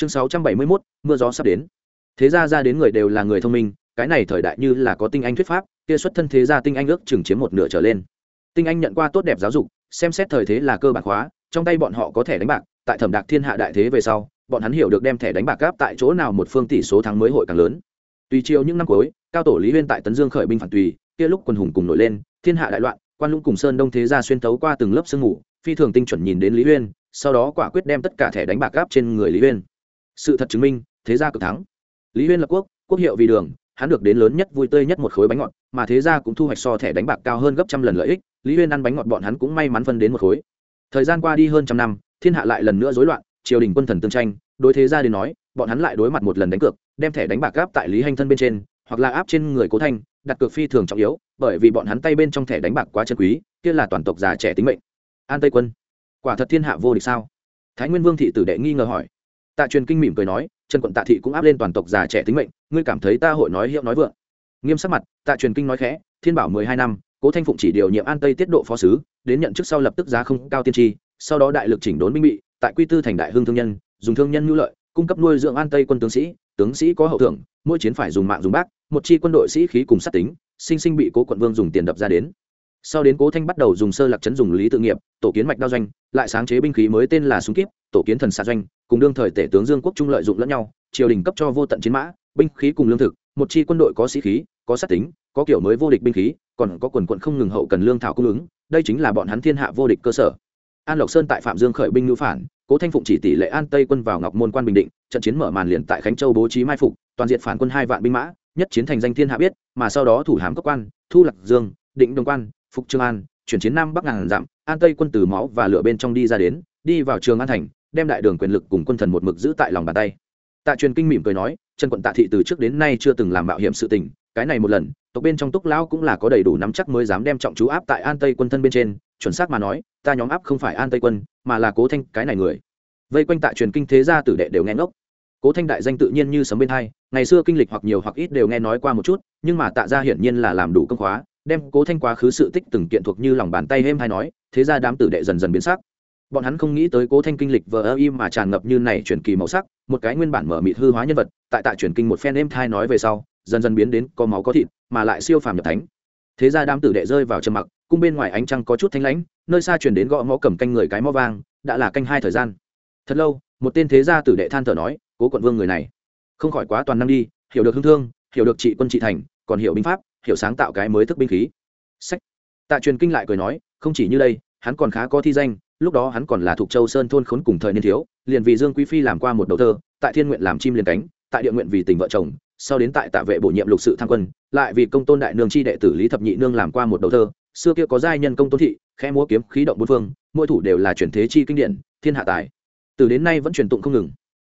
chương sáu trăm bảy mươi mốt, mưa gió sắp đến. Thế ra ra đến người đều là người thông minh, cái này thời đại như là có tinh anh thuyết pháp, kia xuất thân thế gia tinh anh ước chừng chiếm một nửa trở lên. Tinh anh nhận qua tốt đẹp giáo dục, xem xét thời thế là cơ bản hóa, trong tay bọn họ có thẻ đánh bạc, tại thẩm đạc thiên hạ đại thế về sau, bọn hắn hiểu được đem thẻ đánh bạc gáp tại chỗ nào một phương tỷ số thắng mới hội càng lớn. Tùy chiều những năm cuối, cao tổ lý huyên tại tấn dương khởi binh phản tùy, kia lúc quân hùng cùng nổi lên, thiên hạ đại loạn, quan lũng cùng sơn đông thế gia xuyên tấu qua từng lớp sương ngủ phi thường tinh chuẩn nhìn đến lý huyên, sau đó quả quyết đem tất cả thẻ đánh bạc gáp trên người lý huyên sự thật chứng minh, thế gia cực thắng. Lý huyên lập quốc quốc hiệu vì đường, hắn được đến lớn nhất vui tươi nhất một khối bánh ngọt, mà thế gia cũng thu hoạch so thẻ đánh bạc cao hơn gấp trăm lần lợi ích, lý huyên ăn bánh ngọt bọn hắn cũng may mắn phân đến một khối. Thời gian qua đi hơn trăm năm, thiên hạ lại lần nữa rối loạn, triều đình quân thần tương tranh, đối thế gia đến nói, bọn hắn lại đối mặt một lần đánh cược, đem thẻ đánh bạc gáp tại lý hành thân bên trên, hoặc là áp trên người cố thanh, đặt cược phi thường trọng yếu, bởi vì bọn hắn tay bên trong thẻ đánh bạc quá chân quý, kia là toàn tộc già trẻ tính mệnh. An tây quân, quả thật thiên hạ vô địch sao? Thái nguyên vương thị tử đệ nghi ngờ hỏi tạ truyền kinh mỉm cười nói, trần quận tạ thị cũng áp lên toàn tộc già trẻ tính mệnh, ngươi cảm thấy ta hội nói hiệu nói vượng? Nghiêm sắc mặt, tạ truyền kinh nói khẽ, thiên bảo mười hai năm, cố thanh phụng chỉ điều nhiệm an tây tiết độ phó sứ, đến nhận chức sau lập tức giá không cao tiên tri, sau đó đại lực chỉnh đốn binh bị, tại quy tư thành đại hương thương nhân, dùng thương nhân ngưu lợi, cung cấp nuôi dưỡng an tây quân tướng sĩ tướng sĩ có hậu thưởng, mỗi chiến phải dùng mạng dùng bác, một chi quân đội sĩ khí cùng sát tính, sinh sinh bị cố quận vương dùng tiền đập ra đến. Sau đến cố thanh bắt đầu dùng sơ lạc chấn dùng lý tự nghiệp, tổ kiến mạch đao doanh, lại sáng chế binh khí mới tên là súng kíp tổ kiến thần xạ doanh cùng đương thời tể tướng dương quốc trung lợi dụng lẫn nhau, triều đình cấp cho vô tận chiến mã, binh khí cùng lương thực, một chi quân đội có sĩ khí, có sát tính, có kiểu mới vô địch binh khí, còn có quần quận không ngừng hậu cần lương thảo cung ứng, đây chính là bọn hắn thiên hạ vô địch cơ sở. An lộc sơn tại phạm dương khởi binh ngữ phản, cố thanh phụng chỉ tỷ lệ an tây quân vào ngọc môn quan bình định, trận chiến mở màn liền tại khánh châu bố trí mai phục, toàn diện phản quân hai vạn binh mã, nhất chiến thành danh thiên hạ biết, mà sau đó thủ hám cấp quan, thu lạc dương, định đồng quan, phục trương an, chuyển chiến nam bắc ngàn dặm, an tây quân từ máu và lửa bên trong đi ra đến, đi vào trường an thành đem đại đường quyền lực cùng quân thần một mực giữ tại lòng bàn tay. Tạ truyền kinh mỉm cười nói trần quận tạ thị từ trước đến nay chưa từng làm mạo hiểm sự tình, cái này một lần, tộc bên trong túc lão cũng là có đầy đủ nắm chắc mới dám đem trọng chú áp tại an tây quân thân bên trên, chuẩn xác mà nói, ta nhóm áp không phải an tây quân, mà là cố thanh, cái này người. Vây quanh tạ truyền kinh thế gia tử đệ đều nghe ngốc. Cố thanh đại danh tự nhiên như sấm bên hai, ngày xưa kinh lịch hoặc nhiều hoặc ít đều nghe nói qua một chút, nhưng mà tạ gia hiển nhiên là làm đủ công khóa, đem cố thanh quá khứ sự tích từng kiện thuộc như lòng bàn tay êm hay nói, thế ra đám tử đệ dần dần biến sắc bọn hắn không nghĩ tới cố thanh kinh lịch vờ ơ im mà tràn ngập như này truyền kỳ màu sắc, một cái nguyên bản mở mịt hư hóa nhân vật, tại tại truyền kinh một phen êm thai nói về sau, dần dần biến đến có máu có thịt, mà lại siêu phàm nhập thánh. Thế ra đám tử đệ rơi vào trầm mặc, cung bên ngoài ánh trăng có chút thanh lãnh, nơi xa truyền đến gõ mõ cầm canh người cái mõ vang, đã là canh hai thời gian. Thật lâu, một tên thế gia tử đệ than thở nói, cố quận vương người này, không khỏi quá toàn năng đi, hiểu được hương thương, hiểu được trị quân trị thành, còn hiểu binh pháp, hiểu sáng tạo cái mới thức binh khí. Sách. Tạ truyền kinh lại cười nói, không chỉ như đây, hắn còn khá có thi danh lúc đó hắn còn là thuộc châu sơn thôn khốn cùng thời niên thiếu, liền vì dương quý phi làm qua một đầu thơ, tại thiên nguyện làm chim liền cánh, tại địa nguyện vì tình vợ chồng, sau đến tại tạ vệ bổ nhiệm lục sự tham quân, lại vì công tôn đại nương chi đệ tử lý thập nhị nương làm qua một đầu thơ, xưa kia có giai nhân công tôn thị, khẽ múa kiếm khí động bốn phương, mỗi thủ đều là truyền thế chi kinh điển, thiên hạ tài. Từ đến nay vẫn truyền tụng không ngừng.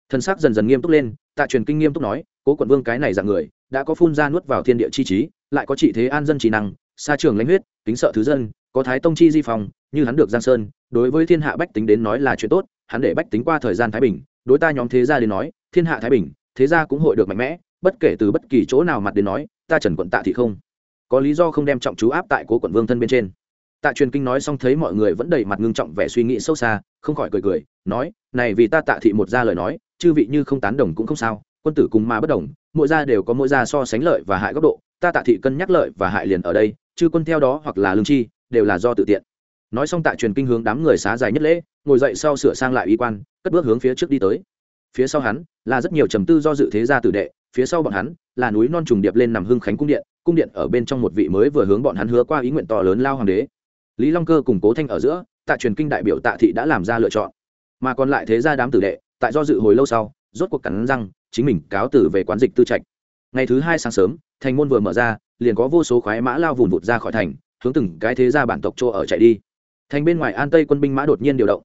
Thân xác dần dần nghiêm túc lên, tạ truyền kinh nghiêm túc nói, cố quận vương cái này dạng người, đã có phun ra nuốt vào thiên địa chi trí, lại có trị thế an dân trí năng, xa trường lãnh huyết, kính sợ thứ dân có thái tông chi di phòng như hắn được giang sơn, đối với thiên hạ bách tính đến nói là chuyện tốt, hắn để bách tính qua thời gian thái bình, đối ta nhóm thế gia đến nói, thiên hạ thái bình, thế gia cũng hội được mạnh mẽ, bất kể từ bất kỳ chỗ nào mặt đến nói, ta trần quận tạ thị không. Có lý do không đem trọng chú áp tại cố quận vương thân bên trên. Tạ truyền kinh nói xong thấy mọi người vẫn đầy mặt ngưng trọng vẻ suy nghĩ sâu xa, không khỏi cười cười, nói, này vì ta tạ thị một ra lời nói, chư vị như không tán đồng cũng không sao, quân tử cùng mà bất đồng, mỗi gia đều có mỗi gia so sánh lợi và hại góc độ, ta tạ thị cân nhắc lợi và hại liền ở đây, chư quân theo đó hoặc là lương chi đều là do tự tiện. Nói xong tạ truyền kinh hướng đám người xá dài nhất lễ, ngồi dậy sau sửa sang lại y quan, cất bước hướng phía trước đi tới. Phía sau hắn là rất nhiều trầm tư do dự thế gia tử đệ, phía sau bọn hắn là núi non trùng điệp lên nằm hưng khánh cung điện cung điện ở bên trong một vị mới vừa hướng bọn hắn hứa qua ý nguyện to lớn lao hoàng đế. Lý long cơ cùng cố thanh ở giữa, tạ truyền kinh đại biểu tạ thị đã làm ra lựa chọn. Mà còn lại thế gia đám tử đệ, tại do dự hồi lâu sau, rốt cuộc cắn răng, chính mình cáo tử về quán dịch tư trạch. Ngày thứ hai sáng sớm, thành môn vừa mở ra, liền có vô số khoái mã lao vùn vụt ra khỏi thành hướng từng cái thế gia bản tộc chỗ ở chạy đi. Thành bên ngoài an tây quân binh mã đột nhiên điều động.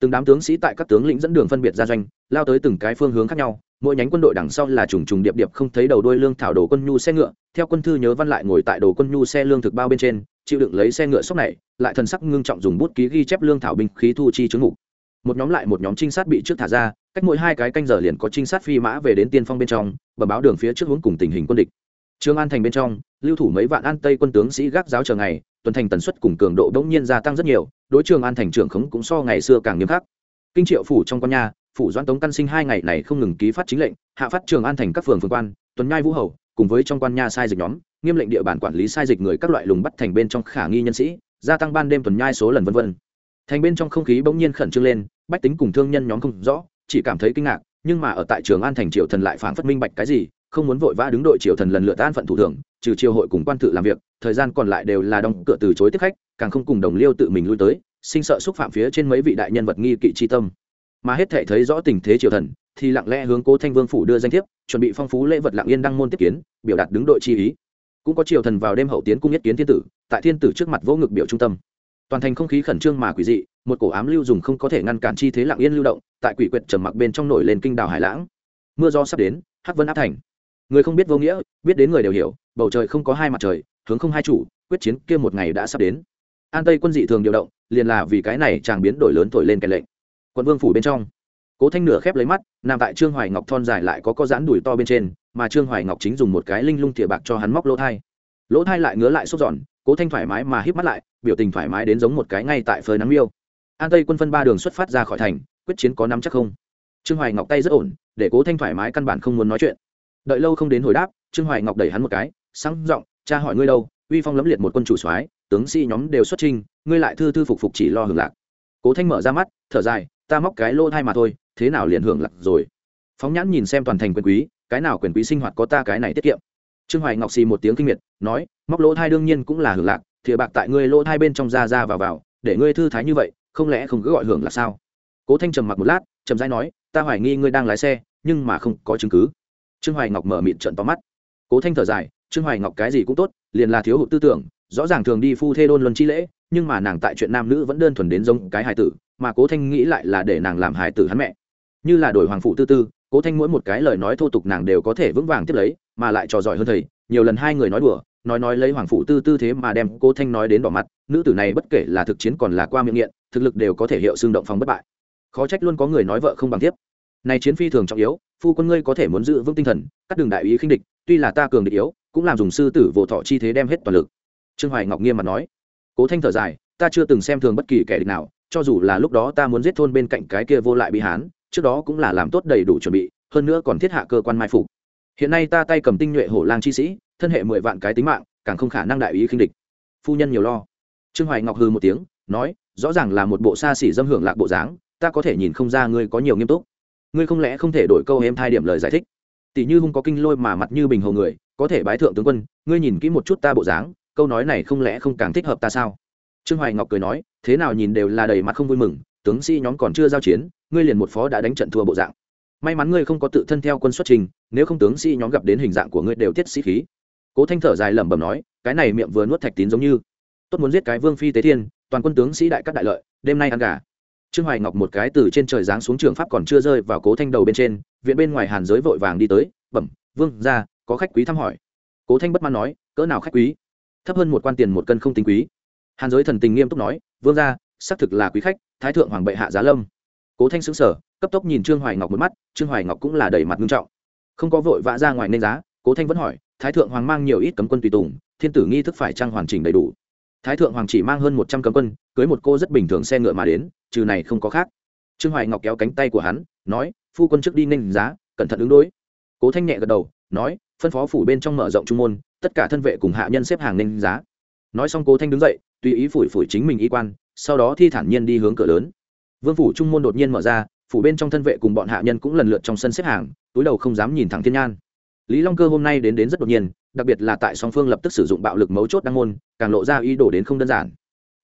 Từng đám tướng sĩ tại các tướng lĩnh dẫn đường phân biệt ra doanh, lao tới từng cái phương hướng khác nhau. Mỗi nhánh quân đội đằng sau là trùng trùng điệp điệp không thấy đầu đuôi lương thảo đồ quân nhu xe ngựa. Theo quân thư nhớ văn lại ngồi tại đồ quân nhu xe lương thực bao bên trên, chịu đựng lấy xe ngựa sốc này, lại thần sắc ngưng trọng dùng bút ký ghi chép lương thảo binh khí thu chi chứng mục. Một nhóm lại một nhóm trinh sát bị trước thả ra, cách mỗi hai cái canh giờ liền có trinh sát phi mã về đến tiên phong bên trong bờ báo đường phía trước hướng cùng tình hình quân địch. Trương An thành bên trong, lưu thủ mấy vạn an tây quân tướng sĩ gác giáo chờ ngày, tuần thành tần suất cùng cường độ đống nhiên gia tăng rất nhiều, đối trường An thành trưởng khống cũng so ngày xưa càng nghiêm khắc. Kinh Triệu phủ trong quan nhà, phủ doãn tống căn sinh hai ngày này không ngừng ký phát chính lệnh hạ phát trường an thành các phường phường quan tuần nhai vũ hầu cùng với trong quan nha sai dịch nhóm nghiêm lệnh địa bàn quản lý sai dịch người các loại lùng bắt thành bên trong khả nghi nhân sĩ gia tăng ban đêm tuần nhai số lần vân vân thành bên trong không khí bỗng nhiên khẩn trương lên bách tính cùng thương nhân nhóm không rõ chỉ cảm thấy kinh ngạc nhưng mà ở tại trường an thành triều thần lại phảng phất minh bạch cái gì không muốn vội vã đứng đội triều thần lần lượt an phận thủ thường, trừ triều hội cùng quan tự làm việc, thời gian còn lại đều là đóng cửa từ chối tiếp khách, càng không cùng đồng liêu tự mình lui tới, sinh sợ xúc phạm phía trên mấy vị đại nhân vật nghi kỵ chi tâm. Mà hết thể thấy rõ tình thế triều thần, thì lặng lẽ hướng cố thanh vương phủ đưa danh thiếp, chuẩn bị phong phú lễ vật lặng yên đăng môn tiếp kiến, biểu đạt đứng đội chi ý. Cũng có triều thần vào đêm hậu tiến cung nhất kiến thiên tử, tại thiên tử trước mặt vỗ ngực biểu trung tâm. Toàn thành không khí khẩn trương mà quỷ dị, một cổ ám lưu dùng không có thể ngăn cản chi thế lặng yên lưu động, tại quỷ quyệt trầm mặc bên trong nổi lên kinh đảo hải lãng. Mưa gió sắp đến, hắc vân áp thành người không biết vô nghĩa, biết đến người đều hiểu, bầu trời không có hai mặt trời, hướng không hai chủ, quyết chiến kia một ngày đã sắp đến. An tây quân dị thường điều động, liền là vì cái này chàng biến đổi lớn thổi lên cái lệnh. Quận vương phủ bên trong, cố thanh nửa khép lấy mắt, nằm tại trương hoài ngọc thon dài lại có có dán đùi to bên trên, mà trương hoài ngọc chính dùng một cái linh lung thìa bạc cho hắn móc lỗ thai. Lỗ thai lại ngứa lại sốt giòn, cố thanh thoải mái mà híp mắt lại, biểu tình thoải mái đến giống một cái ngay tại phơi nắng miêu. An tây quân phân ba đường xuất phát ra khỏi thành, quyết chiến có nắm chắc không? Trương hoài ngọc tay rất ổn, để cố thanh thoải mái căn bản không muốn nói chuyện đợi lâu không đến hồi đáp, trương hoài ngọc đẩy hắn một cái, sáng giọng, cha hỏi ngươi đâu? Uy phong lẫm liệt một quân chủ soái, tướng sĩ nhóm đều xuất trinh ngươi lại thư thư phục phục chỉ lo hưởng lạc. Cố thanh mở ra mắt, thở dài, ta móc cái lỗ thai mà thôi, thế nào liền hưởng lạc rồi? Phóng nhãn nhìn xem toàn thành quyền quý, cái nào quyền quý sinh hoạt có ta cái này tiết kiệm? Trương hoài ngọc xì một tiếng kinh miệt, nói, móc lỗ thai đương nhiên cũng là hưởng lạc, thìa bạc tại ngươi lỗ thai bên trong ra ra vào vào, để ngươi thư thái như vậy, không lẽ không cứ gọi hưởng là sao? Cố thanh trầm mặc một lát trầm rãi nói, ta hoài nghi ngươi đang lái xe, nhưng mà không có chứng cứ trương hoài ngọc mở mịt trận to mắt. Cố thanh thở dài, trương hoài ngọc cái gì cũng tốt, liền là thiếu hụt tư tưởng, rõ ràng thường đi phu thê đôn luân chi lễ, nhưng mà nàng tại chuyện nam nữ vẫn đơn thuần đến giống cái hài tử, mà cố thanh nghĩ lại là để nàng làm hài tử hắn mẹ. Như là đổi hoàng phụ tư tư, cố thanh mỗi một cái lời nói thô tục nàng đều có thể vững vàng tiếp lấy, mà lại trò giỏi hơn thầy, nhiều lần hai người nói đùa, nói nói lấy hoàng phụ tư tư thế mà đem cố thanh nói đến đỏ mặt, nữ tử này bất kể là thực chiến còn là qua miệng nghiện, thực lực đều có thể hiệu xương động phòng bất bại. Khó trách luôn có người nói vợ không bằng tiếp này chiến phi thường trọng yếu, phu quân ngươi có thể muốn giữ vững tinh thần, cắt đường đại ý khinh địch, tuy là ta cường địch yếu, cũng làm dùng sư tử vô thọ chi thế đem hết toàn lực. Trương hoài ngọc nghiêm mặt nói. Cố thanh thở dài, ta chưa từng xem thường bất kỳ kẻ địch nào, cho dù là lúc đó ta muốn giết thôn bên cạnh cái kia vô lại bị hán, trước đó cũng là làm tốt đầy đủ chuẩn bị, hơn nữa còn thiết hạ cơ quan mai phục. Hiện nay ta tay cầm tinh nhuệ hổ lang chi sĩ, thân hệ mười vạn cái tính mạng, càng không khả năng đại ý khinh địch. Phu nhân nhiều lo. Trương hoài ngọc hư một tiếng, nói, rõ ràng là một bộ xa xỉ dâm hưởng lạc bộ dáng, ta có thể nhìn không ra ngươi có nhiều nghiêm túc ngươi không lẽ không thể đổi câu em thai điểm lời giải thích? Tỷ như hung có kinh lôi mà mặt như bình hồ người, có thể bái thượng tướng quân, ngươi nhìn kỹ một chút ta bộ dáng, câu nói này không lẽ không càng thích hợp ta sao? Trương hoài ngọc cười nói, thế nào nhìn đều là đầy mặt không vui mừng, tướng sĩ nhóm còn chưa giao chiến, ngươi liền một phó đã đánh trận thua bộ dạng. May mắn ngươi không có tự thân theo quân xuất trình, nếu không tướng sĩ nhóm gặp đến hình dạng của ngươi đều tiết sĩ khí. Cố thanh thở dài lẩm bẩm nói, cái này miệng vừa nuốt thạch tín giống như. Tốt muốn giết cái vương phi tế thiên, toàn quân tướng sĩ đại các đại lợi, đêm nay ăn gà trương hoài ngọc một cái từ trên trời giáng xuống trường pháp còn chưa rơi vào cố thanh đầu bên trên, viện bên ngoài hàn giới vội vàng đi tới, bẩm, vương ra có khách quý thăm hỏi. Cố thanh bất mãn nói, cỡ nào khách quý? Thấp hơn một quan tiền một cân không tính quý. Hàn giới thần tình nghiêm túc nói, vương ra xác thực là quý khách, thái thượng hoàng bệ hạ giá lâm. Cố thanh xứng sở cấp tốc nhìn trương hoài ngọc một mắt, trương hoài ngọc cũng là đầy mặt nghiêm trọng. Không có vội vã ra ngoài nên giá, cố thanh vẫn hỏi, thái thượng hoàng mang nhiều ít cấm quân tùy tùng, thiên tử nghi thức phải trang hoàn chỉnh đầy đủ thái thượng hoàng chỉ mang hơn một trăm cấm quân, cưới một cô rất bình thường xe ngựa mà đến, trừ này không có khác. Trương hoài ngọc kéo cánh tay của hắn, nói, phu quân trước đi nên giá, cẩn thận ứng đối. Cố thanh nhẹ gật đầu, nói, phân phó phủ bên trong mở rộng trung môn, tất cả thân vệ cùng hạ nhân xếp hàng nên giá. Nói xong cố thanh đứng dậy, tùy ý phủi phủi chính mình y quan, sau đó thi thản nhiên đi hướng cửa lớn. Vương phủ trung môn đột nhiên mở ra, phủ bên trong thân vệ cùng bọn hạ nhân cũng lần lượt trong sân xếp hàng, túi đầu không dám nhìn thẳng thiên nhan lý long cơ hôm nay đến đến rất đột nhiên, đặc biệt là tại song phương lập tức sử dụng bạo lực mấu chốt đăng môn, càng lộ ra ý đồ đến không đơn giản.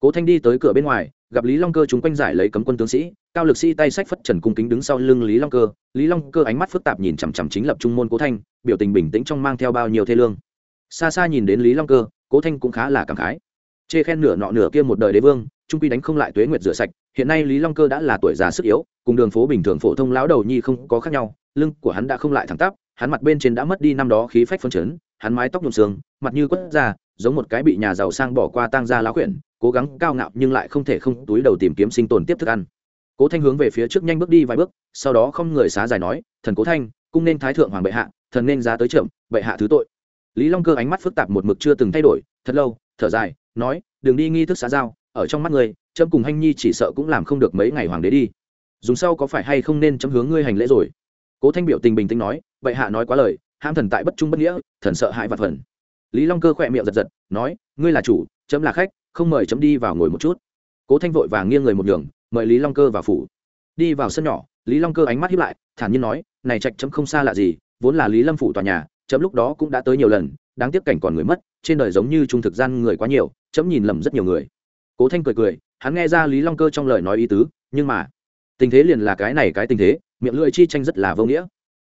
Cố thanh đi tới cửa bên ngoài, gặp lý long cơ chúng quanh giải lấy cấm quân tướng sĩ, cao lực sĩ tay sách phất trần cung kính đứng sau lưng lý long cơ. Lý long cơ ánh mắt phức tạp nhìn chằm chằm chính lập trung môn cố thanh, biểu tình bình tĩnh trong mang theo bao nhiêu thê lương. Xa xa nhìn đến lý long cơ, cố thanh cũng khá là cảm khái. Chê khen nửa nọ nửa kia một đời đế vương, trung quy đánh không lại tuế nguyệt rửa sạch, hiện nay lý long cơ đã là tuổi già sức yếu, cùng đường phố bình thường phổ thông lão đầu nhi không có khác nhau, lưng của hắn đã không lại thẳng tắp hắn mặt bên trên đã mất đi năm đó khí phách phân chấn, hắn mái tóc nhuộm sương, mặt như quất ra giống một cái bị nhà giàu sang bỏ qua tang ra lá quyển cố gắng cao ngạo nhưng lại không thể không túi đầu tìm kiếm sinh tồn tiếp thức ăn. Cố thanh hướng về phía trước nhanh bước đi vài bước, sau đó không người xá giải nói, thần cố thanh, cung nên thái thượng hoàng bệ hạ, thần nên ra tới trưởng, bệ hạ thứ tội. Lý long cơ ánh mắt phức tạp một mực chưa từng thay đổi, thật lâu, thở dài, nói, đừng đi nghi thức xã giao, ở trong mắt người trâm cùng hanh nhi chỉ sợ cũng làm không được mấy ngày hoàng đế đi. Dùng sau có phải hay không nên chấm hướng ngươi hành lễ rồi cố thanh biểu tình bình tĩnh nói, vậy hạ nói quá lời ham thần tại bất trung bất nghĩa, thần sợ hãi vặt phần. Lý long cơ khỏe miệng giật giật, nói, ngươi là chủ, chấm là khách, không mời chấm đi vào ngồi một chút. Cố thanh vội vàng nghiêng người một đường mời lý long cơ vào phủ. Đi vào sân nhỏ, lý long cơ ánh mắt hiếp lại, thản nhiên nói, này trạch chấm không xa lạ gì, vốn là lý lâm phủ tòa nhà, chấm lúc đó cũng đã tới nhiều lần, đáng tiếc cảnh còn người mất, trên đời giống như trung thực gian người quá nhiều, chấm nhìn lầm rất nhiều người. Cố thanh cười cười, hắn nghe ra lý long cơ trong lời nói ý tứ, nhưng mà tình thế liền là cái này cái tình thế, miệng lưỡi chi tranh rất là vô nghĩa.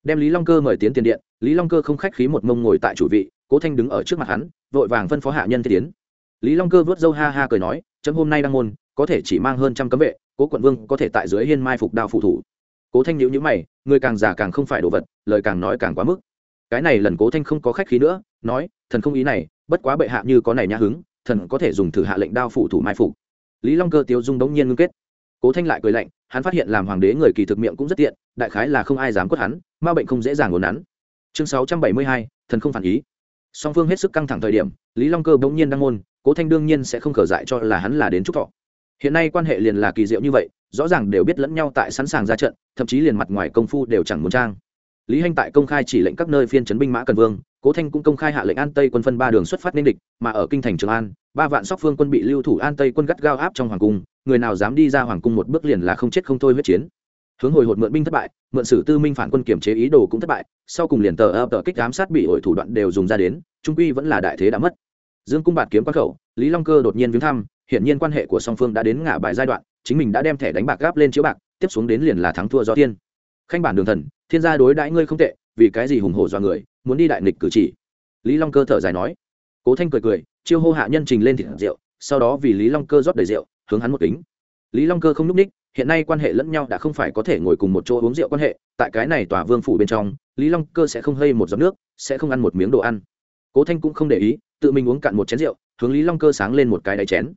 Đem lý long cơ mời tiến tiền điện, lý long cơ không khách khí một mông ngồi tại chủ vị, cố thanh đứng ở trước mặt hắn, vội vàng phân phó hạ nhân tiến. Lý long cơ vớt dâu ha ha cười nói, chấm hôm nay đang môn, có thể chỉ mang hơn trăm cấm vệ, cố quận vương có thể tại dưới hiên mai phục đao phụ thủ. Cố thanh nhữ nhữ mày, người càng già càng không phải đồ vật, lời càng nói càng quá mức. Cái này lần cố thanh không có khách khí nữa, nói, thần không ý này, bất quá bệ hạ như có này nhã hứng, thần có thể dùng thử hạ lệnh đao phụ thủ mai phục. Lý long cơ tiêu dung đống nhiên ngưng kết. Cố thanh lại cười lạnh hắn phát hiện làm hoàng đế người kỳ thực miệng cũng rất tiện, đại khái là không ai dám quất hắn, ma bệnh không dễ dàng ngốn nắn. Chương sáu trăm bảy mươi hai, thần không phản ý. Song phương hết sức căng thẳng thời điểm, lý long cơ bỗng nhiên đăng môn cố thanh đương nhiên sẽ không khở dại cho là hắn là đến trúc thọ. Hiện nay quan hệ liền là kỳ diệu như vậy, rõ ràng đều biết lẫn nhau tại sẵn sàng ra trận, thậm chí liền mặt ngoài công phu đều chẳng muốn trang. Lý hanh tại công khai chỉ lệnh các nơi phiên chấn binh mã cần vương cố thanh cũng công khai hạ lệnh an tây quân phân ba đường xuất phát nên địch, mà ở kinh thành trường an, ba vạn sóc phương quân bị lưu thủ an tây quân gắt gao áp trong hoàng cung, người nào dám đi ra hoàng cung một bước liền là không chết không thôi huyết chiến. Hướng hồi hột mượn binh thất bại, mượn sử tư minh phản quân kiểm chế ý đồ cũng thất bại, sau cùng liền tờ ập tờ kích giám sát bị hội thủ đoạn đều dùng ra đến, trung quy vẫn là đại thế đã mất. Dương cung bạt kiếm quát khẩu, lý long cơ đột nhiên viếng thăm hiện nhiên quan hệ của song phương đã đến ngã bài giai đoạn, chính mình đã đem thẻ đánh bạc gáp lên chiếu bạc, tiếp xuống đến liền là thắng thua do thiên. Khanh bản đường thần, thiên gia đối đãi ngươi không tệ vì cái gì hùng hổ do người, muốn đi đại nghịch cử chỉ? Lý long cơ thở dài nói. Cố thanh cười cười, chiêu hô hạ nhân trình lên thịt rượu, sau đó vì lý long cơ rót đầy rượu, hướng hắn một kính. Lý long cơ không n ú c ních hiện nay quan hệ lẫn nhau đã không phải có thể ngồi cùng một chỗ uống rượu quan hệ, tại cái này tòa vương phủ bên trong, lý long cơ sẽ không hơi một giọt nước, sẽ không ăn một miếng đồ ăn. Cố thanh cũng không để ý, tự mình uống cạn một chén rượu, hướng lý long cơ sáng lên một cái đáy chén.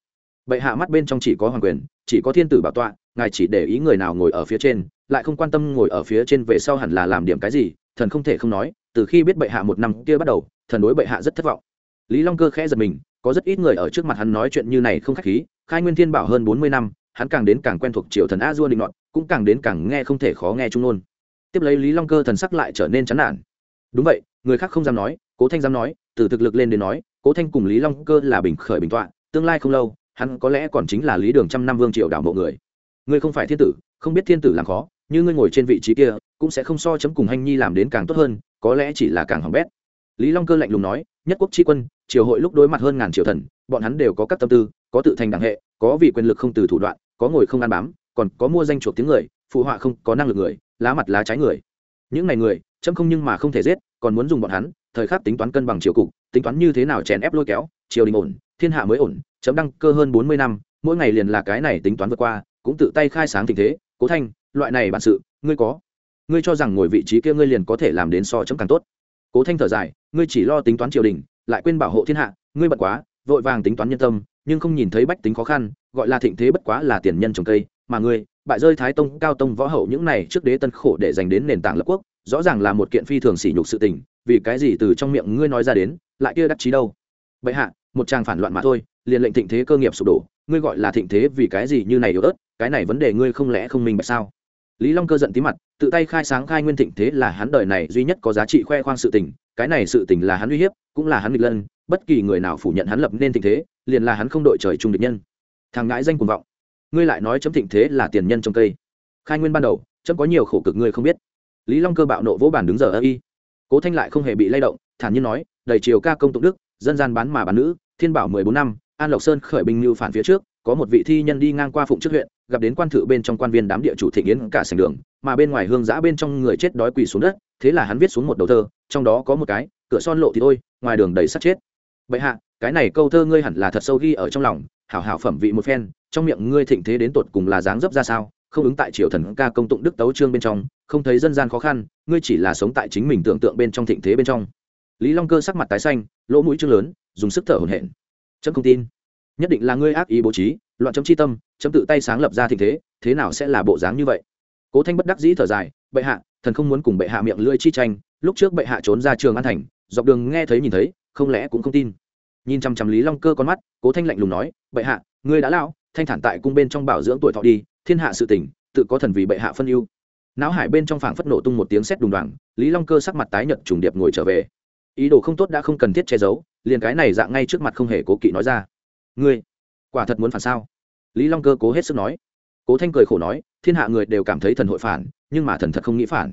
Bệ hạ mắt bên trong chỉ có hoàng quyền, chỉ có thiên tử bảo tọa, ngài chỉ để ý người nào ngồi ở phía trên, lại không quan tâm ngồi ở phía trên về sau hẳn là làm điểm cái gì thần không thể không nói, từ khi biết bệ hạ một năm kia bắt đầu, thần đối bệ hạ rất thất vọng. Lý long cơ khẽ giật mình, có rất ít người ở trước mặt hắn nói chuyện như này không khách khí, khai nguyên thiên bảo hơn bốn mươi năm, hắn càng đến càng quen thuộc triều thần a dua định nọt, cũng càng đến càng nghe không thể khó nghe trung nôn tiếp lấy lý long cơ thần sắc lại trở nên chán nản. Đúng vậy, người khác không dám nói, cố thanh dám nói, từ thực lực lên đến nói, cố thanh cùng lý long cơ là bình khởi bình tọa, tương lai không lâu, hắn có lẽ còn chính là lý đường trăm năm vương triều đảo mộ người. Ngươi không phải thiên tử, không biết thiên tử làm khó như ngươi ngồi trên vị trí kia, cũng sẽ không so chấm cùng hành nhi làm đến càng tốt hơn, có lẽ chỉ là càng hỏng bét. Lý long cơ lạnh lùng nói, nhất quốc tri quân, triều hội lúc đối mặt hơn ngàn triều thần, bọn hắn đều có các tâm tư, có tự thành đảng hệ, có vì quyền lực không từ thủ đoạn, có ngồi không ăn bám, còn có mua danh chuộc tiếng người, phụ họa không có năng lực người, lá mặt lá trái người. Những này người, chấm không nhưng mà không thể giết, còn muốn dùng bọn hắn, thời khắc tính toán cân bằng triều cục, tính toán như thế nào chèn ép lôi kéo, triều đình ổn, thiên hạ mới ổn, chấm đăng cơ hơn bốn mươi năm, mỗi ngày liền là cái này tính toán vượt qua, cũng tự tay khai sáng tình thế cố thanh, loại này bản sự, ngươi có. Ngươi cho rằng ngồi vị trí kia ngươi liền có thể làm đến so chấm càng tốt. Cố thanh thở dài, ngươi chỉ lo tính toán triều đình, lại quên bảo hộ thiên hạ, ngươi bận quá, vội vàng tính toán nhân tâm, nhưng không nhìn thấy bách tính khó khăn, gọi là thịnh thế bất quá là tiền nhân trồng cây, mà ngươi, bại rơi thái tông, cao tông, võ hậu những này trước đế tân khổ để dành đến nền tảng lập quốc, rõ ràng là một kiện phi thường sỉ nhục sự tình, vì cái gì từ trong miệng ngươi nói ra đến, lại kia đắc chí đâu? Bệ hạ, một chàng phản loạn mà thôi, liền lệnh thịnh thế cơ nghiệp sụp đổ ngươi gọi là thịnh thế vì cái gì như này yếu ớt, cái này vấn đề ngươi không lẽ không minh bạch sao? Lý long cơ giận tí mặt, tự tay khai sáng khai nguyên thịnh thế là hắn đời này duy nhất có giá trị khoe khoang sự tình, cái này sự tình là hắn uy hiếp, cũng là hắn nghịch lân, bất kỳ người nào phủ nhận hắn lập nên thịnh thế, liền là hắn không đội trời chung địch nhân. Thằng ngãi danh cuồng vọng, ngươi lại nói chấm thịnh thế là tiền nhân trong cây. Khai nguyên ban đầu, chấm có nhiều khổ cực ngươi không biết. Lý long cơ bạo nộ vỗ bản đứng giờ ơ y. Cố thanh lại không hề bị lay động, thản nhiên nói, đầy chiều ca công tụng đức, dân gian bán mà bán nữ, thiên bảo mười bốn năm an lộc sơn khởi binh lưu phản phía trước, có một vị thi nhân đi ngang qua phụng trước huyện, gặp đến quan thự bên trong quan viên đám địa chủ thịnh yến cả sành đường, mà bên ngoài hương giã bên trong người chết đói quỳ xuống đất, thế là hắn viết xuống một đầu thơ, trong đó có một cái, cửa son lộ thì thôi, ngoài đường đầy sắt chết. Bệ hạ, cái này câu thơ ngươi hẳn là thật sâu ghi ở trong lòng, hảo hảo phẩm vị một phen, trong miệng ngươi thịnh thế đến tột cùng là dáng dấp ra sao, không ứng tại triều thần ca công tụng đức tấu trương bên trong, không thấy dân gian khó khăn, ngươi chỉ là sống tại chính mình tưởng tượng bên trong thịnh thế bên trong. Lý long cơ sắc mặt tái xanh, lỗ mũi trương lớn, dùng sức thở hổn hển chấm không tin. Nhất định là ngươi ác ý bố trí, loạn chấm chi tâm, chấm tự tay sáng lập ra thịnh thế thế nào sẽ là bộ dáng như vậy? Cố thanh bất đắc dĩ thở dài, bệ hạ, thần không muốn cùng bệ hạ miệng lưỡi chi tranh, lúc trước bệ hạ trốn ra trường an thành, dọc đường nghe thấy nhìn thấy, không lẽ cũng không tin? Nhìn chăm chăm lý long cơ con mắt, cố thanh lạnh lùng nói, bệ hạ, ngươi đã lão, thanh thản tại cung bên trong bảo dưỡng tuổi thọ đi, thiên hạ sự tình, tự có thần vì bệ hạ phân ưu. Não hải bên trong phảng phất nổ tung một tiếng sét đùng đoàng, lý long cơ sắc mặt tái nhợt trùng điệp ngồi trở về. Ý đồ không tốt đã không cần thiết che giấu liền cái này dạng ngay trước mặt không hề cố kỵ nói ra. Ngươi, quả thật muốn phản sao? Lý long cơ cố hết sức nói. Cố thanh cười khổ nói, thiên hạ người đều cảm thấy thần hội phản, nhưng mà thần thật không nghĩ phản.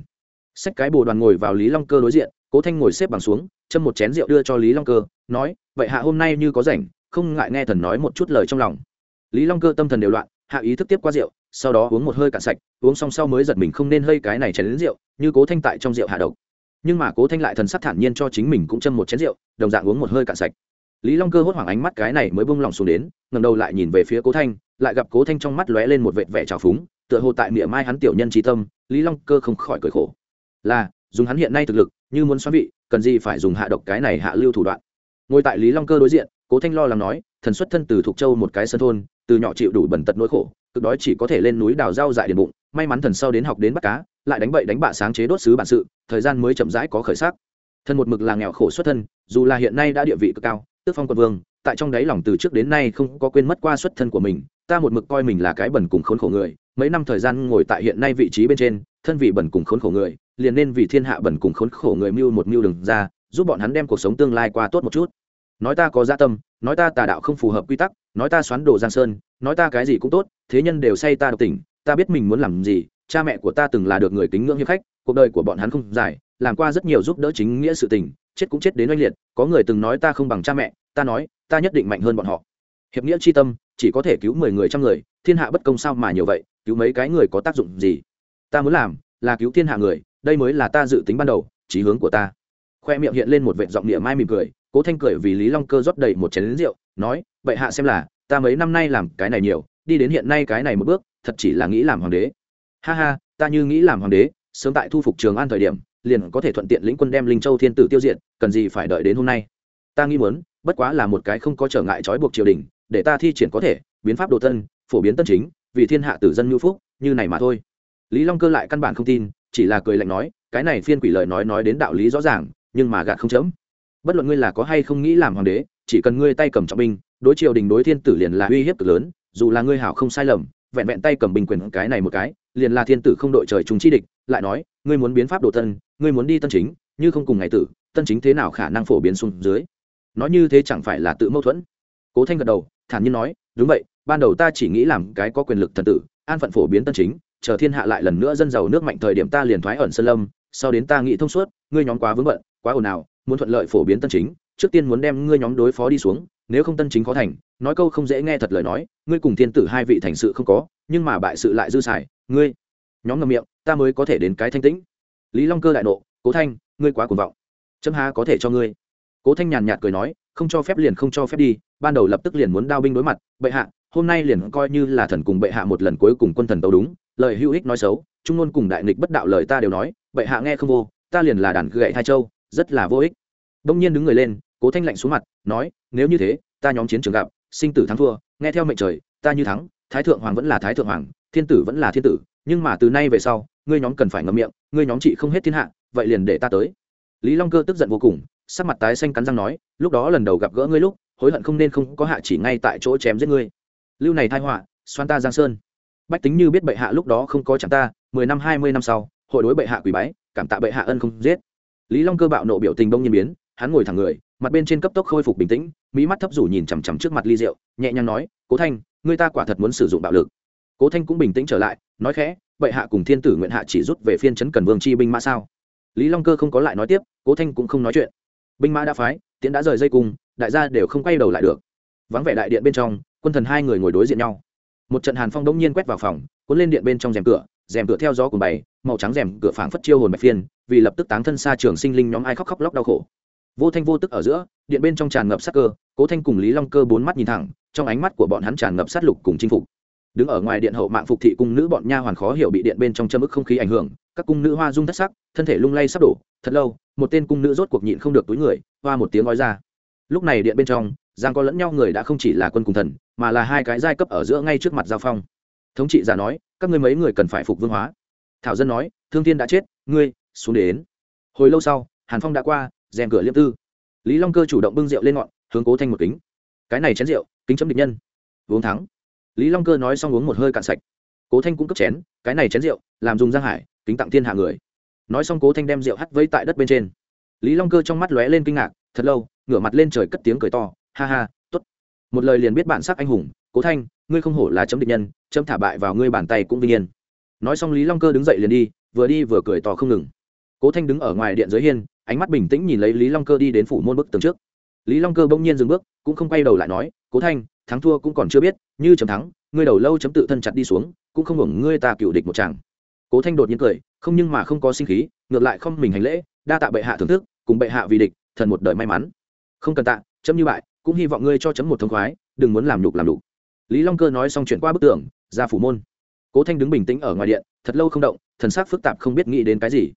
Xách cái bồ đoàn ngồi vào lý long cơ đối diện, cố thanh ngồi xếp bằng xuống, châm một chén rượu đưa cho lý long cơ, nói, vậy hạ hôm nay như có rảnh, không ngại nghe thần nói một chút lời trong lòng. Lý long cơ tâm thần đều loạn, hạ ý thức tiếp qua rượu, sau đó uống một hơi cạn sạch, uống xong sau mới giật mình không nên hơi cái này chén đến rượu, như cố thanh tại trong rượu hạ độc nhưng mà cố thanh lại thần sắc thản nhiên cho chính mình cũng châm một chén rượu, đồng dạng uống một hơi cạn sạch. Lý long cơ hốt hoảng ánh mắt cái này mới bông lòng xuống đến ngầm đầu lại nhìn về phía cố thanh, lại gặp cố thanh trong mắt lóe lên một vệt vẻ trào phúng, tựa hồ tại miệng mai hắn tiểu nhân trí tâm, lý long cơ không khỏi cười khổ. Là, dùng hắn hiện nay thực lực, như muốn xoắn vị, cần gì phải dùng hạ độc cái này hạ lưu thủ đoạn. Ngồi tại lý long cơ đối diện, cố thanh lo lắng nói, thần xuất thân từ thuộc châu một cái sân thôn, từ nhỏ chịu đủ bẩn tật nỗi khổ, cực đói chỉ có thể lên núi đào rau dại điền bụng may mắn thần sau đến học đến bắt cá, lại đánh bậy đánh bạ sáng chế đốt xứ bản sự, thời gian mới chậm rãi có khởi sắc. Thân một mực là nghèo khổ xuất thân, dù là hiện nay đã địa vị cực cao tức phong quân vương, tại trong đáy lòng từ trước đến nay không có quên mất qua xuất thân của mình, ta một mực coi mình là cái bẩn cùng khốn khổ người, mấy năm thời gian ngồi tại hiện nay vị trí bên trên, thân vị bẩn cùng khốn khổ người, liền nên vì thiên hạ bẩn cùng khốn khổ người mưu một mưu đừng ra, giúp bọn hắn đem cuộc sống tương lai qua tốt một chút. Nói ta có gia tâm, nói ta tà đạo không phù hợp quy tắc, nói ta xoắn đồ giang sơn, nói ta cái gì cũng tốt, thế nhân đều say ta độc tỉnh ta biết mình muốn làm gì, cha mẹ của ta từng là được người kính ngưỡng như khách, cuộc đời của bọn hắn không dài, làm qua rất nhiều giúp đỡ chính nghĩa sự tình, chết cũng chết đến oanh liệt, có người từng nói ta không bằng cha mẹ, ta nói, ta nhất định mạnh hơn bọn họ. Hiệp nghĩa c h i tâm, chỉ có thể cứu mười người trăm người, thiên hạ bất công sao mà nhiều vậy, cứu mấy cái người có tác dụng gì? Ta muốn làm là cứu thiên hạ người, đây mới là ta dự tính ban đầu trí hướng của ta. Khoe miệng hiện lên một vệ giọng địa mai mỉm cười, cố thanh cười vì lý long cơ rót đầy một chén lính rượu, nói vậy hạ xem là, ta mấy năm nay làm cái này nhiều đi đến hiện nay cái này một bước, thật chỉ là nghĩ làm hoàng đế. Ha ha, ta như nghĩ làm hoàng đế, sớm tại thu phục trường an thời điểm, liền có thể thuận tiện lĩnh quân đem linh châu thiên tử tiêu diệt, cần gì phải đợi đến hôm nay? Ta nghĩ muốn, bất quá là một cái không có trở ngại trói buộc triều đình, để ta thi triển có thể, biến pháp đồ tân phổ biến tân chính, vì thiên hạ tử dân nhu phúc, như này mà thôi. Lý long cơ lại căn bản không tin, chỉ là cười lạnh nói, cái này phiên quỷ lời nói nói đến đạo lý rõ ràng, nhưng mà gạt không chấm. Bất luận ngươi là có hay không nghĩ làm hoàng đế, chỉ cần ngươi tay cầm trọng binh, đối triều đình đối thiên tử liền là uy hiếp cực lớn dù là ngươi hảo không sai lầm, vẹn vẹn tay cầm bình quyền cái này một cái, liền là thiên tử không đội trời chúng chi địch, lại nói, ngươi muốn biến pháp đồ tân ngươi muốn đi tân chính, như không cùng ngày tử, tân chính thế nào khả năng phổ biến xuống dưới? Nói như thế chẳng phải là tự mâu thuẫn? Cố thanh gật đầu, thản nhiên nói, đúng vậy, ban đầu ta chỉ nghĩ làm cái có quyền lực thần tử, an phận phổ biến tân chính, chờ thiên hạ lại lần nữa dân giàu nước mạnh thời điểm ta liền thoái ẩn sơn lâm, sau đến ta nghĩ thông suốt, ngươi nhóm quá vướng bận, quá ồn ào, muốn thuận lợi phổ biến tân chính, trước tiên muốn đem ngươi nhóm đối phó đi xuống nếu không tân chính khó thành, nói câu không dễ nghe thật lời nói, ngươi cùng thiên tử hai vị thành sự không có, nhưng mà bại sự lại dư xài, ngươi. Nhóm ngầm miệng, ta mới có thể đến cái thanh tĩnh. Lý long cơ đại nộ, cố thanh, ngươi quá cuồng vọng. Chấm há có thể cho ngươi. Cố thanh nhàn nhạt cười nói, không cho phép liền không cho phép đi, ban đầu lập tức liền muốn đao binh đối mặt, bệ hạ, hôm nay liền coi như là thần cùng bệ hạ một lần cuối cùng quân thần tấu đúng, lời hữu ích nói xấu, trung ngôn cùng đại nghịch bất đạo lời ta đều nói, bệ hạ nghe không vô, ta liền là đàn gậy hai châu, rất là vô ích. Đông nhiên đứng người lên cố thanh lạnh xuống mặt, nói, nếu như thế, ta nhóm chiến trường gặp, sinh tử thắng thua, nghe theo mệnh trời, ta như thắng, thái thượng hoàng vẫn là thái thượng hoàng, thiên tử vẫn là thiên tử, nhưng mà từ nay về sau, ngươi nhóm cần phải ngậm miệng, ngươi nhóm chị không hết thiên hạ, vậy liền để ta tới. Lý long cơ tức giận vô cùng, sắc mặt tái xanh cắn răng nói, lúc đó lần đầu gặp gỡ ngươi lúc, hối hận không nên không có hạ chỉ ngay tại chỗ chém giết ngươi. Lưu này thai họa, xoan ta giang sơn. Bách tính như biết bệ hạ lúc đó không có chẳng ta, mười năm, hai mươi năm sau, hội đối bệ hạ quỳ bái, cảm tạ bệ hạ ân không giết. Lý long cơ bạo nộ biểu tình đông nhiên biến, hắn ngồi thẳng người mặt bên trên cấp tốc khôi phục bình tĩnh mỹ mắt thấp rủ nhìn chằm chằm trước mặt ly rượu nhẹ nhàng nói, cố thanh người ta quả thật muốn sử dụng bạo lực. Cố thanh cũng bình tĩnh trở lại, nói khẽ, vậy hạ cùng thiên tử nguyện hạ chỉ rút về phiên chấn cần vương chi binh mã sao? Lý long cơ không có lại nói tiếp, cố thanh cũng không nói chuyện. Binh mã đã phái, tiễn đã rời dây cung, đại gia đều không quay đầu lại được. Vắng vẻ đại điện bên trong, quân thần hai người ngồi đối diện nhau. Một trận hàn phong đông nhiên quét vào phòng, cuốn lên điện bên trong rèm cửa rèm cửa theo gió cùng bày, màu trắng rèm cửa phảng phất chiêu hồn bạch phiên, vì lập tức táng thân xa trường sinh linh nhóm ai khóc khóc lóc đau khổ vô thanh vô tức ở giữa, điện bên trong tràn ngập sát cơ, cố thanh cùng lý long cơ bốn mắt nhìn thẳng, trong ánh mắt của bọn hắn tràn ngập sát lục cùng chinh phục. Đứng ở ngoài điện hậu mạng phục thị cung nữ bọn nha hoàn khó hiểu bị điện bên trong châm ức không khí ảnh hưởng, các cung nữ hoa dung thất sắc, thân thể lung lay sắp đổ, thật lâu, một tên cung nữ rốt cuộc nhịn không được túi người, hoa một tiếng nói ra. Lúc này điện bên trong, giang có lẫn nhau người đã không chỉ là quân cùng thần, mà là hai cái giai cấp ở giữa ngay trước mặt giao phong. Thống trị giả nói, các ngươi mấy người cần phải phục vương hóa. Thảo dân nói, thương tiên đã chết, ngươi, xuống đến. Hồi lâu sau, hàn phong đã qua rèm cửa liêm tư. Lý long cơ chủ động bưng rượu lên ngọn, hướng cố thanh một kính. Cái này chén rượu, kính chấm địch nhân. Uống thắng. Lý long cơ nói xong uống một hơi cạn sạch. Cố thanh cũng cấp chén, cái này chén rượu, làm dùng giang hải, kính tặng thiên hạ người. Nói xong cố thanh đem rượu hắt vây tại đất bên trên. Lý long cơ trong mắt lóe lên kinh ngạc, thật lâu, ngửa mặt lên trời cất tiếng cười to, ha ha t ố t một lời liền biết bản sắc anh hùng, cố thanh, ngươi không hổ là chấm địch nhân, chấm thả bại vào ngươi bàn tay cũng vinh yên. Nói xong lý long cơ đứng dậy liền đi, vừa đi vừa cười to không ngừng. Cố thanh đứng ở ngoài điện giới hiên ánh mắt bình tĩnh nhìn lấy lý long cơ đi đến phủ môn bức tường trước. Lý long cơ bỗng nhiên dừng bước, cũng không quay đầu lại nói, cố thanh, thắng thua cũng còn chưa biết, như chấm thắng, ngươi đầu lâu chấm tự thân chặt đi xuống, cũng không hưởng ngươi ta cựu địch một chàng. Cố thanh đột nhiên cười, không nhưng mà không có sinh khí, ngược lại không mình hành lễ, đa tạ bệ hạ thưởng thức, cùng bệ hạ vì địch, thần một đời may mắn. Không cần tạ, chấm như bại, cũng hy vọng ngươi cho chấm một thông khoái, đừng muốn làm nhục làm đủ lý long cơ nói xong chuyển qua bức tường, ra phủ môn. Cố thanh đứng bình tĩnh ở ngoài điện, thật lâu không động, thần sắc phức tạp không biết nghĩ đến cái gì.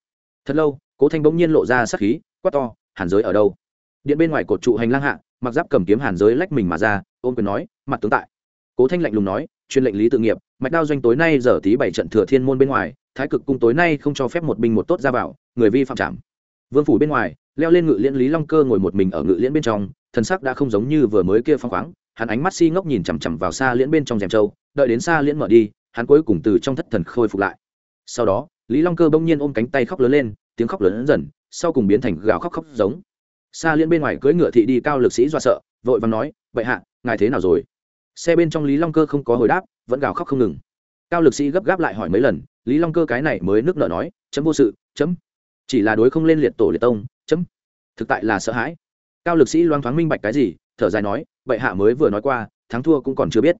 Thật lâu cố thanh bỗng nhiên lộ ra sắc khí, quát to, hàn giới ở đâu? Điện bên ngoài cột trụ hành lang hạ, mặc giáp cầm kiếm hàn giới lách mình mà ra ôm quyền nói, mặt tướng tại. Cố thanh lạnh lùng nói chuyên lệnh lý tự nghiệp, mạch đao doanh tối nay giờ tí bảy trận thừa thiên môn bên ngoài, thái cực cung tối nay không cho phép một binh một tốt ra vào, người vi phạm trảm. Vương phủ bên ngoài, leo lên ngự liễn lý long cơ ngồi một mình ở ngự liễn bên trong, thần sắc đã không giống như vừa mới kia phong khoáng, hắn ánh mắt si ngốc nhìn chằm chằm vào xa liễn bên trong rèm châu, đợi đến xa liễn mở đi, hắn cuối cùng từ trong thất thần khôi phục lại. Sau đó, lý long cơ bỗng nhiên ôm cánh tay khóc lớn lên tiếng khóc lớn dần, sau cùng biến thành gào khóc khóc giống. Xa liên bên ngoài cưỡi ngựa thị đi cao lực sĩ do sợ, vội vàng nói vậy hạ, ngài thế nào rồi? Xe bên trong lý long cơ không có hồi đáp, vẫn gào khóc không ngừng. Cao lực sĩ gấp gáp lại hỏi mấy lần, lý long cơ cái này mới nước nợ nói, chấm vô sự, chấm. Chỉ là đối không lên liệt tổ liệt tông, chấm. Thực tại là sợ hãi. Cao lực sĩ loang thoáng minh bạch cái gì, thở dài nói vậy hạ mới vừa nói qua, thắng thua cũng còn chưa biết.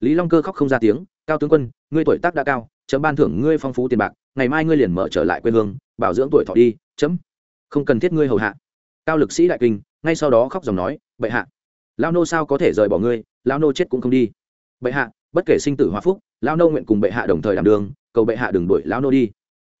Lý long cơ khóc không ra tiếng, cao tướng quân, ngươi tuổi tác đã cao chấm ban thưởng ngươi phong phú tiền bạc, ngày mai ngươi liền mở trở lại quê hương, bảo dưỡng tuổi thọ đi, chấm. Không cần thiết ngươi hầu hạ. Cao lực sĩ đại kinh, ngay sau đó khóc dòng nói, bệ hạ lao nô sao có thể rời bỏ ngươi lao nô chết cũng không đi. Bệ hạ, bất kể sinh tử hòa phúc lao nô nguyện cùng bệ hạ đồng thời đảm đường cầu bệ hạ đừng đuổi lao nô đi.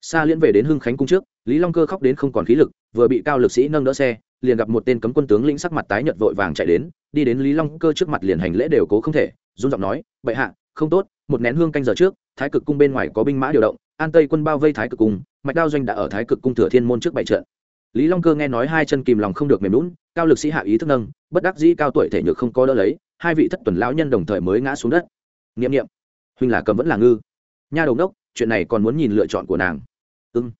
Xa liên về đến hưng khánh cung trước, lý long cơ khóc đến không còn khí lực, vừa bị cao lực sĩ nâng đỡ xe, liền gặp một tên cấm quân tướng lĩnh sắc mặt tái nhợt vội vàng chạy đến, đi đến lý long cơ trước mặt liền hành lễ đều cố không thể, run giọng nói, bệ hạ, không tốt, một nén hương canh giờ trước thái cực cung bên ngoài có binh mã điều động, an tây quân bao vây thái cực cung, mạch đao doanh đã ở thái cực cung thừa thiên môn trước bảy trận. Lý long cơ nghe nói hai chân kìm lòng không được mềm lún cao lực sĩ hạ ý thức nâng, bất đắc dĩ cao tuổi thể nhược không có đỡ lấy, hai vị thất tuần lão nhân đồng thời mới ngã xuống đất. Nghiệm nghiệm huynh là cầm vẫn là ngư. Nha đầu đốc, chuyện này còn muốn nhìn lựa chọn của nàng. Ưng ừ.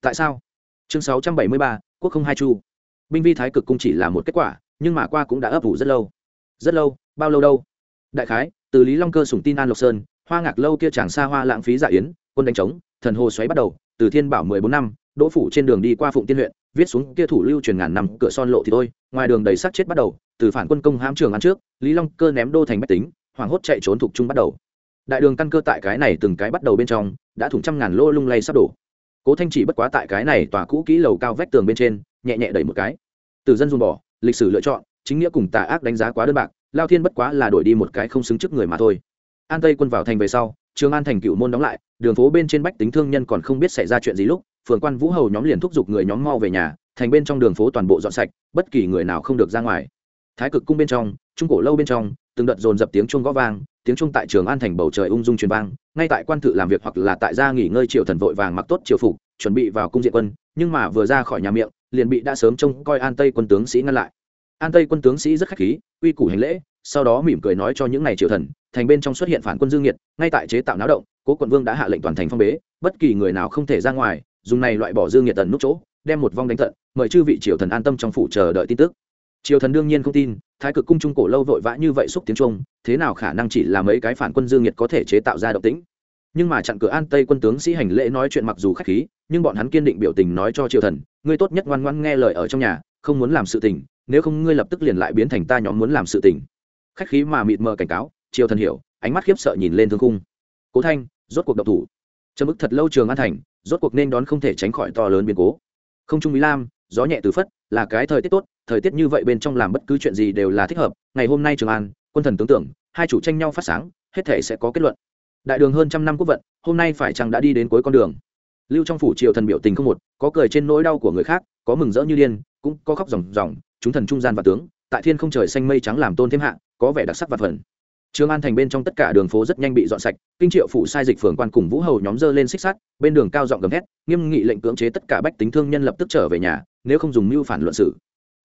tại sao? Chương sáu trăm bảy mươi ba, quốc không hai chu. Binh vi thái cực cung chỉ là một kết quả, nhưng mà qua cũng đã ấp ủ rất lâu. Rất lâu? Bao lâu đâu? Đại khái, từ lý long cơ sủng tin an lộc sơn hoa ngạc lâu kia chẳng xa hoa lãng phí dạ yến, quân đánh trống, thần hồ xoáy bắt đầu, từ thiên bảo mười bốn năm, đỗ phủ trên đường đi qua phụng tiên huyện, viết xuống kia thủ lưu truyền ngàn năm cửa son lộ thì thôi, ngoài đường đầy sát chết bắt đầu, từ phản quân công hãm trường ăn trước, lý long cơ ném đô thành bách tính, hoảng hốt chạy trốn thuộc trung bắt đầu. Đại đường căn cơ tại cái này từng cái bắt đầu bên trong, đã thủng trăm ngàn lô lung lay sắp đổ. Cố thanh chỉ bất quá tại cái này tòa cũ kỹ lầu cao vách tường bên trên, nhẹ nhẹ đẩy một cái. Từ dân dùng bỏ, lịch sử lựa chọn, chính nghĩa cùng tà ác đánh giá quá đơn bạc, lao thiên bất quá là đổi đi một cái không xứng trước người mà thôi an tây quân vào thành về sau, trường an thành cựu môn đóng lại, đường phố bên trên bách tính thương nhân còn không biết xảy ra chuyện gì lúc, phường quan vũ hầu nhóm liền thúc giục người nhóm mau về nhà, thành bên trong đường phố toàn bộ dọn sạch, bất kỳ người nào không được ra ngoài. Thái cực cung bên trong, trung cổ lâu bên trong, từng đợt dồn dập tiếng chuông gõ vang, tiếng chuông tại trường an thành bầu trời ung dung truyền vang, ngay tại quan thự làm việc hoặc là tại gia nghỉ ngơi triều thần vội vàng mặc tốt triều phục, chuẩn bị vào cung diện quân, nhưng mà vừa ra khỏi nhà miệng, liền bị đã sớm trông coi an tây quân tướng sĩ ngăn lại. An tây quân tướng sĩ rất khách khí uy củ hành lễ, sau đó mỉm cười nói cho những ngày triều thần thành bên trong xuất hiện phản quân dương nhiệt ngay tại chế tạo náo động, cố quận vương đã hạ lệnh toàn thành phong bế, bất kỳ người nào không thể ra ngoài, dùng này loại bỏ dương nhiệt tần nút chỗ, đem một vong đánh tận, mời chư vị triều thần an tâm trong phủ chờ đợi tin tức. Triều thần đương nhiên không tin, thái cực cung trung cổ lâu vội vã như vậy xúc tiếng trung thế nào khả năng chỉ là mấy cái phản quân dương nhiệt có thể chế tạo ra động tĩnh? Nhưng mà chặn cửa an tây quân tướng sĩ hành lễ nói chuyện mặc dù khách khí, nhưng bọn hắn kiên định biểu tình nói cho triều thần, ngươi tốt nhất ngoan ngoan nghe lời ở trong nhà, không muốn làm sự tình, nếu không ngươi lập tức liền lại biến thành ta nhóm muốn làm sự tình. Khách khí mà mịt mờ cảnh cáo triều thần hiểu, ánh mắt khiếp sợ nhìn lên thương cung cố thanh, rốt cuộc độc thủ. Chấm ức thật lâu trường an thành, rốt cuộc nên đón không thể tránh khỏi to lớn biến cố. Không trung mỹ lam, gió nhẹ từ phất, là cái thời tiết tốt, thời tiết như vậy bên trong làm bất cứ chuyện gì đều là thích hợp. Ngày hôm nay trường an, quân thần tướng tưởng, hai chủ tranh nhau phát sáng, hết thể sẽ có kết luận. Đại đường hơn trăm năm quốc vận, hôm nay phải chăng đã đi đến cuối con đường? Lưu trong phủ triều thần biểu tình không một, có cười trên nỗi đau của người khác, có mừng rỡ như điên, cũng có khóc ròng ròng, chúng thần trung gian và tướng, tại thiên không trời xanh mây trắng làm tôn thêm hạ, có vẻ đặc sắc và phần Trường An thành bên trong tất cả đường phố rất nhanh bị dọn sạch, kinh triệu phủ sai dịch phường quan cùng Vũ Hầu nhóm dơ lên xích sắt, bên đường cao giọng gầm thét, nghiêm nghị lệnh cưỡng chế tất cả bách tính thương nhân lập tức trở về nhà, nếu không dùng mưu phản luận xử.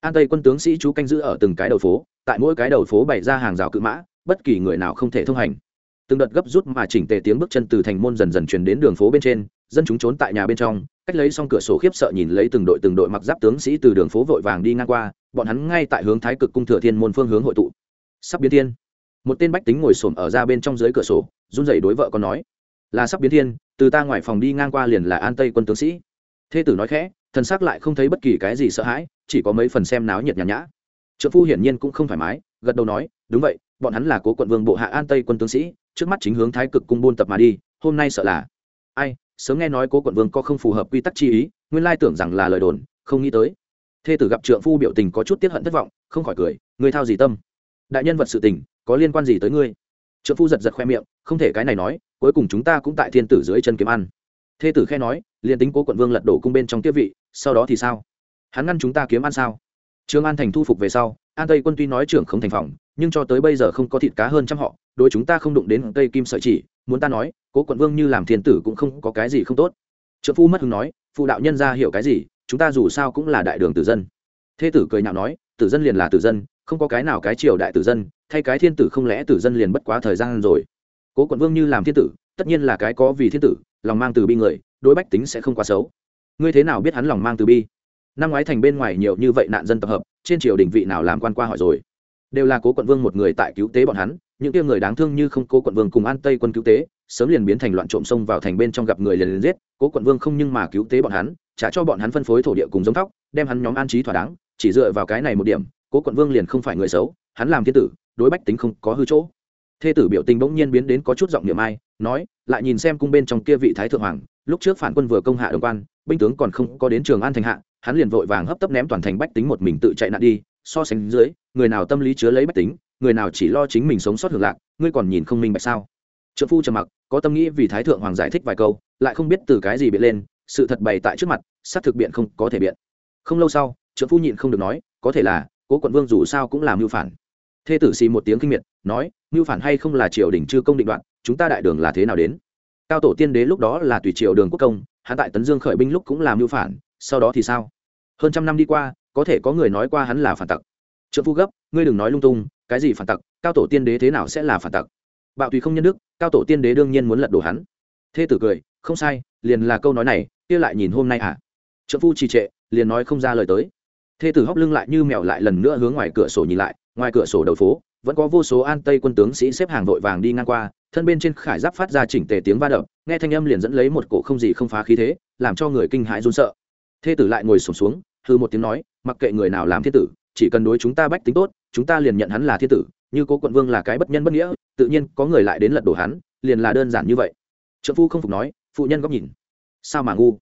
An Tây quân tướng sĩ chú canh giữ ở từng cái đầu phố, tại mỗi cái đầu phố bày ra hàng rào cự mã, bất kỳ người nào không thể thông hành. từng đợt gấp rút mà chỉnh tề tiếng bước chân từ thành môn dần dần truyền đến đường phố bên trên dân chúng trốn tại nhà bên trong cách lấy xong cửa sổ khiếp sợ nhìn lấy từng đội từng đội mặc giáp tướng sĩ từ đường phố vội vàng đi ngang qua bọn hắn ngay tại hướng thái cực cung thừa thiên môn phương hướng hội tụ sắp biến thiên một tên bách tính ngồi xổm ở ra bên trong dưới cửa sổ, run rẩy đối vợ con nói, là sắp biến thiên, từ ta ngoài phòng đi ngang qua liền là an tây quân tướng sĩ. Thê tử nói khẽ, thần sắc lại không thấy bất kỳ cái gì sợ hãi, chỉ có mấy phần xem náo nhiệt nhàn nhã. Trợ phu hiển nhiên cũng không thoải mái, gật đầu nói, đúng vậy, bọn hắn là cố quận vương bộ hạ an tây quân tướng sĩ, trước mắt chính hướng thái cực cung buôn tập mà đi, hôm nay sợ là ai, sớm nghe nói cố quận vương có không phù hợp quy tắc chi ý, nguyên lai tưởng rằng là lời đồn, không nghĩ tới. Thê tử gặp trượng phu biểu tình có chút tiết hận thất vọng, không khỏi cười, người thao gì tâm? Đại nhân vật sự tình, có liên quan gì tới ngươi? Trợ phu giật giật khoe miệng, không thể cái này nói, cuối cùng chúng ta cũng tại thiên tử dưới chân kiếm ăn. Thê tử khe nói, liền tính cố quận vương lật đổ cung bên trong tiếp vị, sau đó thì sao? Hắn ngăn chúng ta kiếm ăn sao? Trương an thành thu phục về sau, an tây quân tuy nói trưởng không thành phòng, nhưng cho tới bây giờ không có thịt cá hơn trăm họ, đối chúng ta không đụng đến cây kim sợi chỉ, muốn ta nói, cố quận vương như làm thiên tử cũng không có cái gì không tốt. Trợ phu mất hứng nói, phụ đạo nhân ra hiểu cái gì, chúng ta dù sao cũng là đại đường tử dân. Thê tử cười nhạo nói, tử dân liền là tử dân không có cái nào cái triều đại tử dân, thay cái thiên tử không lẽ tử dân liền bất quá thời gian rồi. Cố quận vương như làm thiên tử, tất nhiên là cái có vì thiên tử, lòng mang từ bi người, đối bách tính sẽ không quá xấu. Ngươi thế nào biết hắn lòng mang từ bi? Năm ngoái thành bên ngoài nhiều như vậy nạn dân tập hợp, trên triều đình vị nào làm quan qua hỏi rồi. Đều là cố quận vương một người tại cứu tế bọn hắn, những kia người đáng thương như không cố quận vương cùng an tây quân cứu tế, sớm liền biến thành loạn trộm sông vào thành bên trong gặp người liền liền giết, cố quận vương không nhưng mà cứu tế bọn hắn, trả cho bọn hắn phân phối thổ địa cùng giống thóc, đem hắn nhóm an trí thỏa đáng, chỉ dựa vào cái này một điểm cố quận vương liền không phải người xấu, hắn làm thiên tử, đối bách tính không có hư chỗ. Thê tử biểu tình bỗng nhiên biến đến có chút giọng niệm ai, nói, lại nhìn xem cung bên trong kia vị thái thượng hoàng, lúc trước phản quân vừa công hạ đồng quan, binh tướng còn không có đến trường an thành hạ, hắn liền vội vàng hấp tấp ném toàn thành bách tính một mình tự chạy nạn đi, so sánh dưới, người nào tâm lý chứa lấy bách tính, người nào chỉ lo chính mình sống sót hưởng lạc, ngươi còn nhìn không minh bạch sao? Trợ phu trầm mặc, có tâm nghĩ vì thái thượng hoàng giải thích vài câu, lại không biết từ cái gì biện lên, sự thật bày tại trước mặt, xác thực biện không có thể biện. Không lâu sau trợ phu nhịn không được nói, có thể là cố quận vương dù sao cũng làm mưu phản. Thê tử xì một tiếng kinh miệt, nói, mưu phản hay không là triều đình chưa công định đoạn, chúng ta đại đường là thế nào đến? Cao tổ tiên đế lúc đó là tùy triều đường quốc công, hắn tại tấn dương khởi binh lúc cũng làm mưu phản, sau đó thì sao? Hơn trăm năm đi qua, có thể có người nói qua hắn là phản tặc. Trợ phu gấp, ngươi đừng nói lung tung, cái gì phản tặc, cao tổ tiên đế thế nào sẽ là phản tặc? Bạo tùy không nhân đức, cao tổ tiên đế đương nhiên muốn lật đổ hắn. Thê tử cười, không sai, liền là câu nói này, kia lại nhìn hôm nay à trợ phu trì trệ, liền nói không ra lời tới thê tử hóc lưng lại như mèo lại lần nữa hướng ngoài cửa sổ nhìn lại ngoài cửa sổ đầu phố vẫn có vô số an tây quân tướng sĩ xếp hàng vội vàng đi ngang qua thân bên trên khải giáp phát ra chỉnh tề tiếng va đập nghe thanh âm liền dẫn lấy một cổ không gì không phá khí thế làm cho người kinh hãi run sợ. Thê tử lại ngồi sổm xuống, xuống hư một tiếng nói mặc kệ người nào làm thiên tử chỉ cần đối chúng ta bách tính tốt chúng ta liền nhận hắn là thiên tử như cố quận vương là cái bất nhân bất nghĩa tự nhiên có người lại đến lật đổ hắn liền là đơn giản như vậy. Trợ phu không phục nói phụ nhân góc nhìn. Sao mà ngu?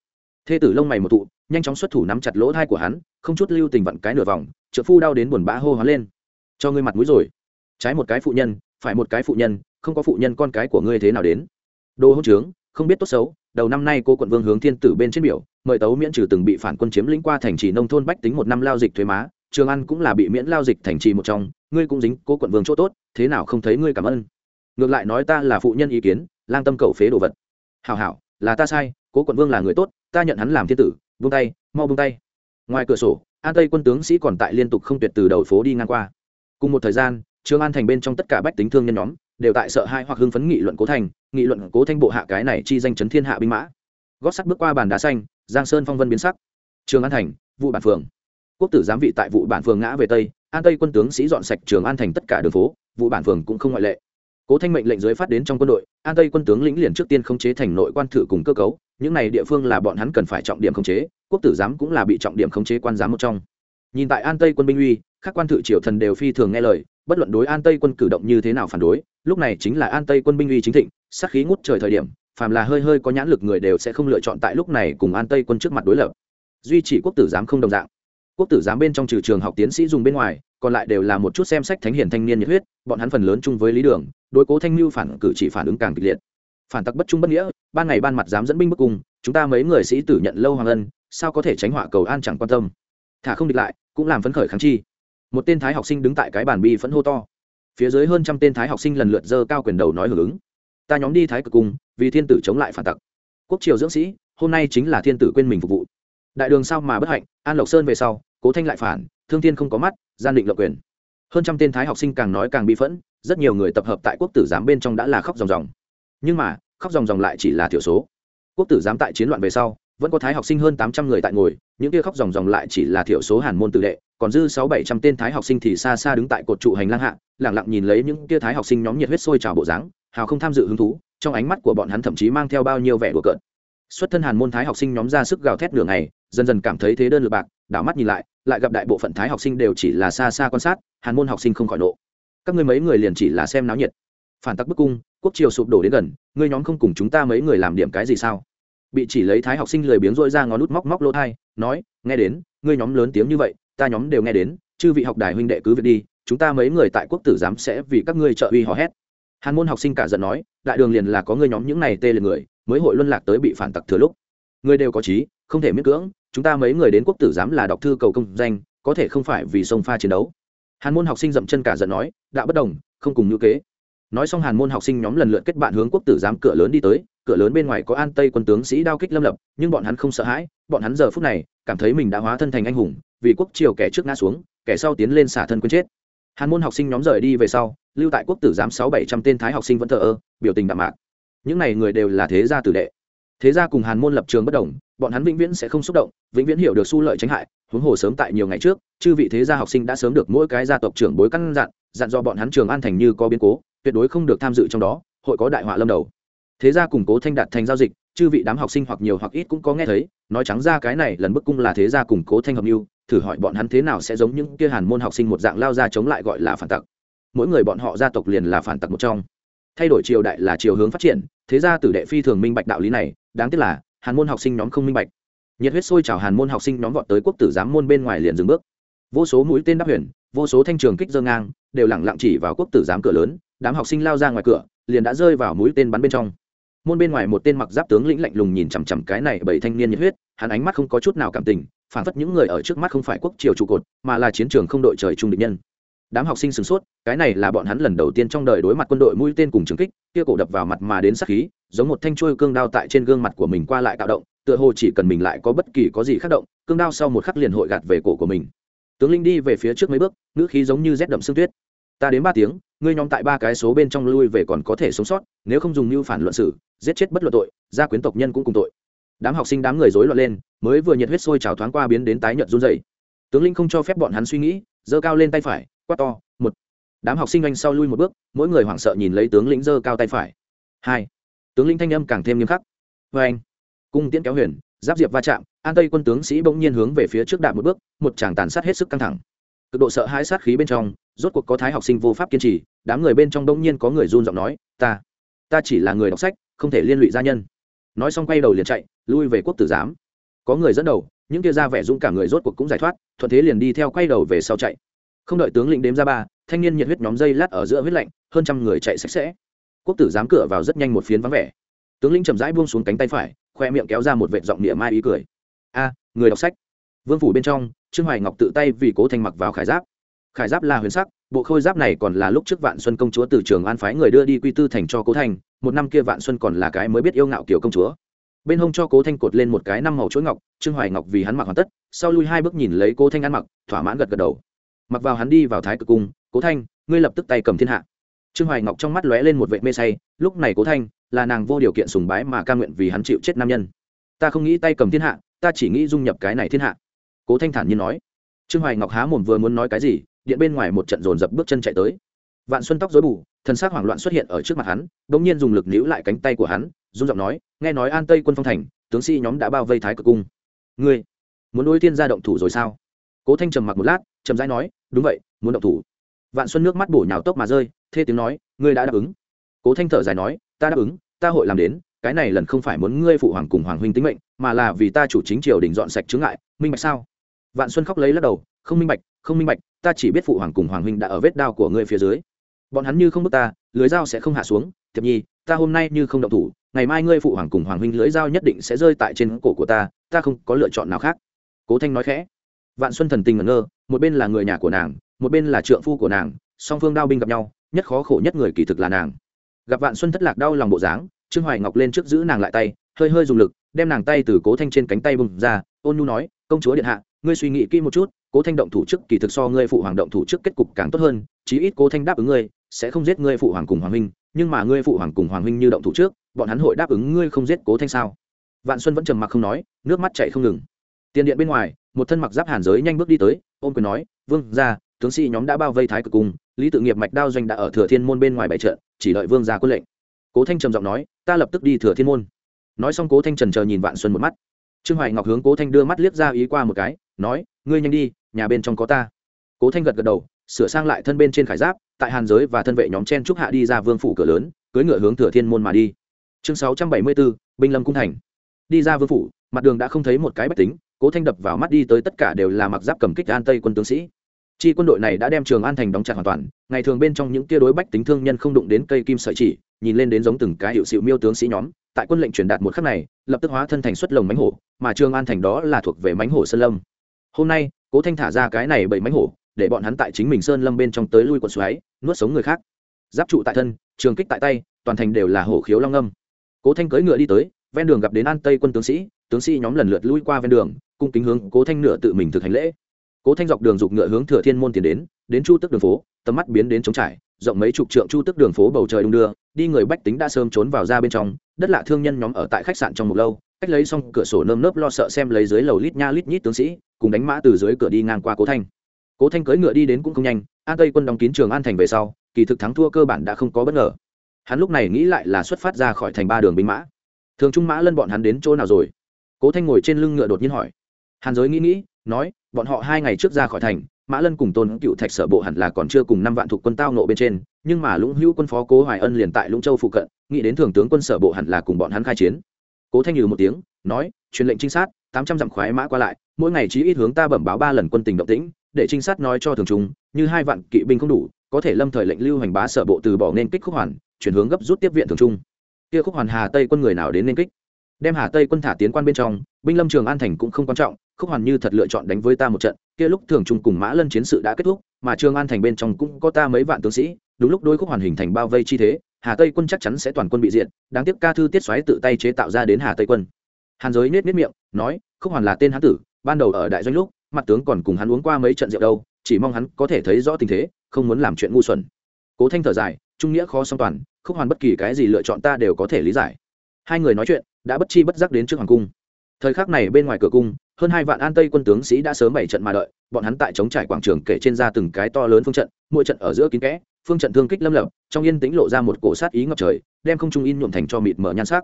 Thê tử lông mày một tụ nhanh chóng xuất thủ nắm chặt lỗ thai của hắn không chút lưu tình vặn cái nửa vòng, trợ phu đau đến buồn bã hô hoán lên. Cho ngươi mặt mũi rồi. Trái một cái phụ nhân, phải một cái phụ nhân, không có phụ nhân con cái của ngươi thế nào đến. Đồ hỗn trướng, không biết tốt xấu, đầu năm nay cô quận vương hướng thiên tử bên trên biểu, mời tấu miễn trừ từng bị phản quân chiếm lĩnh qua thành trì nông thôn bách tính một năm lao dịch thuế má, trường ăn cũng là bị miễn lao dịch thành trì một trong, ngươi cũng dính cô quận vương chỗ tốt, thế nào không thấy ngươi cảm ơn. Ngược lại nói ta là phụ nhân ý kiến, lang tâm cầu phế đồ vật. Hảo hảo, là ta sai cố quận vương là người tốt, ta nhận hắn làm thiên tử, buông tay, mau buông tay ngoài cửa sổ, an tây quân tướng sĩ còn tại liên tục không tuyệt từ đầu phố đi ngang qua. Cùng một thời gian, trương an thành bên trong tất cả bách tính thương nhân nhóm đều tại sợ hai hoặc hưng phấn nghị luận cố thành, nghị luận cố thanh bộ hạ cái này chi danh chấn thiên hạ binh mã. Gót sắt bước qua bàn đá xanh, giang sơn phong vân biến sắc. Trường an thành, vụ bản phường. Quốc tử giám vị tại vụ bản phường ngã về tây, an tây quân tướng sĩ dọn sạch trường an thành tất cả đường phố, vụ bản phường cũng không ngoại lệ cố thanh mệnh lệnh giới phát đến trong quân đội, an tây quân tướng lĩnh liền trước tiên khống chế thành nội quan thử cùng cơ cấu, những này địa phương là bọn hắn cần phải trọng điểm khống chế, quốc tử giám cũng là bị trọng điểm khống chế quan giám một trong. Nhìn tại an tây quân binh uy, các quan thự triều thần đều phi thường nghe lời, bất luận đối an tây quân cử động như thế nào phản đối, lúc này chính là an tây quân binh uy chính thịnh sắc khí ngút trời thời điểm, phàm là hơi hơi có nhãn lực người đều sẽ không lựa chọn tại lúc này cùng an tây quân trước mặt đối lập. Duy chỉ quốc tử giám không đồng dạng. Quốc tử giám bên trong trừ trường học tiến sĩ dùng bên ngoài, còn lại đều là một chút xem sách thánh hiền thanh niên nhiệt huyết, bọn hắn phần lớn chung với lý đường đối cố thanh mưu phản cử chỉ phản ứng càng kịch liệt. Phản tặc bất trung bất nghĩa, ban ngày ban mặt dám dẫn binh bức cung chúng ta mấy người sĩ tử nhận lâu hoàng ân, sao có thể tránh họa cầu an chẳng quan tâm? Thả không địch lại, cũng làm phấn khởi kháng chi. Một tên thái học sinh đứng tại cái bàn bi phẫn hô to. Phía dưới hơn trăm tên thái học sinh lần lượt dơ cao quyền đầu nói hưởng ứng. Ta nhóm đi thái cực cung vì thiên tử chống lại phản tặc. Quốc triều dưỡng sĩ, hôm nay chính là thiên tử quên mình phục vụ. Đại đường sao mà bất hạnh, an lộc sơn về sau, cố thanh lại phản, thương thiên không có mắt, gian định lộc quyền hơn trăm tên thái học sinh càng nói càng bị phẫn, rất nhiều người tập hợp tại quốc tử giám bên trong đã là khóc ròng ròng. Nhưng mà, khóc ròng ròng lại chỉ là thiểu số. Quốc tử giám tại chiến loạn về sau, vẫn có thái học sinh hơn tám trăm người tại ngồi, những kia khóc ròng ròng lại chỉ là thiểu số hàn môn tự đệ, còn dư sáu bảy trăm tên thái học sinh thì xa xa đứng tại cột trụ hành lang hạ lẳng lặng nhìn lấy những kia thái học sinh nhóm nhiệt huyết sôi trào bộ dáng, hào không tham dự hứng thú, trong ánh mắt của bọn hắn thậm chí mang theo bao nhiêu vẻ đùa cợt. Xuất thân hàn môn thái học sinh nhóm ra sức gào thét đường này dần dần cảm thấy thế đơn lượt bạc, đảo mắt nhìn lại lại gặp đại bộ phận thái học sinh đều chỉ là xa xa quan sát, hàn môn học sinh không khỏi nộ. Các ngươi mấy người liền chỉ là xem náo nhiệt. Phản tắc bức cung, quốc triều sụp đổ đến gần, ngươi nhóm không cùng chúng ta mấy người làm điểm cái gì sao? Bị chỉ lấy thái học sinh lười biếng rỗi ra ngón nút móc móc lỗ thai, nói, nghe đến, ngươi nhóm lớn tiếng như vậy, ta nhóm đều nghe đến, chư vị học đài huynh đệ cứ việc đi, chúng ta mấy người tại quốc tử giám sẽ vì các ngươi trợ uy hò hét. Hàn môn học sinh cả giận nói, đại đường liền là có ngươi nhóm những này tê liệt người, mới hội luân lạc tới bị phản tặc thừa lúc. Ngươi đều có trí, không thể miễn cưỡng chúng ta mấy người đến quốc tử giám là đọc thư cầu công danh, có thể không phải vì sông pha chiến đấu. Hàn môn học sinh dậm chân cả giận nói, đã bất đồng, không cùng ngữ kế. Nói xong hàn môn học sinh nhóm lần lượt kết bạn hướng quốc tử giám cửa lớn đi tới, cửa lớn bên ngoài có an tây quân tướng sĩ đao kích lâm lập, nhưng bọn hắn không sợ hãi, bọn hắn giờ phút này cảm thấy mình đã hóa thân thành anh hùng, vì quốc triều kẻ trước ngã xuống, kẻ sau tiến lên xả thân quân chết. Hàn môn học sinh nhóm rời đi về sau, lưu tại quốc tử giám sáu bảy trăm tên thái học sinh vẫn thờ ơ, biểu tình đạm mạc. Những này người đều là thế gia tử đệ thế gia cùng hàn môn lập trường bất đồng, bọn hắn vĩnh viễn sẽ không xúc động, vĩnh viễn hiểu được su lợi tránh hại, huống hồ sớm tại nhiều ngày trước, chư vị thế gia học sinh đã sớm được mỗi cái gia tộc trưởng bối căn dặn dặn do bọn hắn trường an thành như có biến cố, tuyệt đối không được tham dự trong đó, hội có đại họa lâm đầu. Thế gia củng cố thanh đạt thành giao dịch, chư vị đám học sinh hoặc nhiều hoặc ít cũng có nghe thấy, nói trắng ra cái này lần bức cung là thế gia củng cố thanh hợp mưu, thử hỏi bọn hắn thế nào sẽ giống những kia hàn môn học sinh một dạng lao ra chống lại gọi là phản tặc. Mỗi người bọn họ gia tộc liền là phản tặc một trong. Thay đổi triều đại là chiều hướng phát triển, thế gia tử đệ phi thường minh bạch đạo lý này đáng tiếc là, hàn môn học sinh nhóm không minh bạch. Nhiệt huyết sôi trào hàn môn học sinh nhóm vọt tới quốc tử giám môn bên ngoài liền dừng bước. Vô số mũi tên đắp huyền, vô số thanh trường kích dơ ngang, đều lẳng lặng chỉ vào quốc tử giám cửa lớn, đám học sinh lao ra ngoài cửa, liền đã rơi vào mũi tên bắn bên trong. Môn bên ngoài một tên mặc giáp tướng lĩnh lạnh lùng nhìn chằm chằm cái này bảy thanh niên nhiệt huyết, hắn ánh mắt không có chút nào cảm tình, phản phất những người ở trước mắt không phải quốc triều trụ cột, mà là chiến trường không đội trời trung địch nhân. Đám học sinh sửng sốt, cái này là bọn hắn lần đầu tiên trong đời đối mặt quân đội mũi tên cùng trường kích, kia cổ đập vào mặt mà đến sát khí giống một thanh chuôi cương đao tại trên gương mặt của mình qua lại tạo động tựa hồ chỉ cần mình lại có bất kỳ có gì khác động cương đao sau một khắc liền hội gạt về cổ của mình. Tướng linh đi về phía trước mấy bước ngữ khí giống như rét đậm sương tuyết. Ta đến ba tiếng ngươi nhóm tại ba cái số bên trong lui về còn có thể sống sót nếu không dùng mưu phản luận xử, giết chết bất luận tội gia quyến tộc nhân cũng cùng tội. Đám học sinh đám người rối loạn lên mới vừa nhiệt huyết sôi trào thoáng qua biến đến tái nhợt run dày tướng linh không cho phép bọn hắn suy nghĩ giơ cao lên tay phải quát to một. Đám học sinh anh sau lui một bước mỗi người hoảng sợ nhìn lấy tướng lĩnh giơ cao tay phải. Hai tướng lĩnh thanh âm càng thêm nghiêm khắc. Vê anh, cung tiễn kéo huyền, giáp diệp va chạm, an tây quân tướng sĩ bỗng nhiên hướng về phía trước đạp một bước, một tràng tàn sát hết sức căng thẳng. Cực độ sợ hãi sát khí bên trong, rốt cuộc có thái học sinh vô pháp kiên trì, đám người bên trong bỗng nhiên có người run giọng nói, ta ta chỉ là người đọc sách, không thể liên lụy gia nhân. Nói xong quay đầu liền chạy, lui về quốc tử giám. Có người dẫn đầu, những kia ra vẻ dũng cả người rốt cuộc cũng giải thoát, thuận thế liền đi theo quay đầu về sau chạy. Không đợi tướng lĩnh đếm ra ba, thanh niên nhiệt huyết nhóm dây lát ở giữa huyết lạnh, hơn trăm người chạy sạch sẽ quốc tử giám cửa vào rất nhanh một phiến vắng vẻ. Tướng lĩnh chậm rãi buông xuống cánh tay phải, khoe miệng kéo ra một vệ giọng địa mai ý cười. A, người đọc sách. Vương phủ bên trong, trương hoài ngọc tự tay vì cố thanh mặc vào khải giáp. Khải giáp là huyền sắc, bộ khôi giáp này còn là lúc trước vạn xuân công chúa từ trường an phái người đưa đi quy tư thành cho cố thanh, một năm kia vạn xuân còn là cái mới biết yêu ngạo kiểu công chúa. Bên hông cho cố thanh cột lên một cái năm màu chuỗi ngọc, trương hoài ngọc vì hắn mặc hoàn tất, sau lui hai bước nhìn lấy cố thanh ăn mặc, thỏa mãn gật gật đầu. Mặc vào hắn đi vào thái cực cung, cố thanh, ngươi lập tức tay cầm thiên hạ trương hoài ngọc trong mắt lóe lên một vệ mê say, lúc này cố thanh là nàng vô điều kiện sùng bái mà ca nguyện vì hắn chịu chết nam nhân. Ta không nghĩ tay cầm thiên hạ, ta chỉ nghĩ dung nhập cái này thiên hạ. Cố thanh thản nhiên nói. Trương hoài ngọc há mồm vừa muốn nói cái gì, điện bên ngoài một trận dồn dập bước chân chạy tới. Vạn xuân tóc dối bù thân xác hoảng loạn xuất hiện ở trước mặt hắn đ ỗ n g nhiên dùng lực níu lại cánh tay của hắn dung giọng nói, nghe nói an tây quân phong thành, tướng sĩ nhóm đã bao vây thái cực cung. Ngươi muốn nuôi thiên gia động thủ rồi sao? Cố thanh trầm mặc một lát trầm rãi nói, đúng vậy, muốn động thủ vạn xuân nước mắt bổ nhào tốc mà rơi, thê tiếng nói, ngươi đã đáp ứng. Cố thanh thở dài nói, ta đáp ứng, ta hội làm đến, cái này lần không phải muốn ngươi phụ hoàng cùng hoàng huynh tính mệnh, mà là vì ta chủ chính triều đình dọn sạch chướng ngại, minh bạch sao? Vạn xuân khóc lấy lắc đầu, không minh bạch, không minh bạch, ta chỉ biết phụ hoàng cùng hoàng huynh đã ở vết đao của ngươi phía dưới. Bọn hắn như không bước ta, lưới dao sẽ không hạ xuống, thiệp nhi, ta hôm nay như không động thủ, ngày mai ngươi phụ hoàng cùng hoàng huynh lưới dao nhất định sẽ rơi tại trên cổ của ta ta không có lựa chọn nào khác. Cố thanh nói khẽ. Vạn xuân thần tình ngẩn ngơ, một bên là người nhà của nàng một bên là trượng phu của nàng, song phương đao binh gặp nhau, nhất khó khổ nhất người kỳ thực là nàng. Gặp vạn xuân thất lạc đau lòng bộ dáng, trương hoài ngọc lên trước giữ nàng lại tay, hơi hơi dùng lực, đem nàng tay từ cố thanh trên cánh tay bùng ra, ôn nhu nói, công chúa điện hạ, ngươi suy nghĩ kỹ một chút, cố thanh động thủ trước kỳ thực so ngươi phụ hoàng động thủ trước kết cục càng tốt hơn, chí ít cố thanh đáp ứng ngươi, sẽ không giết ngươi phụ hoàng cùng hoàng huynh, nhưng mà ngươi phụ hoàng cùng hoàng huynh như động thủ trước, bọn hắn hội đáp ứng ngươi không giết cố thanh sao? Vạn xuân vẫn trầm mặc không nói, nước mắt chảy không ngừng. Tiền điện bên ngoài, một thân mặc giáp hàn giới nhanh bước đi tới, ôm quyền nói, vương ra tướng sĩ nhóm đã bao vây thái cực cung, lý tự nghiệp mạch đao doanh đã ở thừa thiên môn bên ngoài bảy trận, chỉ đợi vương ra quân lệnh. Cố thanh trầm giọng nói, ta lập tức đi thừa thiên môn. Nói xong cố thanh trần chờ nhìn vạn xuân một mắt. Trương hoài ngọc hướng cố thanh đưa mắt liếc ra ý qua một cái, nói, ngươi nhanh đi, nhà bên trong có ta. Cố thanh gật gật đầu, sửa sang lại thân bên trên khải giáp, tại hàn giới và thân vệ nhóm chen trúc hạ đi ra vương phủ cửa lớn, cưỡi ngựa hướng thừa thiên môn mà đi. Chương sáu trăm bảy mươi bốn binh lâm cung thành. Đi ra vương phủ, mặt đường đã không thấy một cái bách tính, cố thanh đập vào mắt đi tới tất cả đều là mặc giáp cầm kích an tây quân tướng sĩ chi quân đội này đã đem trường an thành đóng chặt hoàn toàn, ngày thường bên trong những tia đối bách tính thương nhân không đụng đến cây kim sợi chỉ, nhìn lên đến giống từng cái hiệu sự miêu tướng sĩ nhóm, tại quân lệnh truyền đạt một khắc này, lập tức hóa thân thành xuất lồng mánh hổ, mà trường an thành đó là thuộc về mánh hổ sơn lâm. Hôm nay, cố thanh thả ra cái này bảy mánh hổ, để bọn hắn tại chính mình sơn lâm bên trong tới lui quần xoáy, nuốt sống người khác. Giáp trụ tại thân, trường kích tại tay, toàn thành đều là hổ khiếu long âm. Cố thanh cưỡi ngựa đi tới, ven đường gặp đến an tây quân tướng sĩ tướng sĩ nhóm lần lượt lui qua ven đường, cung kính hướng cố thanh nửa tự mình thực hành lễ cố thanh dọc đường dục ngựa hướng thừa thiên môn tiến đến đến chu tức đường phố, tầm mắt biến đến trống trải, rộng mấy chục trượng chu tức đường phố bầu trời đung đưa, đi người bách tính đã sớm trốn vào ra bên trong, đất lạ thương nhân nhóm ở tại khách sạn trong một lâu, cách lấy xong cửa sổ nơm nớp lo sợ xem lấy dưới lầu lít nha lít nhít tướng sĩ, cùng đánh mã từ dưới cửa đi ngang qua cố thanh. Cố thanh cưỡi ngựa đi đến cũng không nhanh, an tây quân đóng kín trường an thành về sau, kỳ thực thắng thua cơ bản đã không có bất ngờ. Hắn lúc này nghĩ lại là xuất phát ra khỏi thành ba đường binh mã. Thường trung mã lân bọn hắn đến chỗ nào rồi? Cố thanh ngồi trên lưng ngựa đột nhiên hỏi. Hàn giới nghĩ nghĩ, nói bọn họ hai ngày trước ra khỏi thành, mã lân cùng tôn cựu thạch sở bộ hẳn là còn chưa cùng năm vạn thuộc quân tao nộ bên trên, nhưng mà lũng hữu quân phó cố hoài ân liền tại lũng châu phụ cận, nghĩ đến thường tướng quân sở bộ hẳn là cùng bọn hắn khai chiến. Cố thanh nhừ một tiếng, nói, truyền lệnh trinh sát, tám trăm dặm khoái mã qua lại, mỗi ngày chỉ ít hướng ta bẩm báo ba lần quân tình động tĩnh, để trinh sát nói cho thường trung như hai vạn kỵ binh không đủ, có thể lâm thời lệnh lưu hành bá sở bộ từ bỏ nên kích khúc hoàn, chuyển hướng gấp rút tiếp viện thường trung. Kia khúc hoàn hà tây quân người nào đến nên kích? Đem hà tây quân thả tiến quan bên trong, binh lâm trường an thành cũng không quan trọng khúc hoàn như thật lựa chọn đánh với ta một trận, kia lúc thường trung cùng mã lân chiến sự đã kết thúc, mà trường an thành bên trong cũng có ta mấy vạn tướng sĩ, đúng lúc đôi khúc hoàn hình thành bao vây chi thế, hà tây quân chắc chắn sẽ toàn quân bị diện đáng tiếc ca thư tiết xoáy tự tay chế tạo ra đến hà tây quân. Hàn giới nết nết miệng, nói, khúc hoàn là tên hán tử, ban đầu ở đại doanh lúc, mặt tướng còn cùng hắn uống qua mấy trận rượu đâu, chỉ mong hắn có thể thấy rõ tình thế, không muốn làm chuyện ngu xuẩn. Cố thanh thở dài, trung nghĩa khó song toàn, khúc hoàn bất kỳ cái gì lựa chọn ta đều có thể lý giải. Hai người nói chuyện, đã bất chi bất giác đến trước hoàng cung. Thời khắc này bên ngoài cửa cung hơn hai vạn an tây quân tướng sĩ đã sớm bảy trận mà đợi, bọn hắn tại chống trải quảng trường kể trên ra từng cái to lớn phương trận, mỗi trận ở giữa kín kẽ, phương trận thương kích lâm lập, trong yên tĩnh lộ ra một cổ sát ý ngập trời, đem không trung in nhuộm thành cho mịt mở nhan sắc.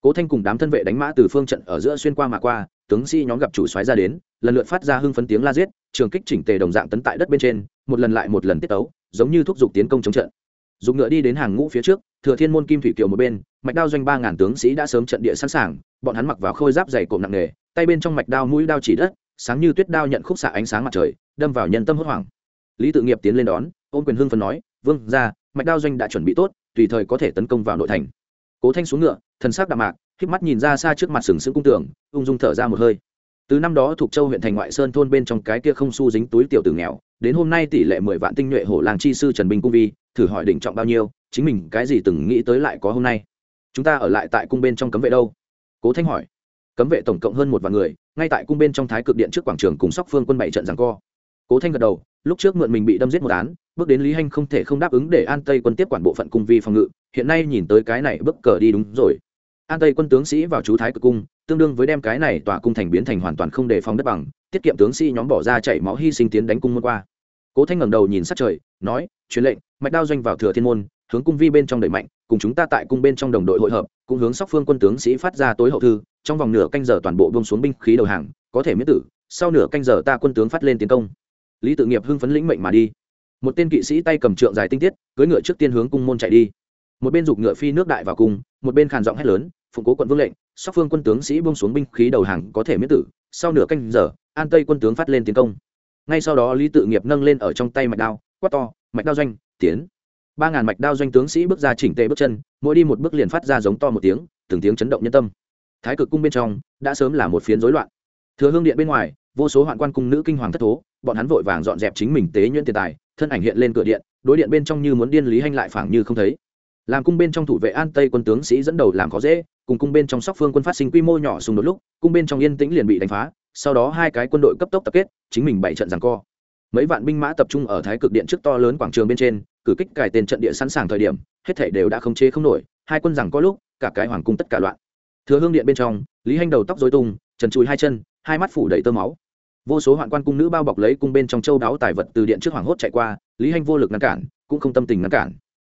Cố thanh cùng đám thân vệ đánh mã từ phương trận ở giữa xuyên qua mà qua, tướng sĩ nhóm gặp chủ xoáy ra đến, lần lượt phát ra hưng phấn tiếng la giết, trường kích chỉnh tề đồng dạng tấn tại đất bên trên, một lần lại một lần tiết tấu, giống như thúc giục tiến công chống trận dùng ngựa đi đến hàng ngũ phía trước, thừa thiên môn kim thủy kiều một bên, mạch đao doanh ba ngàn tướng sĩ đã sớm trận địa sẵn sàng, bọn hắn mặc vào khôi giáp dày cộm nặng nề, tay bên trong mạch đao mũi đao chỉ đất, sáng như tuyết đao nhận khúc xạ ánh sáng mặt trời, đâm vào nhân tâm hốt hoảng. Lý tự nghiệp tiến lên đón, ôm quyền hưng phần nói, vương ra mạch đao doanh đã chuẩn bị tốt, tùy thời có thể tấn công vào nội thành. Cố thanh xuống ngựa, thần sắc đạm mạc k mắt nhìn ra xa trước mặt sừng sững cung tường, ung dung thở ra một hơi. Từ năm đó thuộc châu huyện thành ngoại sơn thôn bên trong cái kia không su dính túi tiểu tử nghèo, đến hôm nay tỷ lệ mười vạn tinh nhuệ hổ làng chi sư trần bình cung vi thử hỏi định trọng bao nhiêu, chính mình cái gì từng nghĩ tới lại có hôm nay. Chúng ta ở lại tại cung bên trong cấm vệ đâu? Cố thanh hỏi. Cấm vệ tổng cộng hơn một vạn người, ngay tại cung bên trong thái cực điện trước quảng trường cùng sóc phương quân bảy trận rằng co. Cố thanh gật đầu, lúc trước mượn mình bị đâm giết một án, bước đến lý hanh không thể không đáp ứng để an tây quân tiếp quản bộ phận cung vi phòng ngự, hiện nay nhìn tới cái này bước cờ đi đúng rồi. An tây quân tướng sĩ vào chú thái cực cung, tương đương với đem cái này tòa cung thành biến thành hoàn toàn không đề phòng đất bằng, tiết kiệm tướng sĩ nhóm bỏ ra chảy máu hy sinh tiến đánh cung môn qua cố thanh ngẩng đầu nhìn sát trời, nói, truyền lệnh, mạch đao doanh vào thừa thiên môn, hướng cung vi bên trong đẩy mạnh, cùng chúng ta tại cung bên trong đồng đội hội hợp, cũng hướng sóc phương quân tướng sĩ phát ra tối hậu thư, trong vòng nửa canh giờ toàn bộ bông xuống binh khí đầu hàng, có thể miễn tử, sau nửa canh giờ ta quân tướng phát lên tiến công. Lý tự nghiệp hưng phấn lĩnh mệnh mà đi. Một tên kỵ sĩ tay cầm trượng dài tinh tiết, cưỡi ngựa trước tiên hướng cung môn chạy đi. Một bên giục ngựa phi nước đại vào cung, một bên khàn giọng hét lớn, phụng cố quận vương lệnh, sóc phương quân tướng sĩ bông xuống binh khí đầu hàng có thể miễn tử, sau nửa canh giờ, an tây quân tướng phát lên tiến công ngay sau đó lý tự nghiệp nâng lên ở trong tay mạch đao, quát to, mạch đao doanh, tiến. Ba ngàn mạch đao doanh tướng sĩ bước ra chỉnh tề bước chân, mỗi đi một bước liền phát ra giống to một tiếng, từng tiếng chấn động nhân tâm. Thái cực cung bên trong, đã sớm là một phiến rối loạn. Thừa hương điện bên ngoài, vô số hoạn quan cung nữ kinh hoàng thất thố, bọn hắn vội vàng dọn dẹp chính mình tế nhuyễn tiền tài, thân ảnh hiện lên cửa điện, đối điện bên trong như muốn điên lý hanh lại phảng như không thấy. Làm cung bên trong thủ vệ an tây quân tướng sĩ dẫn đầu làm khó dễ, cùng cung bên trong sóc phương quân phát sinh quy mô nhỏ xung đột lúc, cung bên trong yên tĩnh liền bị đánh phá sau đó hai cái quân đội cấp tốc tập kết, chính mình bảy trận rằng co. Mấy vạn binh mã tập trung ở thái cực điện trước to lớn quảng trường bên trên, cử kích cải tên trận địa sẵn sàng thời điểm, hết thể đều đã không chế không nổi, hai quân rằng có lúc, cả cái hoàng cung tất cả loạn. Thừa hương điện bên trong, lý hanh đầu tóc dối tung, trần chùi hai chân, hai mắt phủ đầy tơ máu. Vô số hoạn quan cung nữ bao bọc lấy cung bên trong châu đáo tài vật từ điện trước hoàng hốt chạy qua, lý hanh vô lực ngăn cản, cũng không tâm tình ngăn cản.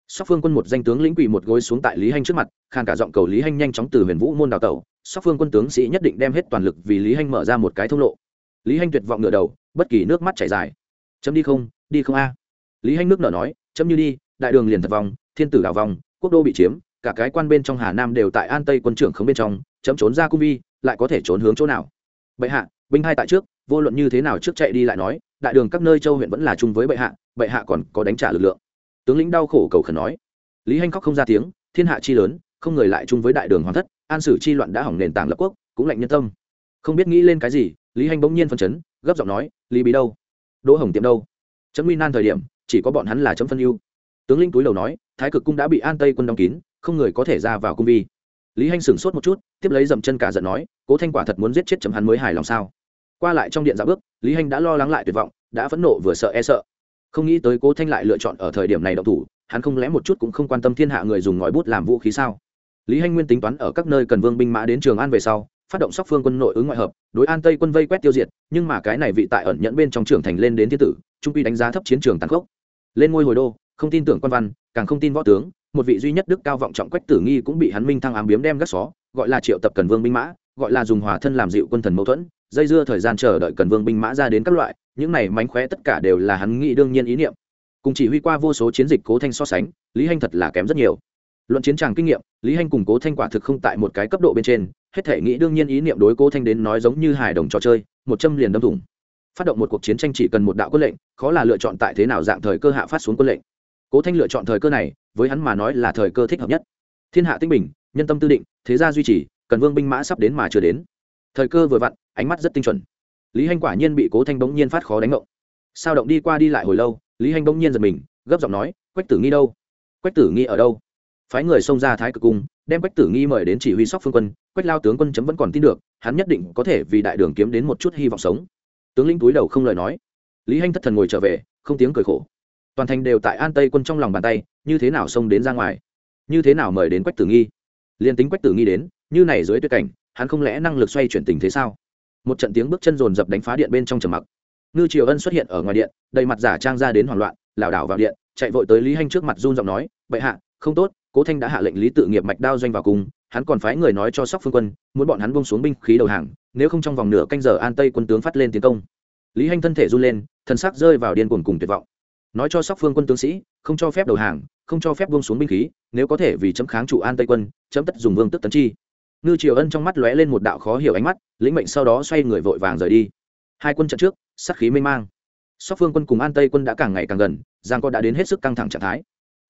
Sóc phương quân một danh tướng lĩnh quỳ một gối xuống tại lý hanh trước mặt, khàn cả giọng cầu lý hanh nhanh chóng từ huyền vũ môn đào tẩu sóc phương quân tướng sĩ nhất định đem hết toàn lực vì lý hanh mở ra một cái thông lộ. Lý hanh tuyệt vọng ngựa đầu, bất kỳ nước mắt chảy dài. Chấm đi không đi không a. Lý hanh nước nở nói, chấm như đi, đại đường liền thật vòng, thiên tử đảo vòng, quốc đô bị chiếm, cả cái quan bên trong hà nam đều tại an tây quân trưởng không bên trong, chấm trốn ra cung vi, lại có thể trốn hướng chỗ nào? Bệ hạ, binh hai tại trước, vô luận như thế nào trước chạy đi lại nói, đại đường các nơi châu huyện vẫn là chung với bệ hạ bệ hạ còn có đánh trả lực lượng. Tướng lĩnh đau khổ cầu khẩn nói. Lý hanh khóc không ra tiếng, thiên hạ chi lớn không người lại chung với đại đường hoàng thất, an sử chi loạn đã hỏng nền tảng lập quốc, cũng lạnh nhân tâm. Không biết nghĩ lên cái gì, lý hanh bỗng nhiên phân chấn, gấp giọng nói, lý bí đâu? Đỗ hồng tiệm đâu? Chấm nguy nan thời điểm, chỉ có bọn hắn là chấm phân ưu. Tướng linh túi đầu nói, thái cực cung đã bị an tây quân đóng kín, không người có thể ra vào cung vi. Lý hanh sửng sốt một chút, tiếp lấy dậm chân cả giận nói, cố thanh quả thật muốn giết chết chấm hắn mới hài lòng sao? Qua lại trong điện dạo bước, lý hanh đã lo lắng lại tuyệt vọng, đã phẫn nộ vừa sợ e sợ. Không nghĩ tới cố thanh lại lựa chọn ở thời điểm này động thủ, hắn không lẽ một chút cũng không quan tâm thiên hạ người dùng ngòi bút làm vũ khí sao? Lý hanh nguyên tính toán ở các nơi cần vương binh mã đến trường an về sau, phát động sóc phương quân nội ứng ngoại hợp, đối an tây quân vây quét tiêu diệt, nhưng mà cái này vị tại ẩn nhẫn bên trong trưởng thành lên đến thiên tử, trung quy đánh giá thấp chiến trường tàn khốc. Lên ngôi hồi đô, không tin tưởng quan văn, càng không tin võ tướng, một vị duy nhất đức cao vọng trọng quách tử nghi cũng bị hắn minh thăng ám biếm đem gác xó, gọi là triệu tập cần vương binh mã, gọi là dùng hòa thân làm dịu quân thần mâu thuẫn, dây dưa thời gian chờ đợi cần vương binh mã ra đến các loại, những này mánh khóe tất cả đều là hắn nghĩ đương nhiên ý niệm. Cùng chỉ huy qua vô số chiến dịch cố thanh so sánh, lý hanh thật là kém rất nhiều luận chiến tràng kinh nghiệm, lý hanh cùng cố thanh quả thực không tại một cái cấp độ bên trên, hết thể nghĩ đương nhiên ý niệm đối cố thanh đến nói giống như hài đồng trò chơi, một châm liền đâm thủng. Phát động một cuộc chiến tranh chỉ cần một đạo quân lệnh, khó là lựa chọn tại thế nào dạng thời cơ hạ phát xuống quân lệnh. Cố thanh lựa chọn thời cơ này, với hắn mà nói là thời cơ thích hợp nhất. Thiên hạ tinh bình, nhân tâm tư định, thế gia duy trì, cần vương binh mã sắp đến mà chưa đến. Thời cơ vừa vặn, ánh mắt rất tinh chuẩn. Lý hanh quả nhiên bị cố thanh bỗng nhiên phát khó đánh ngộng sao động đi qua đi lại hồi lâu, lý hanh bỗng nhiên giật mình, gấp giọng nói, quách tử nghi đâu? Quách tử nghi ở đâu? Phái người xông ra thái cực cung, đem quách tử nghi mời đến chỉ huy sóc phương quân, quách lao tướng quân chấm vẫn còn tin được, hắn nhất định có thể vì đại đường kiếm đến một chút hy vọng sống. Tướng lĩnh túi đầu không lời nói. Lý hanh thất thần ngồi trở về, không tiếng cười khổ. Toàn thành đều tại an tây quân trong lòng bàn tay, như thế nào xông đến ra ngoài? Như thế nào mời đến quách tử nghi? Liền tính quách tử nghi đến, như này dưới tuyệt cảnh, hắn không lẽ năng lực xoay chuyển tình thế sao? Một trận tiếng bước chân rồn dập đánh phá điện bên trong trầm mặc. Ngư triều ân xuất hiện ở ngoài điện, đầy mặt giả trang ra đến hoảng loạn, lảo đảo vào điện, chạy vội tới lý hanh trước mặt run giọng nói, bệ hạ, không tốt cố thanh đã hạ lệnh lý tự nghiệp mạch đao doanh vào cùng, hắn còn phái người nói cho sóc phương quân muốn bọn hắn bông xuống binh khí đầu hàng nếu không trong vòng nửa canh giờ an tây quân tướng phát lên tiến công. Lý hanh thân thể run lên thân xác rơi vào điên cuồng cùng tuyệt vọng. Nói cho sóc phương quân tướng sĩ không cho phép đầu hàng không cho phép bông xuống binh khí nếu có thể vì chấm kháng chủ an tây quân chấm tất dùng vương tức tấn chi. Ngư triều ân trong mắt lóe lên một đạo khó hiểu ánh mắt lĩnh mệnh sau đó xoay người vội vàng rời đi. Hai quân trận trước sắc khí mênh mang. Sóc phương quân cùng an tây quân đã càng ngày càng gần giang có đã đến hết sức căng thẳng trạng thái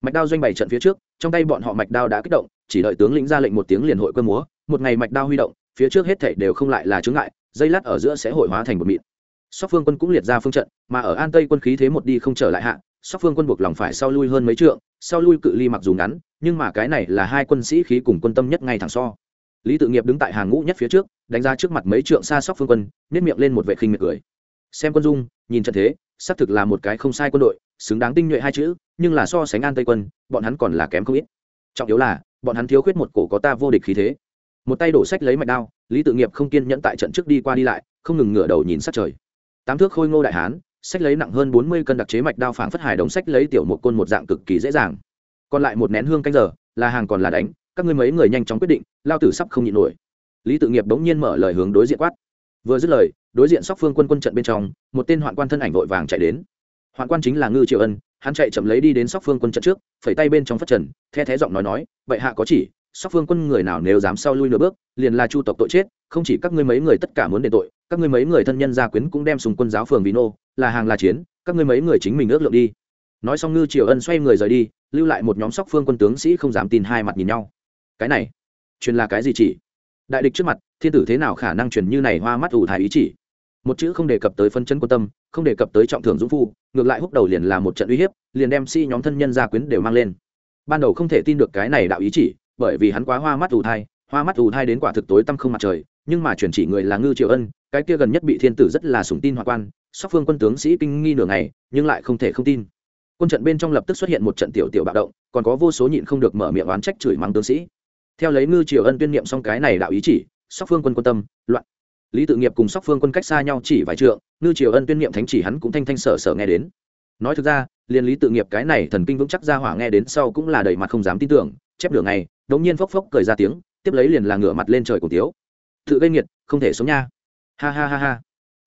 mạch đao doanh bày trận phía trước, trong tay bọn họ mạch đao đã kích động, chỉ đợi tướng lĩnh ra lệnh một tiếng liền hội quân múa. Một ngày mạch đao huy động, phía trước hết thảy đều không lại là chướng ngại, dây lát ở giữa sẽ hội hóa thành một mịn. Sóc phương quân cũng liệt ra phương trận, mà ở an tây quân khí thế một đi không trở lại hạ, sóc phương quân buộc lòng phải sau lui hơn mấy trượng, sau lui cự ly mặc dù ngắn, nhưng mà cái này là hai quân sĩ khí cùng quân tâm nhất ngay thẳng so. Lý tự nghiệp đứng tại hàng ngũ nhất phía trước, đánh ra trước mặt mấy trượng xa sóc phương quân nếp miệng lên một vệ khinh miệt cười. Xem quân dung, nhìn trận thế, xác thực là một cái không sai quân đội, xứng đáng tinh nhuệ hai chữ nhưng là so sánh an tây quân, bọn hắn còn là kém không ít. Trọng yếu là, bọn hắn thiếu khuyết một cổ có ta vô địch khí thế. Một tay đổ sách lấy mạch đao, lý tự nghiệp không kiên nhẫn tại trận trước đi qua đi lại, không ngừng ngửa đầu nhìn sát trời. Tám thước khôi ngô đại hán, sách lấy nặng hơn bốn mươi cân đặc chế mạch đao phảng phất hài đống sách lấy tiểu một côn một dạng cực kỳ dễ dàng. Còn lại một nén hương canh giờ, là hàng còn là đánh, các ngươi mấy người nhanh chóng quyết định, lao tử sắp không nhịn nổi. Lý tự nghiệp bỗng nhiên mở lời hướng đối diện quát. Vừa dứt lời, đối diện sóc phương quân quân trận bên trong, một tên hoạn quan thân ảnh vội vàng chạy đến. Hoạn quan chính là ngư triệu ân hắn chạy chậm lấy đi đến sóc phương quân trận trước, phẩy tay bên trong phát trần, the thé giọng nói nói vậy hạ có chỉ, sóc phương quân người nào nếu dám sau lui nửa bước, liền là chu tộc tội chết, không chỉ các ngươi mấy người tất cả muốn đền tội, các ngươi mấy người thân nhân gia quyến cũng đem sùng quân giáo phường vì nô, là hàng là chiến, các ngươi mấy người chính mình ước lượng đi. Nói xong ngư triều ân xoay người rời đi, lưu lại một nhóm sóc phương quân tướng sĩ không dám tin hai mặt nhìn nhau. Cái này, truyền là cái gì chỉ? Đại địch trước mặt, thiên tử thế nào khả năng truyền như này hoa mắt ủ thái ý chỉ? Một chữ không đề cập tới phân chân quan tâm không đề cập tới trọng thưởng dũng phu, ngược lại húc đầu liền là một trận uy hiếp, liền đem si nhóm thân nhân gia quyến đều mang lên. Ban đầu không thể tin được cái này đạo ý chỉ, bởi vì hắn quá hoa mắt ù thai, hoa mắt ù thai đến quả thực tối tăm không mặt trời, nhưng mà chuyển chỉ người là ngư triều ân, cái kia gần nhất bị thiên tử rất là sủng tin hoặc quan sóc phương quân tướng sĩ kinh nghi nửa ngày, nhưng lại không thể không tin. Quân trận bên trong lập tức xuất hiện một trận tiểu tiểu bạo động, còn có vô số nhịn không được mở miệng oán trách chửi mắng tướng sĩ. Theo lấy ngư triều ân tuyên niệm xong cái này đạo ý chỉ sóc phương quân quân tâm, loạn lý tự nghiệp cùng sóc phương quân cách xa nhau chỉ vài trượng, ngư triều ân tuyên niệm thánh chỉ hắn cũng thanh thanh sở sở nghe đến. Nói thực ra liên lý tự nghiệp cái này thần kinh vững chắc ra hỏa nghe đến sau cũng là đầy mặt không dám tin tưởng, chép đường này đống nhiên phốc phốc cười ra tiếng, tiếp lấy liền là ngửa mặt lên trời cổ tiếu. Tự gây nghiệt, không thể sống nha. Ha ha ha ha.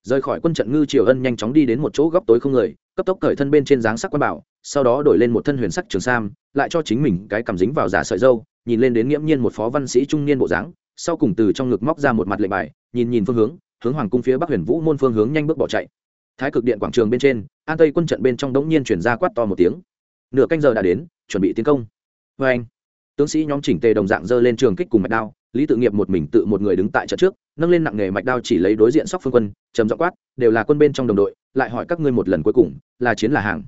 Rời khỏi quân trận, ngư triều ân nhanh chóng đi đến một chỗ góc tối không người, cấp tốc cởi thân bên trên dáng sắc quan bảo, sau đó đổi lên một thân huyền sắc trường sam, lại cho chính mình cái cảm dính vào giả sợi dâu nhìn lên đến nghiễm nhiên một phó văn sĩ trung niên bộ dáng, sau cùng từ trong ngực móc ra một mặt lệnh bài nhìn nhìn phương hướng hướng hoàng cung phía bắc huyền vũ môn phương hướng nhanh bước bỏ chạy. Thái cực điện quảng trường bên trên, an tây quân trận bên trong đống nhiên chuyển ra quát to một tiếng. Nửa canh giờ đã đến, chuẩn bị tiến công. Vê anh, tướng sĩ nhóm chỉnh tề đồng dạng dơ lên trường kích cùng mạch đao, lý tự nghiệp một mình tự một người đứng tại trận trước, nâng lên nặng nghề mạch đao chỉ lấy đối diện sóc phương quân, trầm giọng quát, đều là quân bên trong đồng đội, lại hỏi các ngươi một lần cuối cùng, là chiến là hàng?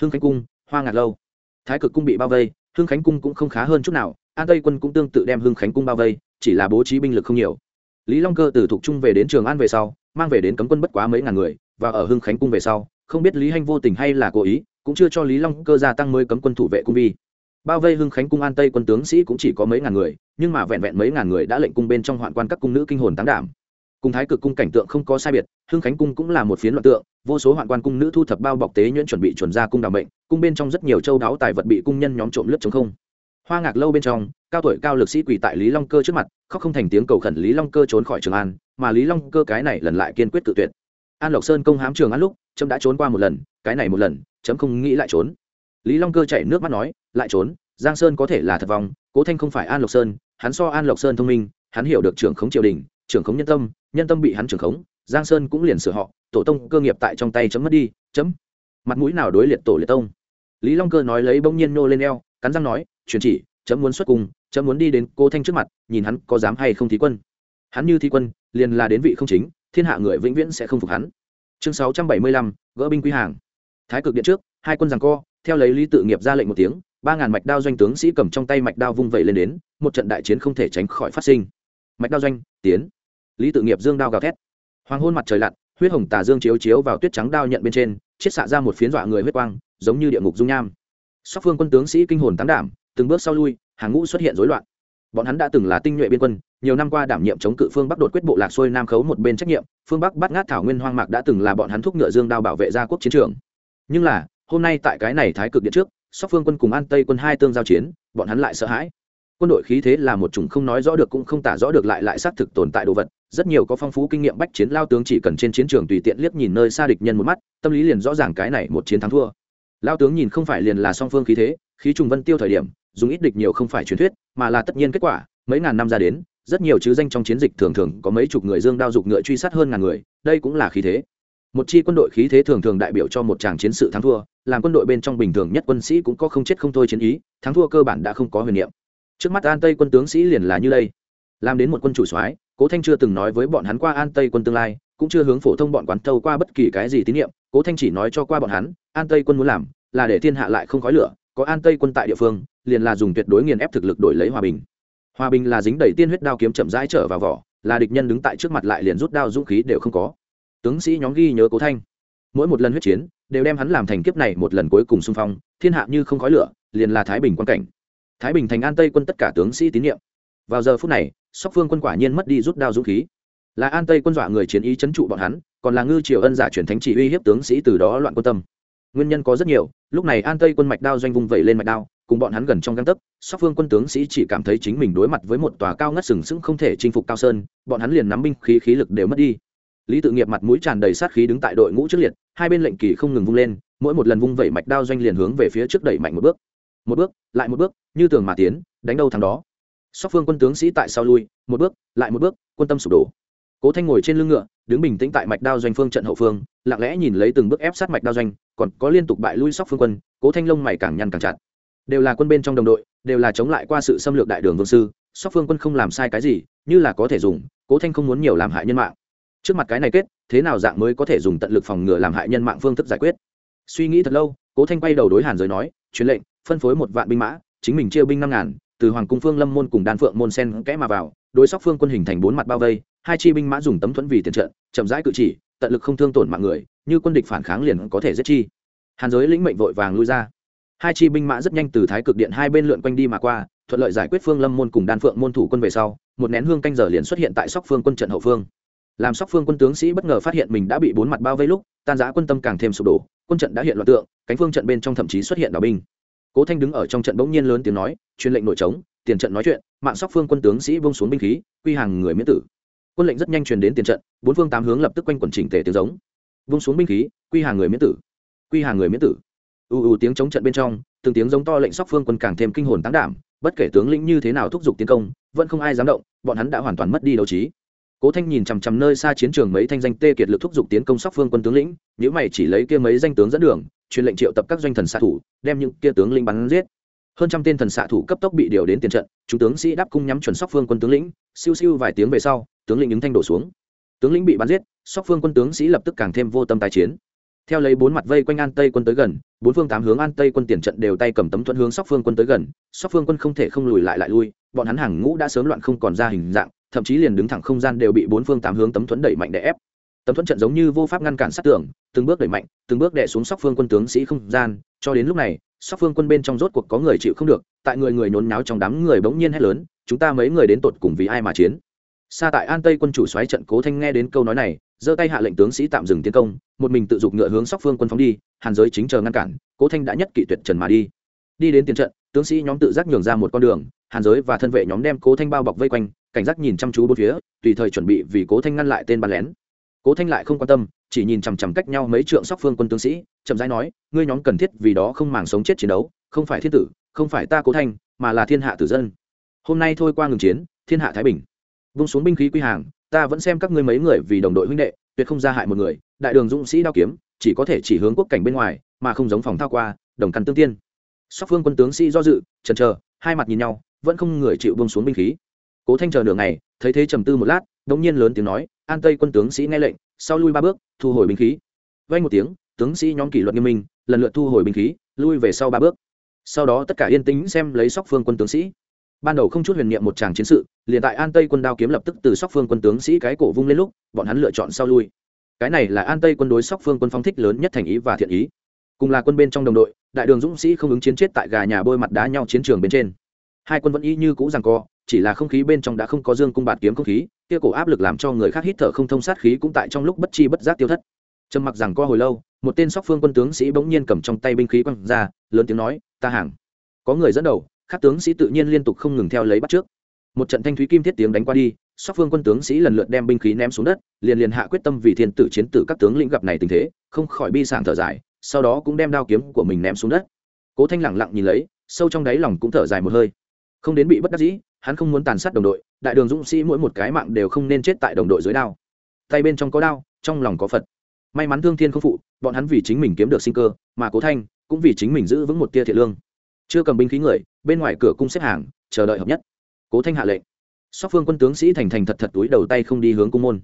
Hưng khánh cung, hoa ngạt lâu. Thái cực cung bị bao vây, hưng khánh cung cũng không khá hơn chút nào, an tây quân cũng tương tự đem hưng khánh cung bao vây, chỉ là bố trí binh lực không nhiều lý long cơ từ thục trung về đến trường an về sau, mang về đến cấm quân bất quá mấy ngàn người, và ở hưng khánh cung về sau, không biết lý hanh vô tình hay là cố ý, cũng chưa cho lý long cơ gia tăng mới cấm quân thủ vệ cung vi. Bao vây hưng khánh cung an tây quân tướng sĩ cũng chỉ có mấy ngàn người, nhưng mà vẹn vẹn mấy ngàn người đã lệnh cung bên trong hoạn quan các cung nữ kinh hồn tán đảm. Cùng thái cực cung cảnh tượng không có sai biệt, hưng khánh cung cũng là một phiến loạn tượng, vô số hoạn quan cung nữ thu thập bao bọc tế nhuyễn chuẩn bị chuẩn ra cung đảm mệnh, cung bên trong rất nhiều châu đáo tài vật bị cung nhân nhóm trộm lướt chống không. Hoa ngạc lâu bên trong cao tuổi cao lực sĩ quỳ tại lý long cơ trước mặt, khóc không thành tiếng cầu khẩn lý long cơ trốn khỏi trường an, mà lý long cơ cái này lần lại kiên quyết tự tuyệt. An lộc sơn công hám trường an lúc trâm đã trốn qua một lần, cái này một lần trâm không nghĩ lại trốn. Lý long cơ chảy nước mắt nói, lại trốn, giang sơn có thể là thật vong, cố thanh không phải an lộc sơn, hắn so an lộc sơn thông minh, hắn hiểu được trưởng khống triều đình, trưởng khống nhân tâm nhân tâm bị hắn trưởng khống, giang sơn cũng liền sửa họ, tổ tông cơ nghiệp tại trong tay chấm mất đi, chấm. Mặt mũi nào đối liệt tổ liệt tông? Lý long cơ nói lấy bỗng nhiên nô lên eo, cắn răng nói truyền chỉ chấm muốn xuất cung, chấm muốn đi đến cô thanh trước mặt, nhìn hắn có dám hay không thí quân. Hắn như thí quân, liền là đến vị không chính, thiên hạ người vĩnh viễn sẽ không phục hắn. Chương sáu trăm bảy mươi lăm, gỡ binh quy hàng. Thái cực điện trước, hai quân giằng co, theo lấy lý tự nghiệp ra lệnh một tiếng, ba ngàn mạch đao doanh tướng sĩ cầm trong tay mạch đao vung vẩy lên đến, một trận đại chiến không thể tránh khỏi phát sinh. Mạch đao doanh, tiến. Lý tự nghiệp dương đao gào thét. Hoàng hôn mặt trời lặn, huyết hồng tà dương chiếu chiếu vào tuyết trắng đao nhận bên trên, chiết xạ ra một phiến dọa người huyết quang, giống như địa ngục dung nham. Sóc phương quân tướng sĩ kinh hồn tán đảm từng bước sau lui, hàng ngũ xuất hiện rối loạn. Bọn hắn đã từng là tinh nhuệ biên quân, nhiều năm qua đảm nhiệm chống cự phương bắc đột quyết bộ lạc xuôi nam khấu một bên trách nhiệm, phương bắc bắt ngát thảo nguyên hoang mạc đã từng là bọn hắn thúc ngựa dương đao bảo vệ gia quốc chiến trường. Nhưng là, hôm nay tại cái này thái cực điện trước, sóc phương quân cùng an tây quân hai tương giao chiến, bọn hắn lại sợ hãi. Quân đội khí thế là một chủng không nói rõ được cũng không tả rõ được lại lại xác thực tồn tại đồ vật, rất nhiều có phong phú kinh nghiệm bách chiến lao tướng chỉ cần trên chiến trường tùy tiện liếc nhìn nơi xa địch nhân một mắt, tâm lý liền rõ ràng cái này một chiến thắng thua. Lao tướng nhìn không phải liền là song phương khí thế, khí trùng vân tiêu thời điểm dùng ít địch nhiều không phải truyền thuyết, mà là tất nhiên kết quả, mấy ngàn năm ra đến, rất nhiều chứ danh trong chiến dịch thường thường có mấy chục người dương đao dục ngựa truy sát hơn ngàn người, đây cũng là khí thế. Một chi quân đội khí thế thường thường đại biểu cho một tràng chiến sự thắng thua, làm quân đội bên trong bình thường nhất quân sĩ cũng có không chết không thôi chiến ý, thắng thua cơ bản đã không có huyền niệm. Trước mắt an tây quân tướng sĩ liền là như đây. Làm đến một quân chủ soái, cố thanh chưa từng nói với bọn hắn qua an tây quân tương lai, cũng chưa hướng phổ thông bọn quán thâu qua bất kỳ cái gì tín nhiệm, cố thanh chỉ nói cho qua bọn hắn, an tây quân muốn làm là để thiên hạ lại không khói lửa có an tây quân tại địa phương, liền là dùng tuyệt đối nghiền ép thực lực đổi lấy hòa bình. Hòa bình là dính đầy tiên huyết đao kiếm chậm rãi trở vào vỏ, là địch nhân đứng tại trước mặt lại liền rút đao dũng khí đều không có. Tướng sĩ nhóm ghi nhớ cố thanh. Mỗi một lần huyết chiến, đều đem hắn làm thành kiếp này một lần cuối cùng xung phong, thiên hạ như không khói lửa, liền là thái bình quan cảnh. Thái bình thành an tây quân tất cả tướng sĩ tín nhiệm. Vào giờ phút này, sóc phương quân quả nhiên mất đi rút đao dũng khí. Là an tây quân dọa người chiến ý c h ấ n trụ bọn hắn, còn là ngư triều ân giả truyền thánh chỉ uy hiếp tướng sĩ từ đó loạn quân tâm nguyên nhân có rất nhiều, lúc này an tây quân mạch đao doanh vung vẩy lên mạch đao, cùng bọn hắn gần trong găng tấc sóc phương quân tướng sĩ chỉ cảm thấy chính mình đối mặt với một tòa cao ngất sừng sững không thể chinh phục cao sơn, bọn hắn liền nắm binh khí khí lực đều mất đi. Lý tự nghiệp mặt mũi tràn đầy sát khí đứng tại đội ngũ trước liệt, hai bên lệnh kỳ không ngừng vung lên, mỗi một lần vung vẩy mạch đao doanh liền hướng về phía trước đẩy mạnh một bước. Một bước, lại một bước, như tường mà tiến, đánh đâu thắng đó. Sóc phương quân tướng sĩ tại sau lui, một bước, lại một bước, quân tâm sụp đổ cố thanh ngồi trên lưng ngựa, đứng bình tĩnh tại mạch đao doanh phương trận hậu phương, lặng lẽ nhìn lấy từng bước ép sát mạch đao doanh, còn có liên tục bại lui sóc phương quân, cố thanh lông mày càng nhăn càng chặt. Đều là quân bên trong đồng đội, đều là chống lại qua sự xâm lược đại đường vương sư, sóc phương quân không làm sai cái gì, như là có thể dùng, cố thanh không muốn nhiều làm hại nhân mạng. Trước mặt cái này kết, thế nào dạng mới có thể dùng tận lực phòng ngừa làm hại nhân mạng phương thức giải quyết? Suy nghĩ thật lâu, cố thanh quay đầu đối hàn giới nói, truyền lệnh, phân phối một vạn binh mã, chính mình chia binh năm ngàn, từ hoàng cung phương lâm môn cùng đan phượng môn sen kẽ mà vào, đối sóc phương quân hình thành bốn mặt bao vây hai chi binh mã dùng tấm thuẫn vì tiền trận, chậm rãi cự chỉ, tận lực không thương tổn mạng người, như quân địch phản kháng liền có thể giết chi. Hàn giới lĩnh mệnh vội vàng lui ra. Hai chi binh mã rất nhanh từ thái cực điện hai bên lượn quanh đi mà qua, thuận lợi giải quyết phương lâm môn cùng đan phượng môn thủ quân về sau, một nén hương canh giờ liền xuất hiện tại sóc phương quân trận hậu phương. Làm sóc phương quân tướng sĩ bất ngờ phát hiện mình đã bị bốn mặt bao vây lúc, tan giã quân tâm càng thêm sụp đổ, quân trận đã hiện loạn tượng, cánh phương trận bên trong thậm chí xuất hiện đảo binh. Cố thanh đứng ở trong trận bỗng nhiên lớn tiếng nói, truyền lệnh nội trống, tiền trận nói chuyện, mạng sóc phương quân tướng sĩ bông xuống binh khí, quy hàng người miễn tử quân lệnh rất nhanh truyền đến tiền trận, bốn phương tám hướng lập tức quanh quần chỉnh tề tiếng giống. Vung xuống binh khí, quy hàng người miễn tử, quy hàng người miễn tử. U u tiếng chống trận bên trong, từng tiếng giống to lệnh sóc phương quân càng thêm kinh hồn tán đảm, bất kể tướng lĩnh như thế nào thúc giục tiến công, vẫn không ai dám động, bọn hắn đã hoàn toàn mất đi đấu trí. Cố thanh nhìn chằm chằm nơi xa chiến trường mấy thanh danh tê kiệt lực thúc giục tiến công sóc phương quân tướng lĩnh nếu mày chỉ lấy kia mấy danh tướng dẫn đường, truyền lệnh triệu tập các doanh thần xạ thủ, đem những kia tướng lĩnh bắn giết. Hơn trăm tên thần xạ thủ cấp tốc bị điều đến tiền trận, chúng tướng sĩ đáp cung nhắm chuẩn sóc phương quân tướng lĩnh, siêu siêu vài tiếng về sau tướng lĩnh ứng thanh đổ xuống. Tướng lĩnh bị bắn giết sóc phương quân tướng sĩ lập tức càng thêm vô tâm tái chiến. Theo lấy bốn mặt vây quanh an tây quân tới gần bốn phương tám hướng an tây quân tiền trận đều tay cầm tấm thuận hướng sóc phương quân tới gần sóc phương quân không thể không lùi lại lại lui bọn hắn hàng ngũ đã sớm loạn không còn ra hình dạng thậm chí liền đứng thẳng không gian đều bị bốn phương tám hướng tấm thuẫn đẩy mạnh đè ép. Tấm thuẫn trận giống như vô pháp ngăn cản sát tưởng, từng bước đẩy mạnh từng bước đè xuống sóc phương quân tướng sĩ không gian cho đến lúc này sóc phương quân bên trong rốt cuộc có người chịu không được tại người người nhốn náo trong đám người bỗng nhiên hét lớn chúng ta mấy người đến tột cùng vì ai mà chiến? Xa tại an tây quân chủ xoáy trận cố thanh nghe đến câu nói này, giơ tay hạ lệnh tướng sĩ tạm dừng tiến công, một mình tự dục ngựa hướng sóc phương quân phóng đi, hàn giới chính chờ ngăn cản, cố thanh đã nhất kỵ tuyệt trần mà đi. Đi đến tiền trận, tướng sĩ nhóm tự giác nhường ra một con đường, hàn giới và thân vệ nhóm đem cố thanh bao bọc vây quanh, cảnh giác nhìn chăm chú bốn phía, tùy thời chuẩn bị vì cố thanh ngăn lại tên bắn lén. Cố thanh lại không quan tâm, chỉ nhìn chằm chằm cách nhau mấy trượng sóc phương quân tướng sĩ, chậm rãi nói, ngươi nhóm cần thiết vì đó không màng sống chết chiến đấu, không phải thiên tử, không phải ta cố thanh, mà là thiên hạ tử dân. Hôm nay thôi qua ngừng chiến, thiên hạ thái bình vung xuống binh khí quy hàng, ta vẫn xem các ngươi mấy người vì đồng đội huynh đệ, tuyệt không ra hại một người. Đại đường dũng sĩ đao kiếm, chỉ có thể chỉ hướng quốc cảnh bên ngoài, mà không giống phòng thao qua, đồng căn tương tiên. Sóc phương quân tướng sĩ do dự trần chờ, hai mặt nhìn nhau, vẫn không người chịu buông xuống binh khí. Cố thanh chờ nửa ngày, thấy thế trầm tư một lát, đống nhiên lớn tiếng nói, an tây quân tướng sĩ nghe lệnh, sau lui ba bước, thu hồi binh khí. Vay một tiếng, tướng sĩ nhóm kỷ luật nghiêm minh, lần lượt thu hồi binh khí, lui về sau ba bước. Sau đó tất cả yên tĩnh xem lấy sóc phương quân tướng sĩ ban đầu không chút huyền niệm một tràng chiến sự, liền tại an tây quân đao kiếm lập tức từ sóc phương quân tướng sĩ cái cổ vung lên lúc, bọn hắn lựa chọn sau lui. Cái này là an tây quân đối sóc phương quân phong thích lớn nhất thành ý và thiện ý. Cùng là quân bên trong đồng đội, đại đường dũng sĩ không ứng chiến chết tại gà nhà bôi mặt đá nhau chiến trường bên trên. Hai quân vẫn y như cũ rằng co, chỉ là không khí bên trong đã không có dương cung bạt kiếm không khí, kia cổ áp lực làm cho người khác hít thở không thông sát khí cũng tại trong lúc bất chi bất giác tiêu thất. Trầm mặc rằng co hồi lâu, một tên sóc phương quân tướng sĩ bỗng nhiên cầm trong tay binh khí quăng ra, lớn tiếng nói, ta hàng. Có người dẫn đầu các tướng sĩ tự nhiên liên tục không ngừng theo lấy bắt trước. Một trận thanh thúy kim thiết tiếng đánh qua đi, sóc phương quân tướng sĩ lần lượt đem binh khí ném xuống đất, liền liền hạ quyết tâm vì thiên tử chiến tử các tướng lĩnh gặp này tình thế, không khỏi bi sảng thở dài, sau đó cũng đem đao kiếm của mình ném xuống đất. Cố thanh lẳng lặng nhìn lấy, sâu trong đáy lòng cũng thở dài một hơi. Không đến bị bất đắc dĩ, hắn không muốn tàn sát đồng đội, đại đường dũng sĩ mỗi một cái mạng đều không nên chết tại đồng đội dưới đao. Tay bên trong có đao, trong lòng có phật. May mắn thương thiên không phụ, bọn hắn vì chính mình kiếm được sinh cơ, mà cố thanh cũng vì chính mình giữ vững một tia thiện lương chưa cầm binh khí người, bên ngoài cửa cung xếp hàng, chờ đợi hợp nhất. Cố thanh hạ lệnh. Sóc phương quân tướng sĩ thành thành thật thật túi đầu tay không đi hướng cung môn.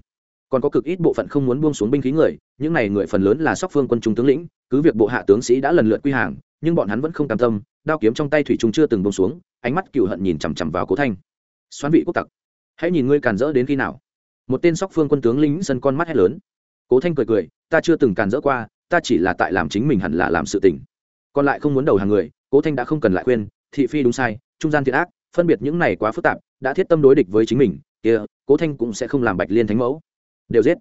Còn có cực ít bộ phận không muốn buông xuống binh khí người, những này người phần lớn là sóc phương quân trung tướng lĩnh, cứ việc bộ hạ tướng sĩ đã lần lượt quy hàng, nhưng bọn hắn vẫn không cam tâm, đao kiếm trong tay thủy trung chưa từng buông xuống, ánh mắt cựu hận nhìn chằm chằm vào cố thanh. Xoán vị quốc tặc, hãy nhìn ngươi càn rỡ đến khi nào. Một tên sóc phương quân tướng lính sân con mắt hét lớn. Cố thanh cười cười, ta chưa từng càn rỡ qua, ta chỉ là tại làm chính mình hẳn là làm sự tình. Còn lại không muốn đầu hàng người cố thanh đã không cần lại khuyên, thị phi đúng sai, trung gian thiện ác, phân biệt những này quá phức tạp, đã thiết tâm đối địch với chính mình, kia, cố thanh cũng sẽ không làm bạch liên thánh mẫu. Đều giết.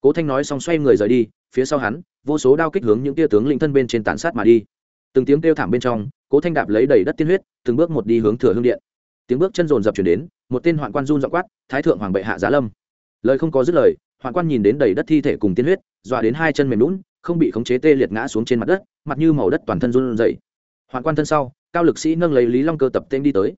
Cố thanh nói xong xoay người rời đi, phía sau hắn, vô số đao kích hướng những tia tướng lĩnh thân bên trên tàn sát mà đi. Từng tiếng kêu thảm bên trong, cố thanh đạp lấy đầy đất tiên huyết, từng bước một đi hướng thừa hương điện. Tiếng bước chân rồn dập chuyển đến, một tên hoạn quan run dọ quát, thái thượng hoàng bệ hạ giá lâm. Lời không có dứt lời, hoạn quan nhìn đến đầy đất thi thể cùng tiên huyết, dọa đến hai chân mềm lún không bị khống chế tê liệt ngã xuống trên mặt đất, mặt như màu đất toàn thân run dậy hoạn quan thân sau, cao lực sĩ nâng lấy lý long cơ tập tên đi tới.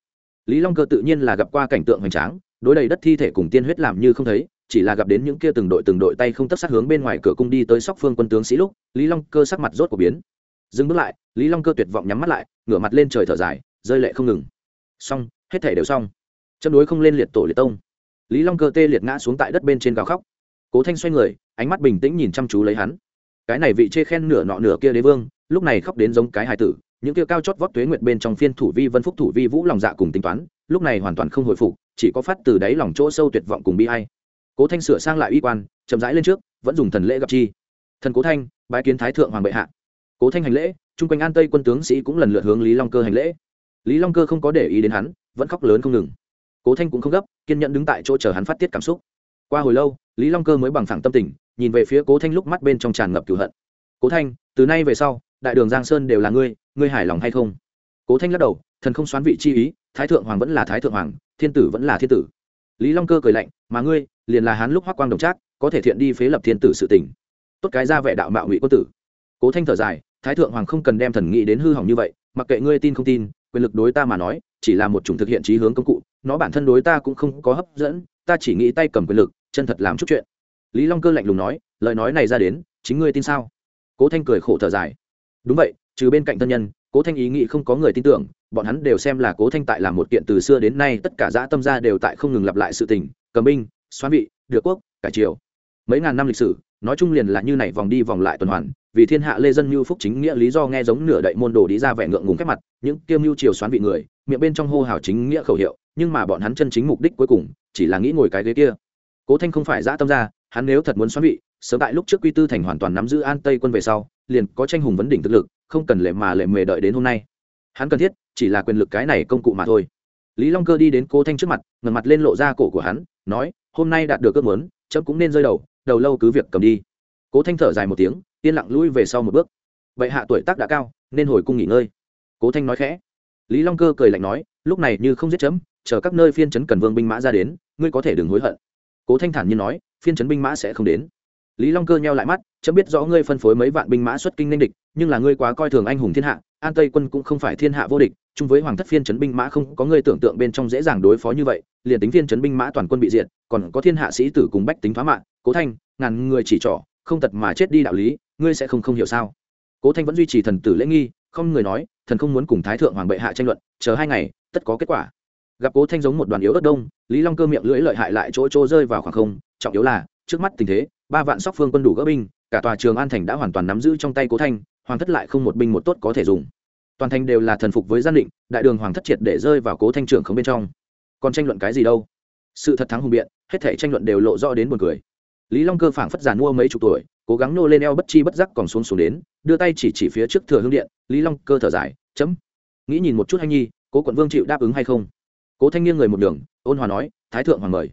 Lý long cơ tự nhiên là gặp qua cảnh tượng hoành tráng, đối đầy đất thi thể cùng tiên huyết làm như không thấy, chỉ là gặp đến những kia từng đội từng đội tay không tất sát hướng bên ngoài cửa cung đi tới sóc phương quân tướng sĩ lúc, lý long cơ sắc mặt rốt của biến. Dừng bước lại, lý long cơ tuyệt vọng nhắm mắt lại, ngửa mặt lên trời thở dài, rơi lệ không ngừng. Xong, hết thể đều xong. Châm đối không lên liệt tổ liệt tông. Lý long cơ tê liệt ngã xuống tại đất bên trên gào khóc. Cố thanh xoay người, ánh mắt bình tĩnh nhìn chăm chú lấy hắn. Cái này vị chê khen nửa nọ nửa kia đế vương, lúc này khóc đến giống cái hài tử những kia cao chót vót tuế nguyệt bên trong phiên thủ vi vân phúc thủ vi vũ lòng dạ cùng tính toán, lúc này hoàn toàn không hồi phục, chỉ có phát từ đáy lòng chỗ sâu tuyệt vọng cùng bi hay cố thanh sửa sang lại uy quan, chậm rãi lên trước, vẫn dùng thần lễ gặp chi. Thần cố thanh, bái kiến thái thượng hoàng bệ hạ. Cố thanh hành lễ, chung quanh an tây quân tướng sĩ cũng lần lượt hướng lý long cơ hành lễ. Lý long cơ không có để ý đến hắn, vẫn khóc lớn không ngừng. Cố thanh cũng không gấp, kiên nhẫn đứng tại chỗ chờ hắn phát tiết cảm xúc. Qua hồi lâu, lý long cơ mới bằng phẳng tâm tình, nhìn về phía cố thanh lúc mắt bên trong tràn ngập cửu hận. Cố thanh, từ nay về sau, đại đường giang sơn đều là ngươi ngươi hài lòng hay không? Cố thanh lắc đầu thần không xoán vị chi ý thái thượng hoàng vẫn là thái thượng hoàng thiên tử vẫn là thiên tử. Lý long cơ cười lạnh mà ngươi liền là hắn lúc hoác quang đồng trác có thể thiện đi phế lập thiên tử sự tình, tốt cái ra vẻ đạo mạo ngụy quân tử. Cố thanh thở dài thái thượng hoàng không cần đem thần nghĩ đến hư hỏng như vậy mặc kệ ngươi tin không tin quyền lực đối ta mà nói chỉ là một chủng thực hiện trí hướng công cụ nó bản thân đối ta cũng không có hấp dẫn ta chỉ nghĩ tay cầm quyền lực chân thật làm chút chuyện. Lý long cơ lạnh lùng nói lời nói này ra đến chính ngươi tin sao? Cố thanh cười khổ thở dài đúng vậy trừ bên cạnh thân nhân, cố thanh ý nghĩ không có người tin tưởng, bọn hắn đều xem là cố thanh tại là một kiện từ xưa đến nay tất cả dã tâm gia đều tại không ngừng lặp lại sự tình, cầm binh, xoán vị, được quốc cải triều. Mấy ngàn năm lịch sử, nói chung liền là như này vòng đi vòng lại tuần hoàn, vì thiên hạ lê dân mưu phúc chính nghĩa lý do nghe giống nửa đậy môn đồ đi ra vẻ ngượng ngùng khép mặt, những kiêm mưu triều xoán vị người, miệng bên trong hô hào chính nghĩa khẩu hiệu, nhưng mà bọn hắn chân chính mục đích cuối cùng, chỉ là nghĩ ngồi cái ghế kia. Cố thanh không phải dã tâm ra, hắn nếu thật muốn xoán vị, sớm tại lúc trước quy tư thành hoàn toàn nắm giữ an tây quân về sau, liền có tranh hùng vấn đỉnh thực lực không cần lệ mà lệ mề đợi đến hôm nay. Hắn cần thiết, chỉ là quyền lực cái này công cụ mà thôi. Lý long cơ đi đến cố thanh trước mặt, ngẩng mặt lên lộ ra cổ của hắn, nói, hôm nay đạt được ước muốn, chấm cũng nên rơi đầu đầu lâu cứ việc cầm đi. Cố thanh thở dài một tiếng, yên lặng lui về sau một bước. Vậy hạ tuổi tác đã cao, nên hồi cung nghỉ ngơi. Cố thanh nói khẽ. Lý long cơ cười lạnh nói, lúc này như không giết chấm, chờ các nơi phiên chấn cần vương binh mã ra đến, ngươi có thể đừng hối hận. Cố thanh thản nhiên nói, phiên chấn binh mã sẽ không đến lý long cơ nheo lại mắt, chấm biết rõ ngươi phân phối mấy vạn binh mã xuất kinh ninh địch, nhưng là ngươi quá coi thường anh hùng thiên hạ, an tây quân cũng không phải thiên hạ vô địch, chung với hoàng thất phiên chấn binh mã không có ngươi tưởng tượng bên trong dễ dàng đối phó như vậy, liền tính phiên chấn binh mã toàn quân bị diệt, còn có thiên hạ sĩ tử cùng bách tính phá mạng, cố thanh, ngàn người chỉ trỏ, không tật mà chết đi đạo lý, ngươi sẽ không không hiểu sao? Cố thanh vẫn duy trì thần tử lễ nghi, không người nói, thần không muốn cùng thái thượng hoàng bệ hạ tranh luận, chờ hai ngày, tất có kết quả. Gặp cố thanh giống một đoàn yếu đất đông, lý long cơ miệng lưỡi lợi hại lại chỗ chỗ rơi vào khoảng không, trọng yếu là, trước mắt tình thế ba vạn sóc phương quân đủ gỡ binh, cả tòa trường an thành đã hoàn toàn nắm giữ trong tay cố thanh, hoàng thất lại không một binh một tốt có thể dùng. Toàn thành đều là thần phục với gian định, đại đường hoàng thất triệt để rơi vào cố thanh trưởng không bên trong. Còn tranh luận cái gì đâu? Sự thật thắng hùng biện, hết thể tranh luận đều lộ rõ đến buồn cười. Lý long cơ phảng phất giàn mua mấy chục tuổi, cố gắng nô lên eo bất chi bất giác còn xuống xuống đến, đưa tay chỉ chỉ phía trước thừa hương điện, lý long cơ thở dài, chấm. Nghĩ nhìn một chút hay nhi, cố quận vương chịu đáp ứng hay không? Cố thanh niên người một đường, ôn hòa nói, thái thượng hoàng mời.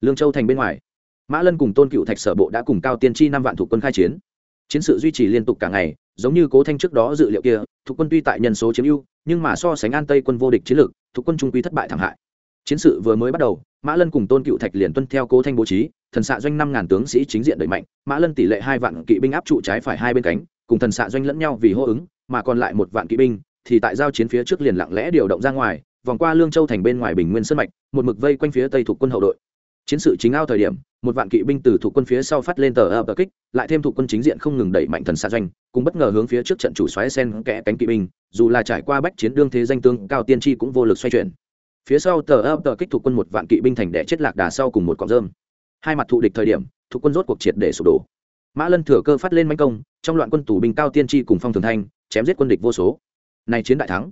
Lương châu thành bên ngoài mã lân cùng tôn cựu thạch sở bộ đã cùng cao tiên tri năm vạn thuộc quân khai chiến. Chiến sự duy trì liên tục cả ngày, giống như cố thanh trước đó dự liệu kia, thuộc quân tuy tại nhân số chiếm ưu, nhưng mà so sánh an tây quân vô địch chiến lược, thuộc quân trung quy thất bại thảm hại. Chiến sự vừa mới bắt đầu, mã lân cùng tôn cựu thạch liền tuân theo cố thanh bố trí, thần xạ doanh năm ngàn tướng sĩ chính diện đẩy mạnh, mã lân tỷ lệ hai vạn kỵ binh áp trụ trái phải hai bên cánh, cùng thần xạ doanh lẫn nhau vì hô ứng, mà còn lại một vạn kỵ binh thì tại giao chiến phía trước liền lặng lẽ điều động ra ngoài, vòng qua lương châu thành bên ngoài bình nguyên sân mạch, một mực vây quanh phía tây thuộc quân hậu đội chiến sự chính ao thời điểm, một vạn kỵ binh từ thủ quân phía sau phát lên tờ ập kích, lại thêm thủ quân chính diện không ngừng đẩy mạnh thần xạ doanh, cùng bất ngờ hướng phía trước trận chủ xoáy sen kẽ cánh kỵ binh, dù là trải qua bách chiến đương thế danh tương cao tiên tri cũng vô lực xoay chuyển. Phía sau tờ ập kích thủ quân một vạn kỵ binh thành đẻ chết lạc đà sau cùng một cọng rơm. Hai mặt thụ địch thời điểm thủ quân rốt cuộc triệt để sụp đổ. Mã lân thừa cơ phát lên manh công, trong loạn quân tù binh cao tiên tri cùng phong thường thanh, chém giết quân địch vô số. Này chiến đại thắng.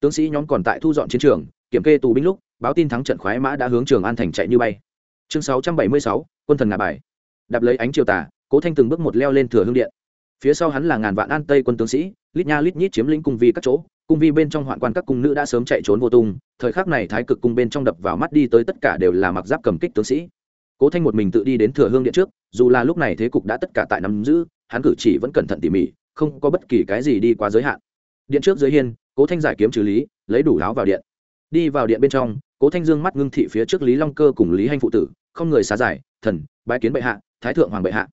Tướng sĩ nhóm còn tại thu dọn chiến trường, kiểm kê tù binh lúc, báo tin thắng trận khoái mã đã hướng trường an thành chạy như bay chương sáu trăm bảy mươi sáu, quân thần ngà bài. Đạp lấy ánh chiều tà, cố thanh từng bước một leo lên thừa hương điện. Phía sau hắn là ngàn vạn an tây quân tướng sĩ, lít nha lít nhít chiếm lĩnh cung vi các chỗ, cung vi bên trong hoạn quan các cung nữ đã sớm chạy trốn vô tung, thời khắc này thái cực cung bên trong đập vào mắt đi tới tất cả đều là mặc giáp cầm kích tướng sĩ. Cố thanh một mình tự đi đến thừa hương điện trước, dù là lúc này thế cục đã tất cả tại nắm giữ, hắn cử chỉ vẫn cẩn thận tỉ mỉ, không có bất kỳ cái gì đi qua giới hạn. Điện trước dưới hiên, cố thanh giải kiếm trừ lý, lấy đủ láo vào điện. Đi vào điện bên trong cố thanh dương mắt ngưng thị phía trước lý long cơ cùng lý hanh phụ tử, không người xá giải, thần, bái kiến bệ hạ, thái thượng hoàng bệ hạ.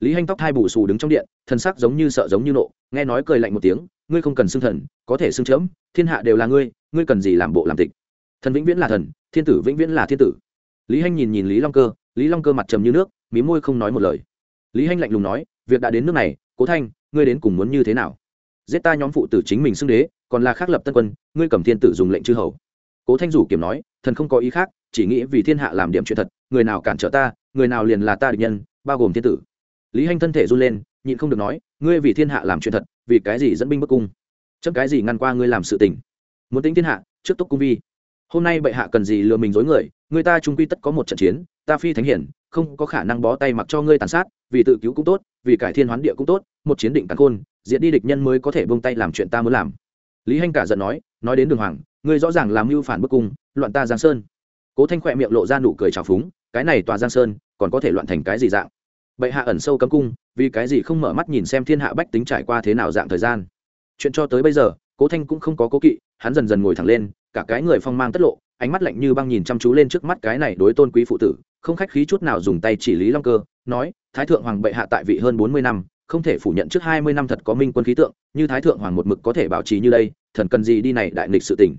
Lý hanh tóc hai bù xù đứng trong điện, thần sắc giống như sợ giống như nộ, nghe nói cười lạnh một tiếng, ngươi không cần xưng thần, có thể xưng chớm, thiên hạ đều là ngươi ngươi cần gì làm bộ làm tịch? Thần vĩnh viễn là thần, thiên tử vĩnh viễn là thiên tử. Lý hanh nhìn nhìn lý long cơ, lý long cơ mặt trầm như nước, mí môi không nói một lời. Lý hanh lạnh lùng nói, việc đã đến nước này, cố thanh, ngươi đến cùng muốn như thế nào? Giết ta nhóm phụ tử chính mình xưng đế, còn là khác lập tân quân, ngươi cầm thiên tử dùng lệnh chư hầu cố thanh rủ kiểm nói, thần không có ý khác, chỉ nghĩ vì thiên hạ làm điểm chuyện thật, người nào cản trở ta, người nào liền là ta địch nhân, bao gồm thiên tử. Lý hanh thân thể run lên, nhịn không được nói, ngươi vì thiên hạ làm chuyện thật, vì cái gì dẫn binh bức cung? Chấm cái gì ngăn qua ngươi làm sự tình? Muốn tính thiên hạ, trước túc cung vi. Hôm nay bệ hạ cần gì lừa mình dối người người ta trung quy tất có một trận chiến, ta phi thánh hiển, không có khả năng bó tay mặc cho ngươi tàn sát, vì tự cứu cũng tốt, vì cải thiên hoán địa cũng tốt, một chiến định tàn khôn, diệt đi địch nhân mới có thể buông tay làm chuyện ta muốn làm. Lý hanh cả giận nói nói đến đường hoàng ngươi rõ ràng làm mưu phản bức cung, loạn ta giang sơn. Cố thanh khỏe miệng lộ ra nụ cười trào phúng, cái này tòa giang sơn, còn có thể loạn thành cái gì dạng? Bệ hạ ẩn sâu cấm cung, vì cái gì không mở mắt nhìn xem thiên hạ bách tính trải qua thế nào dạng thời gian? Chuyện cho tới bây giờ, cố thanh cũng không có cố kỵ, hắn dần dần ngồi thẳng lên, cả cái người phong mang tất lộ, ánh mắt lạnh như băng nhìn chăm chú lên trước mắt cái này đối tôn quý phụ tử, không khách khí chút nào dùng tay chỉ lý long cơ, nói, thái thượng hoàng bệ hạ tại vị hơn bốn mươi năm, không thể phủ nhận trước hai mươi năm thật có minh quân khí tượng, như thái thượng hoàng một mực có thể bảo trì như đây, thần cần gì đi này đại nghịch sự tỉnh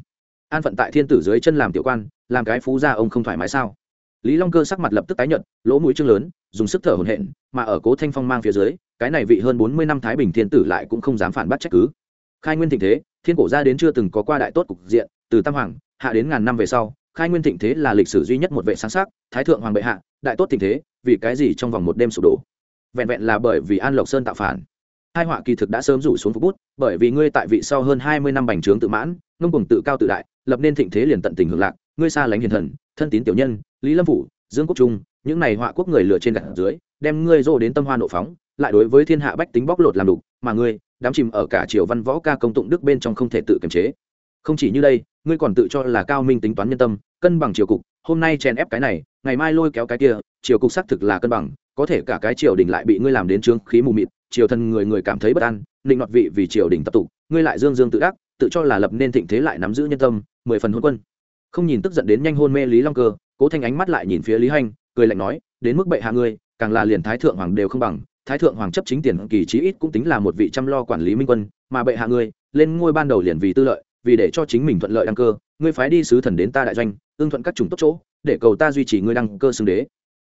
an phận tại thiên tử dưới chân làm tiểu quan làm cái phú gia ông không thoải mái sao? Lý long cơ sắc mặt lập tức tái nhợt, lỗ mũi trương lớn dùng sức thở hổn hển mà ở cố thanh phong mang phía dưới cái này vị hơn bốn mươi năm thái bình thiên tử lại cũng không dám phản bác trách cứ. Khai nguyên thịnh thế thiên cổ ra đến chưa từng có qua đại tốt cục diện từ tam hoàng hạ đến ngàn năm về sau khai nguyên thịnh thế là lịch sử duy nhất một vệ sáng sắc thái thượng hoàng bệ hạ đại tốt thịnh thế vì cái gì trong vòng một đêm sụp đổ? Vẹn vẹn là bởi vì an lộc sơn tạo phản. Hai họa kỳ thực đã sớm rủ xuống phục bút bởi vì ngươi tại vị sau hơn hai mươi năm bành trướng tự mãn ngông cùng tự cao tự đại lập nên thịnh thế liền tận tình hưởng lạc, ngươi xa lánh hiền thần, thân tín tiểu nhân, lý lâm phủ, dương quốc trung, những này họa quốc người lừa trên gặt dưới, đem ngươi rô đến tâm hoa nộ phóng, lại đối với thiên hạ bách tính bóc lột làm đục, mà ngươi, đám chìm ở cả triều văn võ ca công tụng đức bên trong không thể tự kiềm chế. Không chỉ như đây, ngươi còn tự cho là cao minh tính toán nhân tâm, cân bằng triều cục, hôm nay chèn ép cái này, ngày mai lôi kéo cái kia, triều cục xác thực là cân bằng, có thể cả cái triều đình lại bị ngươi làm đến trướng khí mù mịt, triều thần người người cảm thấy bất an, định đoạt vị vì triều đình tập tụ, ngươi lại dương dương tự đắc tự cho là lập nên thịnh thế lại nắm giữ nhân tâm, mười phần hôn quân. Không nhìn tức giận đến nhanh hôn mê lý long cơ, cố thanh ánh mắt lại nhìn phía lý hanh, cười lạnh nói, đến mức bệ hạ ngươi, càng là liền thái thượng hoàng đều không bằng, thái thượng hoàng chấp chính tiền kỳ chí ít cũng tính là một vị chăm lo quản lý minh quân, mà bệ hạ ngươi, lên ngôi ban đầu liền vì tư lợi, vì để cho chính mình thuận lợi đăng cơ, ngươi phái đi sứ thần đến ta đại doanh ương thuận các chủng tốt chỗ, để cầu ta duy trì ngươi đăng cơ xưng đế.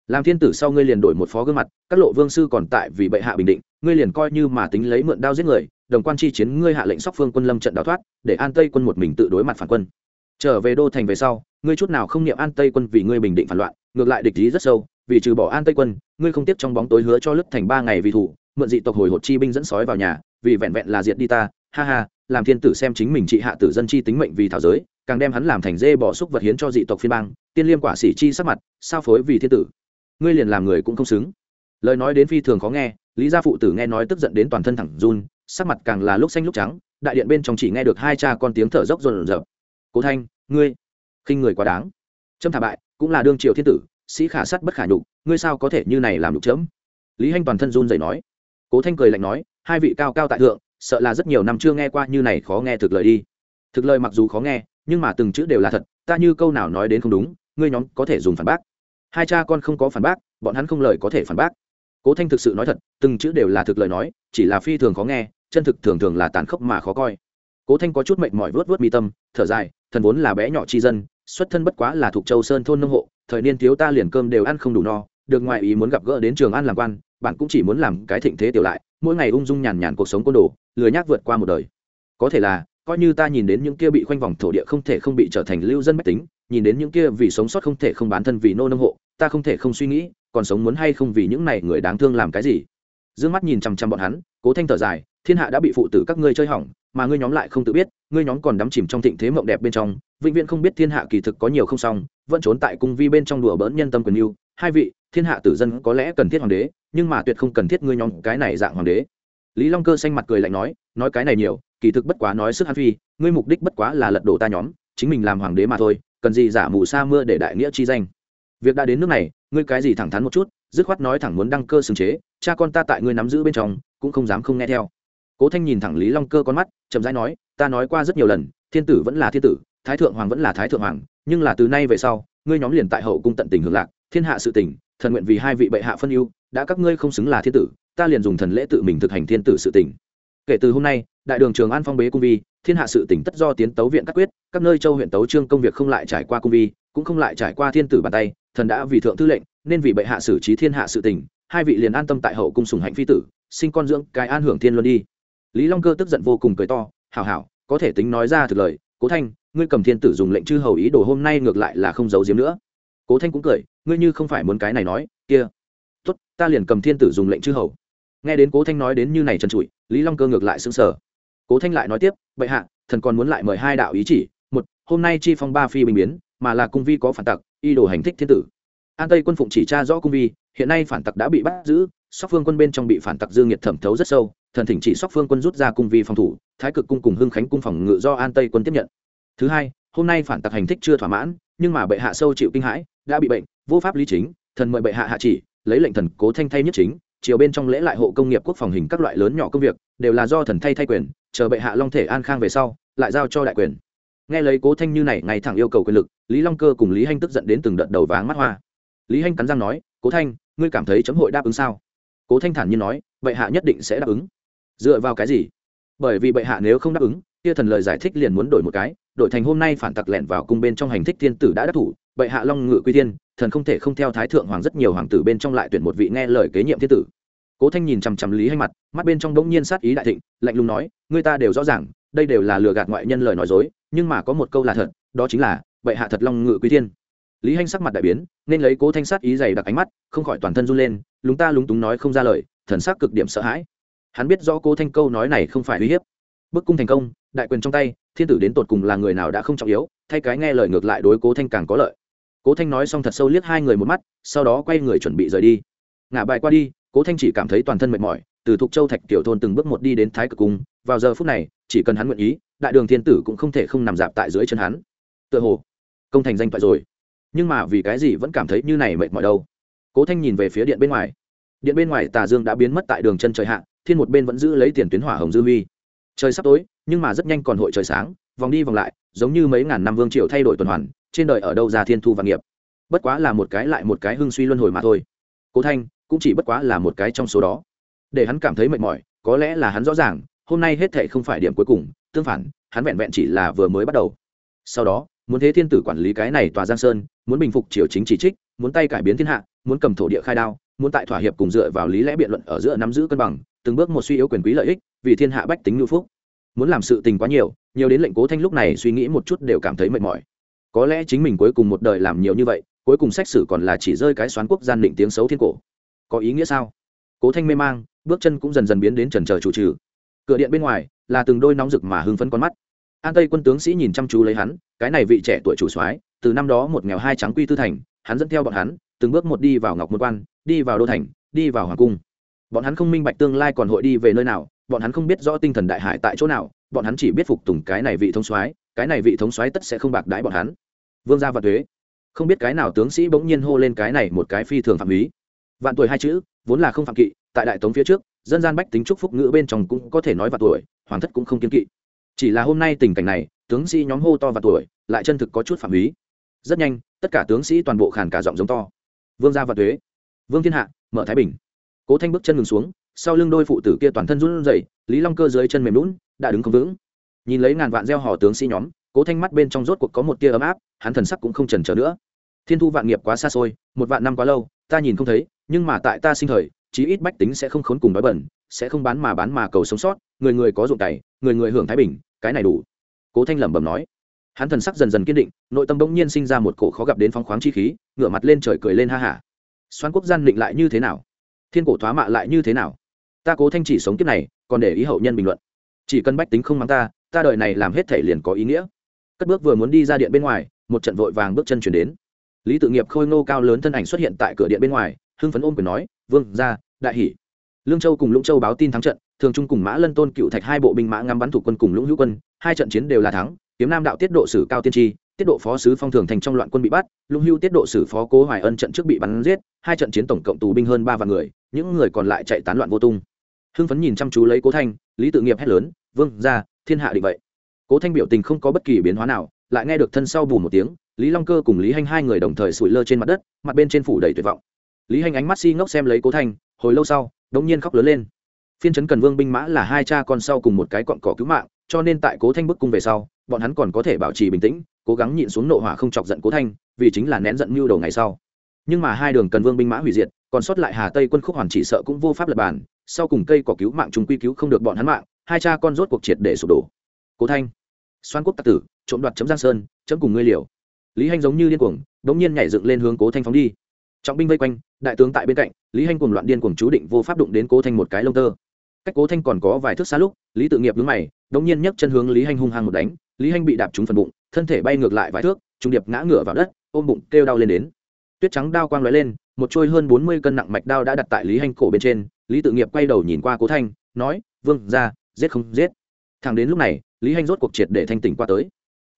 Làm thiên tử sau ngươi liền đổi một phó gương mặt, các lộ vương sư còn tại vì bệ hạ bình định, ngươi liền coi như mà tính lấy mượn đao giết người đồng quan chi chiến ngươi hạ lệnh sóc phương quân lâm trận đào thoát, để an tây quân một mình tự đối mặt phản quân. Trở về đô thành về sau, ngươi chút nào không niệm an tây quân vì ngươi bình định phản loạn, ngược lại địch ý rất sâu, vì trừ bỏ an tây quân, ngươi không tiếp trong bóng tối hứa cho lức thành ba ngày vì thủ, mượn dị tộc hồi hột chi binh dẫn sói vào nhà, vì vẹn vẹn là diệt đi ta, ha ha, làm thiên tử xem chính mình trị hạ tử dân chi tính mệnh vì thảo giới, càng đem hắn làm thành dê bỏ xúc vật hiến cho dị tộc phiên bang, tiên liêm quả sĩ chi sắc mặt, sao phối vì thiên tử. Ngươi liền làm người cũng không xứng. Lời nói đến phi thường khó nghe, lý gia phụ tử nghe nói tức giận đến toàn thân thẳng run sắc mặt càng là lúc xanh lúc trắng, đại điện bên trong chỉ nghe được hai cha con tiếng thở dốc rộn rợp. Cố thanh, ngươi, khinh người quá đáng. Trâm thả bại, cũng là đương triều thiên tử, sĩ khả sắt bất khả nhục, ngươi sao có thể như này làm nhục chấm lý hanh toàn thân run dậy nói. Cố thanh cười lạnh nói, hai vị cao cao tại thượng, sợ là rất nhiều năm chưa nghe qua như này khó nghe thực lời đi. Thực lời mặc dù khó nghe, nhưng mà từng chữ đều là thật, ta như câu nào nói đến không đúng, ngươi nhóm có thể dùng phản bác. Hai cha con không có phản bác, bọn hắn không lời có thể phản bác. Cố thanh thực sự nói thật, từng chữ đều là thực lời nói, chỉ là phi thường khó nghe chân thực thường thường là tàn khốc mà khó coi. Cố thanh có chút mệnh mỏi vớt vớt mi tâm, thở dài, thần vốn là bé nhỏ chi dân, xuất thân bất quá là thuộc châu sơn thôn nông hộ, thời niên thiếu ta liền cơm đều ăn không đủ no, được ngoại ý muốn gặp gỡ đến trường ăn làm quan, bạn cũng chỉ muốn làm cái thịnh thế tiểu lại, mỗi ngày ung dung nhàn nhàn cuộc sống côn đồ, lười nhác vượt qua một đời. Có thể là, coi như ta nhìn đến những kia bị khoanh vòng thổ địa không thể không bị trở thành lưu dân mách tính, nhìn đến những kia vì sống sót không thể không bán thân vì nô nông hộ, ta không thể không suy nghĩ, còn sống muốn hay không vì những này người đáng thương làm cái gì. D ư ơ n g mắt nhìn chằm chằm bọn hắn, cố thanh thở dài thiên hạ đã bị phụ tử các ngươi chơi hỏng, mà ngươi nhóm lại không tự biết, ngươi nhóm còn đắm chìm trong thịnh thế mộng đẹp bên trong, vĩnh viễn không biết thiên hạ kỳ thực có nhiều không xong, vẫn trốn tại cung vi bên trong đùa bỡn nhân tâm quyền yêu. Hai vị, thiên hạ tử dân có lẽ cần thiết hoàng đế, nhưng mà tuyệt không cần thiết ngươi nhóm cái này dạng hoàng đế. Lý long cơ xanh mặt cười lạnh nói nói cái này nhiều, kỳ thực bất quá nói sức hắn phi, ngươi mục đích bất quá là lật đổ ta nhóm, chính mình làm hoàng đế mà thôi, cần gì giả mù sa mưa để đại nghĩa chi danh. Việc đã đến nước này, ngươi cái gì thẳng thắn một chút, dứt khoát nói thẳng muốn đăng cơ xưng chế, cha con ta tại ngươi nắm giữ bên trong, cũng không dám không nghe theo cố thanh nhìn thẳng lý long cơ con mắt, chậm rãi nói, ta nói qua rất nhiều lần, thiên tử vẫn là thiên tử, thái thượng hoàng vẫn là thái thượng hoàng, nhưng là từ nay về sau, ngươi nhóm liền tại hậu cung tận tình hưởng lạc, thiên hạ sự tình, thần nguyện vì hai vị bệ hạ phân ưu, đã các ngươi không xứng là thiên tử, ta liền dùng thần lễ tự mình thực hành thiên tử sự tình. Kể từ hôm nay, đại đường trường an phong bế cung vi, thiên hạ sự tỉnh tất do tiến tấu viện các quyết, các nơi châu huyện tấu trương công việc không lại trải qua cung vi, cũng không lại trải qua thiên tử bàn tay, thần đã vì thượng thư lệnh, nên vì bệ hạ xử trí thiên hạ sự tỉnh hai vị liền an tâm tại hậu cung sùng hạnh phi tử, sinh con dưỡng cái an hưởng thiên luân đi lý long cơ tức giận vô cùng cười to, hảo hảo, có thể tính nói ra thực lời, cố thanh, ngươi cầm thiên tử dùng lệnh chư hầu ý đồ hôm nay ngược lại là không giấu giếm nữa. Cố thanh cũng cười, ngươi như không phải muốn cái này nói, kia, tốt, ta liền cầm thiên tử dùng lệnh chư hầu. Nghe đến cố thanh nói đến như này trần trụi, lý long cơ ngược lại sững sờ. Cố thanh lại nói tiếp, bệ hạ, thần còn muốn lại mời hai đạo ý chỉ, một, hôm nay chi phong ba phi bình biến, mà là cung vi có phản tặc y đồ hành thích thiên tử. An tây quân phụng chỉ tra rõ cung vi, hiện nay phản tặc đã bị bắt giữ sóc phương quân bên trong bị phản tặc dương nhiệt thẩm thấu rất sâu, thần thỉnh chỉ sóc phương quân rút ra cung vi phòng thủ, thái cực cung cùng hưng khánh cung phòng ngự do an tây quân tiếp nhận. Thứ hai, hôm nay phản tặc hành thích chưa thỏa mãn, nhưng mà bệ hạ sâu chịu kinh hãi, đã bị bệnh, vô pháp lý chính, thần mời bệ hạ hạ chỉ, lấy lệnh thần cố thanh thay nhất chính, chiều bên trong lễ lại hộ công nghiệp quốc phòng hình các loại lớn nhỏ công việc, đều là do thần thay thay quyền, chờ bệ hạ long thể an khang về sau, lại giao cho đại quyền. Nghe lấy cố thanh như này, ngày thẳng yêu cầu quyền lực, lý long cơ cùng lý hanh tức giận đến từng đợt đầu váng mắt hoa. Lý hanh cắn răng nói, cố thanh, ngươi cảm thấy chấm hội đáp ứng sao? Cố thanh thản nhiên nói, bệ hạ nhất định sẽ đáp ứng. Dựa vào cái gì? Bởi vì bệ hạ nếu không đáp ứng, kia thần lời giải thích liền muốn đổi một cái, đổi thành hôm nay phản tặc lẻn vào cung bên trong hành thích thiên tử đã đắc thủ, bệ hạ long ngự quy tiên thần không thể không theo thái thượng hoàng rất nhiều hoàng tử bên trong lại tuyển một vị nghe lời kế nhiệm thiên tử. Cố thanh nhìn chằm chằm lý hay mặt, mắt bên trong bỗng nhiên sát ý đại thịnh, lạnh lùng nói người ta đều rõ ràng, đây đều là lừa gạt ngoại nhân lời nói dối, nhưng mà có một câu là thật, đó chính là, bệ hạ thật long ngự quý thiên lý hanh sắc mặt đại biến, nên lấy cố thanh sát ý dày đặc ánh mắt, không khỏi toàn thân run lên, lúng ta lúng túng nói không ra lời, thần sắc cực điểm sợ hãi. Hắn biết rõ cố thanh câu nói này không phải uy hiếp. Bức cung thành công, đại quyền trong tay, thiên tử đến tột cùng là người nào đã không trọng yếu, thay cái nghe lời ngược lại đối cố thanh càng có lợi. Cố thanh nói xong thật sâu liếc hai người một mắt, sau đó quay người chuẩn bị rời đi. Ngả bài qua đi, cố thanh chỉ cảm thấy toàn thân mệt mỏi, từ thục châu thạch tiểu thôn từng bước một đi đến thái cực cung, vào giờ phút này, chỉ cần hắn nguyện ý, đại đường thiên tử cũng không thể không nằm dạp tại dưới chân hắn. Tựa hồ, công thành danh toại rồi nhưng mà vì cái gì vẫn cảm thấy như này mệt mỏi đâu? Cố thanh nhìn về phía điện bên ngoài. Điện bên ngoài tà dương đã biến mất tại đường chân trời hạ, thiên một bên vẫn giữ lấy tiền tuyến hỏa hồng dư huy. Trời sắp tối, nhưng mà rất nhanh còn hội trời sáng, vòng đi vòng lại, giống như mấy ngàn năm vương triều thay đổi tuần hoàn, trên đời ở đâu ra thiên thu và nghiệp. Bất quá là một cái lại một cái hưng suy luân hồi mà thôi. Cố thanh, cũng chỉ bất quá là một cái trong số đó. Để hắn cảm thấy mệt mỏi, có lẽ là hắn rõ ràng, hôm nay hết thệ không phải điểm cuối cùng, tương phản, hắn vẹn vẹn chỉ là vừa mới bắt đầu. Sau đó muốn thế thiên tử quản lý cái này tòa giang sơn, muốn bình phục triều chính chỉ trích, muốn tay cải biến thiên hạ, muốn cầm thổ địa khai đao, muốn tại thỏa hiệp cùng dựa vào lý lẽ biện luận ở giữa nắm giữ cân bằng, từng bước một suy yếu quyền quý lợi ích, vì thiên hạ bách tính ngữ phúc. Muốn làm sự tình quá nhiều nhiều đến lệnh cố thanh lúc này suy nghĩ một chút đều cảm thấy mệt mỏi. Có lẽ chính mình cuối cùng một đời làm nhiều như vậy, cuối cùng xét xử còn là chỉ rơi cái xoán quốc gian định tiếng xấu thiên cổ. Có ý nghĩa sao? Cố thanh mê mang, bước chân cũng dần dần biến đến trần trờ chủ trừ. Cửa điện bên ngoài là từng đôi nóng rực mà hưng phấn con mắt. An tây quân tướng sĩ nhìn chăm chú lấy hắn cái này vị trẻ tuổi chủ soái, từ năm đó một nghèo hai trắng quy tư thành, hắn dẫn theo bọn hắn, từng bước một đi vào ngọc môn quan, đi vào đô thành, đi vào hoàng cung. Bọn hắn không minh bạch tương lai còn hội đi về nơi nào, bọn hắn không biết rõ tinh thần đại hải tại chỗ nào, bọn hắn chỉ biết phục tùng cái này vị thống soái, cái này vị thống soái tất sẽ không bạc đãi bọn hắn. Vương gia và thuế. Không biết cái nào tướng sĩ bỗng nhiên hô lên cái này một cái phi thường phạm ý. Vạn tuổi hai chữ, vốn là không phạm kỵ, tại đại tống phía trước, dân gian bách tính trúc phúc ngữ bên trong cũng có thể nói vạn tuổi, hoàng thất cũng không kiên kỵ chỉ là hôm nay tình cảnh này, tướng sĩ nhóm hô to và tuổi, lại chân thực có chút phạm ý rất nhanh, tất cả tướng sĩ toàn bộ khàn cả giọng giống to. Vương gia và thuế vương thiên hạ, mở thái bình. Cố thanh bước chân ngừng xuống, sau lưng đôi phụ tử kia toàn thân run rẩy, lý long cơ dưới chân mềm lún đã đứng không vững. Nhìn lấy ngàn vạn gieo hò tướng sĩ nhóm, cố thanh mắt bên trong rốt cuộc có một tia ấm áp, hắn thần sắc cũng không chần chờ nữa. Thiên thu vạn nghiệp quá xa xôi, một vạn năm quá lâu, ta nhìn không thấy, nhưng mà tại ta sinh thời, chí ít bách tính sẽ không khốn cùng đói bẩn, sẽ không bán mà bán mà cầu sống sót, người người có ruộng cày, người người hưởng thái bình cái này đủ. Cố thanh lẩm bẩm nói. Hắn thần sắc dần dần kiên định, nội tâm bỗng nhiên sinh ra một cổ khó gặp đến phong khoáng chi khí, ngửa mặt lên trời cười lên ha hả. Xoan quốc gian định lại như thế nào? Thiên cổ thoá mạ lại như thế nào? Ta cố thanh chỉ sống kiếp này, còn để ý hậu nhân bình luận. Chỉ cần bách tính không mắng ta ta đợi này làm hết thể liền có ý nghĩa. Cất bước vừa muốn đi ra điện bên ngoài, một trận vội vàng bước chân chuyển đến. Lý tự nghiệp khôi ngô cao lớn thân ảnh xuất hiện tại cửa điện bên ngoài, hưng phấn ôm quyền nói, vương ra đại hỷ. Lương châu cùng lũng châu báo tin thắng trận thường trung cùng mã lân tôn cựu thạch hai bộ binh mã ngắm bắn thủ quân cùng lũng hữu quân, hai trận chiến đều là thắng, kiếm nam đạo tiết độ sử cao tiên tri, tiết độ phó sứ phong thường thành trong loạn quân bị bắt, lũng hữu tiết độ sử phó cố hoài ân trận trước bị bắn giết, hai trận chiến tổng cộng tù binh hơn ba vạn người, những người còn lại chạy tán loạn vô tung. Hưng phấn nhìn chăm chú lấy cố thanh, lý tự nghiệp hét lớn, vương ra thiên hạ định vậy. Cố thanh biểu tình không có bất kỳ biến hóa nào, lại nghe được thân sau bù một tiếng, lý long cơ cùng lý hanh hai người đồng thời sủi lơ trên mặt đất, mặt bên trên phủ đầy tuyệt vọng. Lý hanh ánh mắt si ngốc xem lấy cố thanh, hồi lâu sau, đống nhiên khóc lớn lên phiên trấn cần vương binh mã là hai cha con sau cùng một cái cọn cỏ cứu mạng, cho nên tại cố thanh bức cung về sau, bọn hắn còn có thể bảo trì bình tĩnh, cố gắng nhịn xuống nộ hỏa không chọc giận cố thanh, vì chính là nén giận mưu đầu ngày sau. Nhưng mà hai đường cần vương binh mã hủy diệt, còn sót lại hà tây quân khúc hoàn chỉ sợ cũng vô pháp lập bàn, sau cùng cây cỏ cứu mạng chúng quy cứu không được bọn hắn mạng, hai cha con rốt cuộc triệt để sụp đổ. Cố thanh xoan quốc tạc tử, trộm đoạt chấm giang sơn, chấm cùng ngươi liều. Lý hanh giống như điên cuồng, đống nhiên nhảy dựng lên hướng cố thanh phóng đi. Trọng binh vây quanh, đại tướng tại bên cạnh, lý hanh cuồng loạn điên cuồng chú định vô pháp đụng đến cố thanh một cái lông tơ cách cố thanh còn có vài thước xa lúc, lý tự nghiệp đứng mày, đống nhiên nhấc chân hướng lý hanh hung hăng một đánh. Lý hanh bị đạp trúng phần bụng, thân thể bay ngược lại vài thước trung điệp ngã ngửa vào đất, ôm bụng kêu đau lên đến. Tuyết trắng đao quang lóe lên, một trôi hơn bốn mươi cân nặng mạch đao đã đặt tại lý hanh cổ bên trên. Lý tự nghiệp quay đầu nhìn qua cố thanh, nói, vương ra giết không giết. Thằng đến lúc này, lý hanh rốt cuộc triệt để thanh tỉnh qua tới.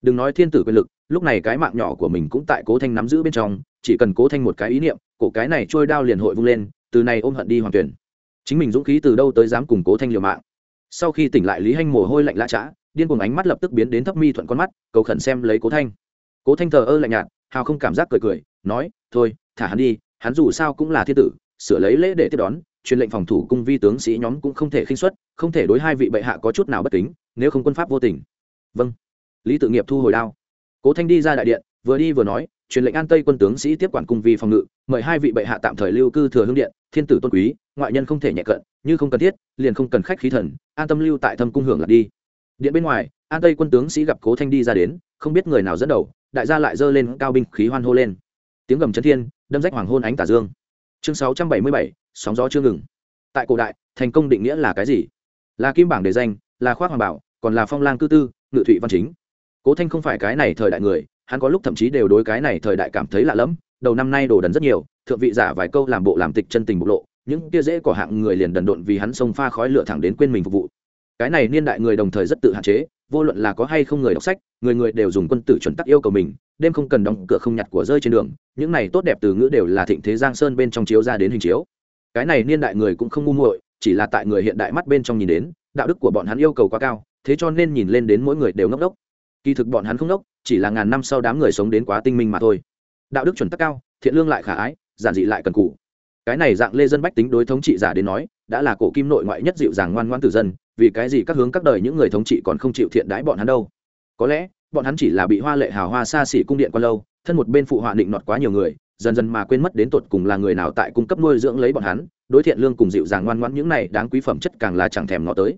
Đừng nói thiên tử quyền lực, lúc này cái mạng nhỏ của mình cũng tại cố thanh nắm giữ bên trong, chỉ cần cố thanh một cái ý niệm, cổ cái này trôi đao liền hội vung lên, từ này ôm hận đi hoàng tuyển chính mình dũng khí từ đâu tới dám củng cố thanh liều mạng. Sau khi tỉnh lại, lý hanh mồ hôi lạnh lạ chã điên cuồng ánh mắt lập tức biến đến thấp mi thuận con mắt, cầu khẩn xem lấy cố thanh. Cố thanh thờ ơ lạnh nhạt, hào không cảm giác cười cười, nói, thôi, thả hắn đi, hắn dù sao cũng là thiên tử, sửa lấy lễ để tiếp đón, truyền lệnh phòng thủ cung vi tướng sĩ nhóm cũng không thể khinh xuất không thể đối hai vị bệ hạ có chút nào bất kính, nếu không quân pháp vô tình. Vâng. Lý tự nghiệp thu hồi đao. Cố thanh đi ra đại điện, vừa đi vừa nói truyền lệnh an tây quân tướng sĩ tiếp quản cung vi phòng ngự, mời hai vị bệ hạ tạm thời lưu cư thừa hương điện, thiên tử tôn quý, ngoại nhân không thể nhẹ cận, như không cần thiết, liền không cần khách khí thần, an tâm lưu tại thâm cung hưởng lạc đi. Điện bên ngoài, an tây quân tướng sĩ gặp cố thanh đi ra đến, không biết người nào dẫn đầu, đại gia lại dơ lên cao binh khí hoan hô lên. Tiếng gầm chấn thiên, đâm rách hoàng hôn ánh tả dương. Chương sáu trăm bảy mươi bảy, sóng gió chưa ngừng. Tại cổ đại, thành công định nghĩa là cái gì? Là kim bảng đề danh, là khoác hoàng bảo, còn là phong lang cư tư, ngự thụy văn chính. Cố thanh không phải cái này thời đại người hắn có lúc thậm chí đều đối cái này thời đại cảm thấy lạ lẫm, đầu năm nay đồ đần rất nhiều, thượng vị giả vài câu làm bộ làm tịch chân tình bộc lộ, những kia dễ của hạng người liền đần độn vì hắn xông pha khói lửa thẳng đến quên mình phục vụ. Cái này niên đại người đồng thời rất tự hạn chế, vô luận là có hay không người đọc sách, người người đều dùng quân tử chuẩn tắc yêu cầu mình, đêm không cần đóng cửa không nhặt của rơi trên đường, những này tốt đẹp từ ngữ đều là thịnh thế giang sơn bên trong chiếu ra đến hình chiếu. Cái này niên đại người cũng không ngu muội, chỉ là tại người hiện đại mắt bên trong nhìn đến, đạo đức của bọn hắn yêu cầu quá cao, thế cho nên nhìn lên đến mỗi người đều ngốc đốc. Kỳ thực bọn hắn không đốc chỉ là ngàn năm sau đám người sống đến quá tinh minh mà thôi. Đạo đức chuẩn tắc cao, thiện lương lại khả ái, giản dị lại cần cù. Cái này dạng lê dân bách tính đối thống trị giả đến nói, đã là cổ kim nội ngoại nhất dịu dàng ngoan ngoan từ dân, vì cái gì các hướng các đời những người thống trị còn không chịu thiện đái bọn hắn đâu? Có lẽ, bọn hắn chỉ là bị hoa lệ hào hoa xa xỉ cung điện quá lâu, thân một bên phụ họa định nọt quá nhiều người, dần dần mà quên mất đến tột cùng là người nào tại cung cấp nuôi dưỡng lấy bọn hắn, đối thiện lương cùng dịu dàng ngoan ngoãn những này đáng quý phẩm chất càng là chẳng thèm ngọ tới